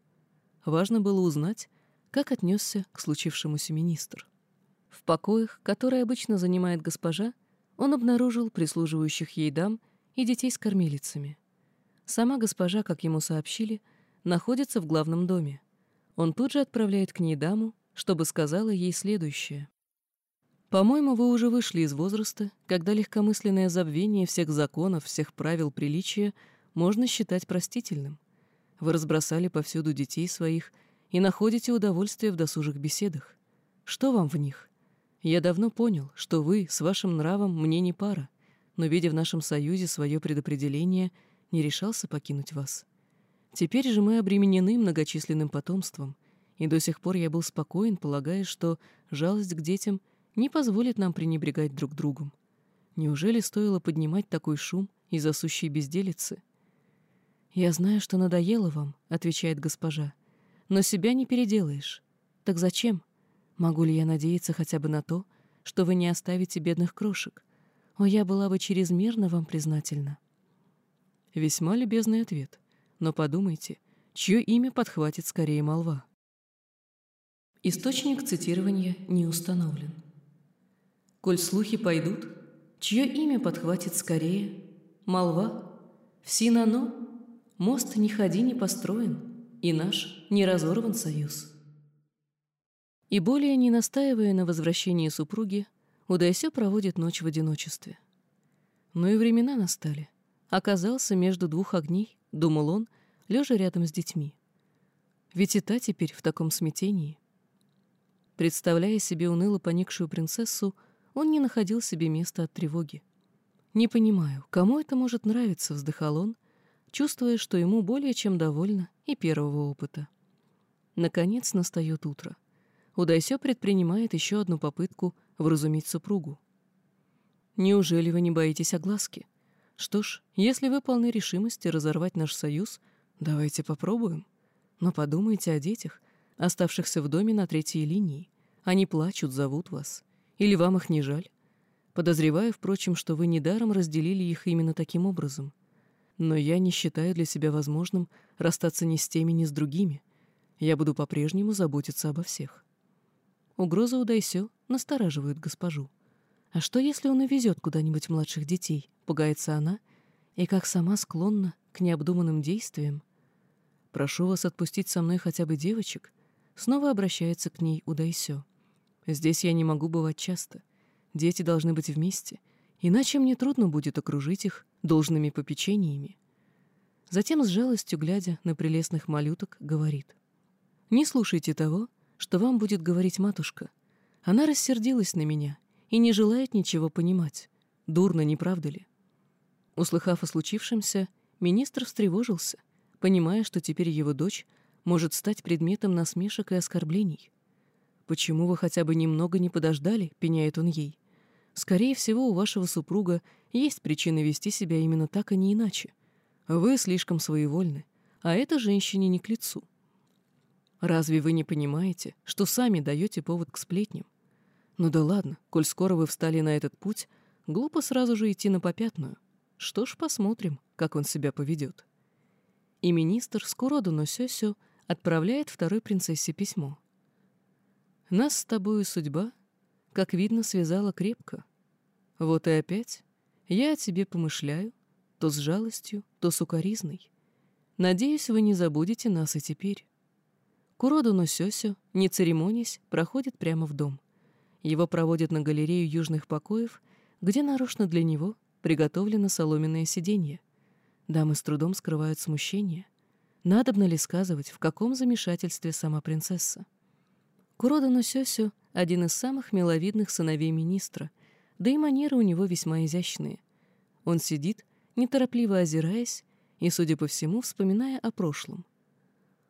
Важно было узнать, как отнесся к случившемуся министр. В покоях, которые обычно занимает госпожа, он обнаружил прислуживающих ей дам и детей с кормилицами. Сама госпожа, как ему сообщили, находится в главном доме. Он тут же отправляет к ней даму, чтобы сказала ей следующее. «По-моему, вы уже вышли из возраста, когда легкомысленное забвение всех законов, всех правил приличия можно считать простительным. Вы разбросали повсюду детей своих и находите удовольствие в досужих беседах. Что вам в них? Я давно понял, что вы с вашим нравом мне не пара, но, видя в нашем союзе свое предопределение — не решался покинуть вас. Теперь же мы обременены многочисленным потомством, и до сих пор я был спокоен, полагая, что жалость к детям не позволит нам пренебрегать друг другом. Неужели стоило поднимать такой шум из-за сущей безделицы? «Я знаю, что надоело вам», — отвечает госпожа, — «но себя не переделаешь. Так зачем? Могу ли я надеяться хотя бы на то, что вы не оставите бедных крошек? О, я была бы чрезмерно вам признательна». Весьма любезный ответ. Но подумайте, чье имя подхватит скорее молва? Источник цитирования не установлен. Коль слухи пойдут, чье имя подхватит скорее? Молва? В Синано? Мост не ходи не построен, и наш не разорван союз. И более не настаивая на возвращении супруги, Удайсё проводит ночь в одиночестве. Но и времена настали оказался между двух огней, думал он, лежа рядом с детьми. Ведь и та теперь в таком смятении. Представляя себе уныло поникшую принцессу, он не находил себе места от тревоги. «Не понимаю, кому это может нравиться?» — вздыхал он, чувствуя, что ему более чем довольно и первого опыта. Наконец настает утро. Удайсё предпринимает еще одну попытку вразумить супругу. «Неужели вы не боитесь огласки?» Что ж, если вы полны решимости разорвать наш союз, давайте попробуем. Но подумайте о детях, оставшихся в доме на третьей линии. Они плачут, зовут вас. Или вам их не жаль? Подозреваю, впрочем, что вы недаром разделили их именно таким образом. Но я не считаю для себя возможным расстаться ни с теми, ни с другими. Я буду по-прежнему заботиться обо всех. Угроза Удайсё настораживает госпожу. А что, если он увезет куда-нибудь младших детей? Пугается она, и как сама склонна к необдуманным действиям. Прошу вас отпустить со мной хотя бы девочек. Снова обращается к ней Удайсё. Здесь я не могу бывать часто. Дети должны быть вместе, иначе мне трудно будет окружить их должными попечениями. Затем с жалостью, глядя на прелестных малюток, говорит. «Не слушайте того, что вам будет говорить матушка. Она рассердилась на меня и не желает ничего понимать. Дурно, не правда ли?» Услыхав о случившемся, министр встревожился, понимая, что теперь его дочь может стать предметом насмешек и оскорблений. «Почему вы хотя бы немного не подождали?» — пеняет он ей. Скорее всего, у вашего супруга есть причины вести себя именно так, а не иначе. Вы слишком своевольны, а это женщине не к лицу. Разве вы не понимаете, что сами даете повод к сплетням? Ну да ладно, коль скоро вы встали на этот путь, глупо сразу же идти на попятную. Что ж, посмотрим, как он себя поведет. И министр Скуроду Носёсё отправляет второй принцессе письмо. «Нас с тобою судьба как видно, связала крепко. Вот и опять я о тебе помышляю, то с жалостью, то с укоризной. Надеюсь, вы не забудете нас и теперь. Куроду Носёсё, не церемонясь, проходит прямо в дом. Его проводят на галерею южных покоев, где нарочно для него приготовлено соломенное сиденье. Дамы с трудом скрывают смущение. Надобно ли сказывать, в каком замешательстве сама принцесса? Курода Носёсё один из самых миловидных сыновей министра, да и манеры у него весьма изящные. Он сидит, неторопливо озираясь и, судя по всему, вспоминая о прошлом.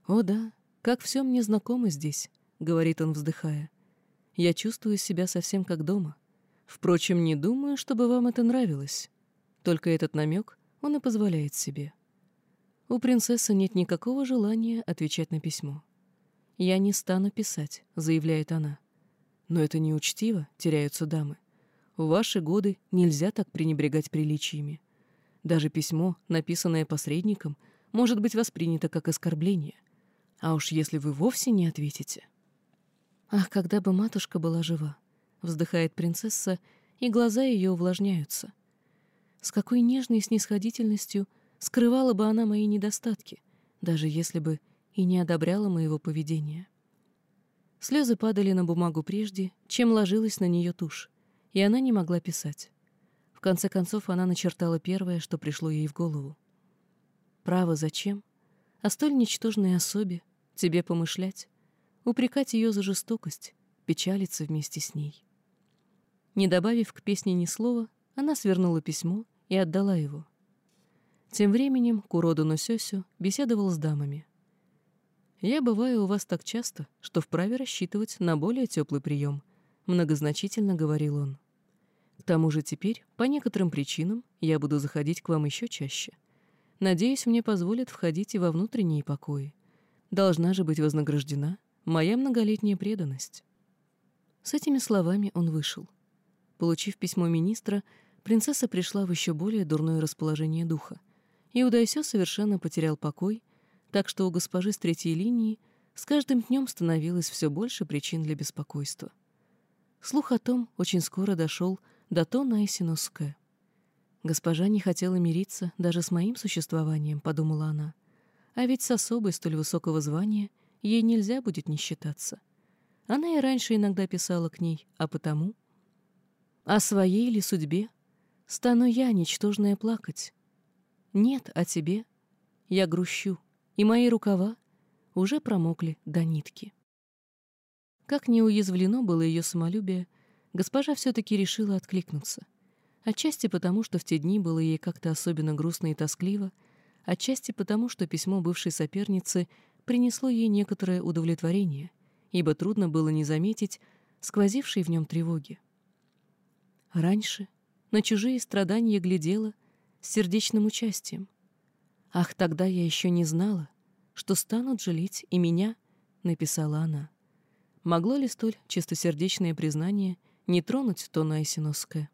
«О да, как все мне знакомо здесь», — говорит он, вздыхая. «Я чувствую себя совсем как дома. Впрочем, не думаю, чтобы вам это нравилось. Только этот намек он и позволяет себе». У принцессы нет никакого желания отвечать на письмо. «Я не стану писать», — заявляет она. Но это неучтиво, теряются дамы. В ваши годы нельзя так пренебрегать приличиями. Даже письмо, написанное посредником, может быть воспринято как оскорбление. А уж если вы вовсе не ответите... «Ах, когда бы матушка была жива!» — вздыхает принцесса, и глаза ее увлажняются. С какой нежной снисходительностью скрывала бы она мои недостатки, даже если бы и не одобряла моего поведения. Слезы падали на бумагу прежде, чем ложилась на нее тушь, и она не могла писать. В конце концов, она начертала первое, что пришло ей в голову. «Право, зачем? О столь ничтожной особе тебе помышлять, упрекать ее за жестокость, печалиться вместе с ней». Не добавив к песне ни слова, она свернула письмо и отдала его. Тем временем Куроду Носёсю беседовал с дамами. Я бываю у вас так часто, что вправе рассчитывать на более теплый прием», — многозначительно говорил он. «К тому же теперь, по некоторым причинам, я буду заходить к вам еще чаще. Надеюсь, мне позволят входить и во внутренние покои. Должна же быть вознаграждена моя многолетняя преданность». С этими словами он вышел. Получив письмо министра, принцесса пришла в еще более дурное расположение духа, и Удайсё совершенно потерял покой — так что у госпожи с третьей линии с каждым днем становилось все больше причин для беспокойства. Слух о том очень скоро дошел до Тона Айсиноске. «Госпожа не хотела мириться даже с моим существованием», — подумала она. «А ведь с особой столь высокого звания ей нельзя будет не считаться. Она и раньше иногда писала к ней, а потому...» «О своей ли судьбе? Стану я, ничтожная, плакать? Нет, о тебе. Я грущу, и мои рукава уже промокли до нитки. Как не уязвлено было ее самолюбие, госпожа все-таки решила откликнуться. Отчасти потому, что в те дни было ей как-то особенно грустно и тоскливо, отчасти потому, что письмо бывшей соперницы принесло ей некоторое удовлетворение, ибо трудно было не заметить сквозившей в нем тревоги. Раньше на чужие страдания глядела с сердечным участием, «Ах, тогда я еще не знала, что станут жалеть и меня», — написала она. Могло ли столь чистосердечное признание не тронуть Тона Айсиноске?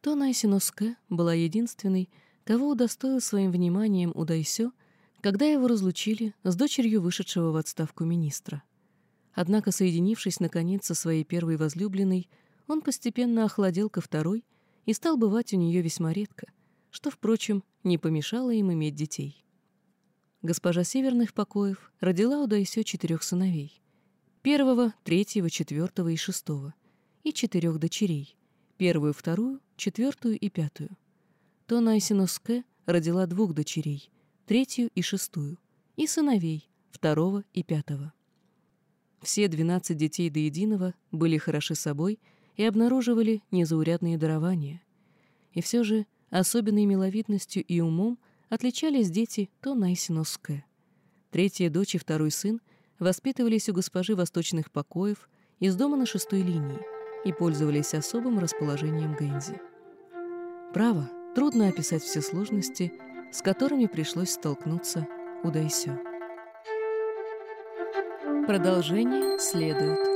Тона Айсиноске была единственной, кого удостоил своим вниманием Удайсё, когда его разлучили с дочерью вышедшего в отставку министра. Однако, соединившись, наконец, со своей первой возлюбленной, он постепенно охладел ко второй и стал бывать у нее весьма редко, что, впрочем, не помешало им иметь детей. Госпожа Северных покоев родила у Дайсё четырех сыновей — первого, третьего, четвертого и шестого, и четырех дочерей — первую, вторую, четвертую и пятую. То Найсиноске родила двух дочерей — третью и шестую, и сыновей — второго и пятого. Все двенадцать детей до единого были хороши собой и обнаруживали незаурядные дарования. И все же особенной миловидностью и умом отличались дети то Найсиноске. Третья дочь и второй сын воспитывались у госпожи восточных покоев из дома на шестой линии и пользовались особым расположением Гэнзи. Право, трудно описать все сложности, с которыми пришлось столкнуться у Дайсё. Продолжение следует.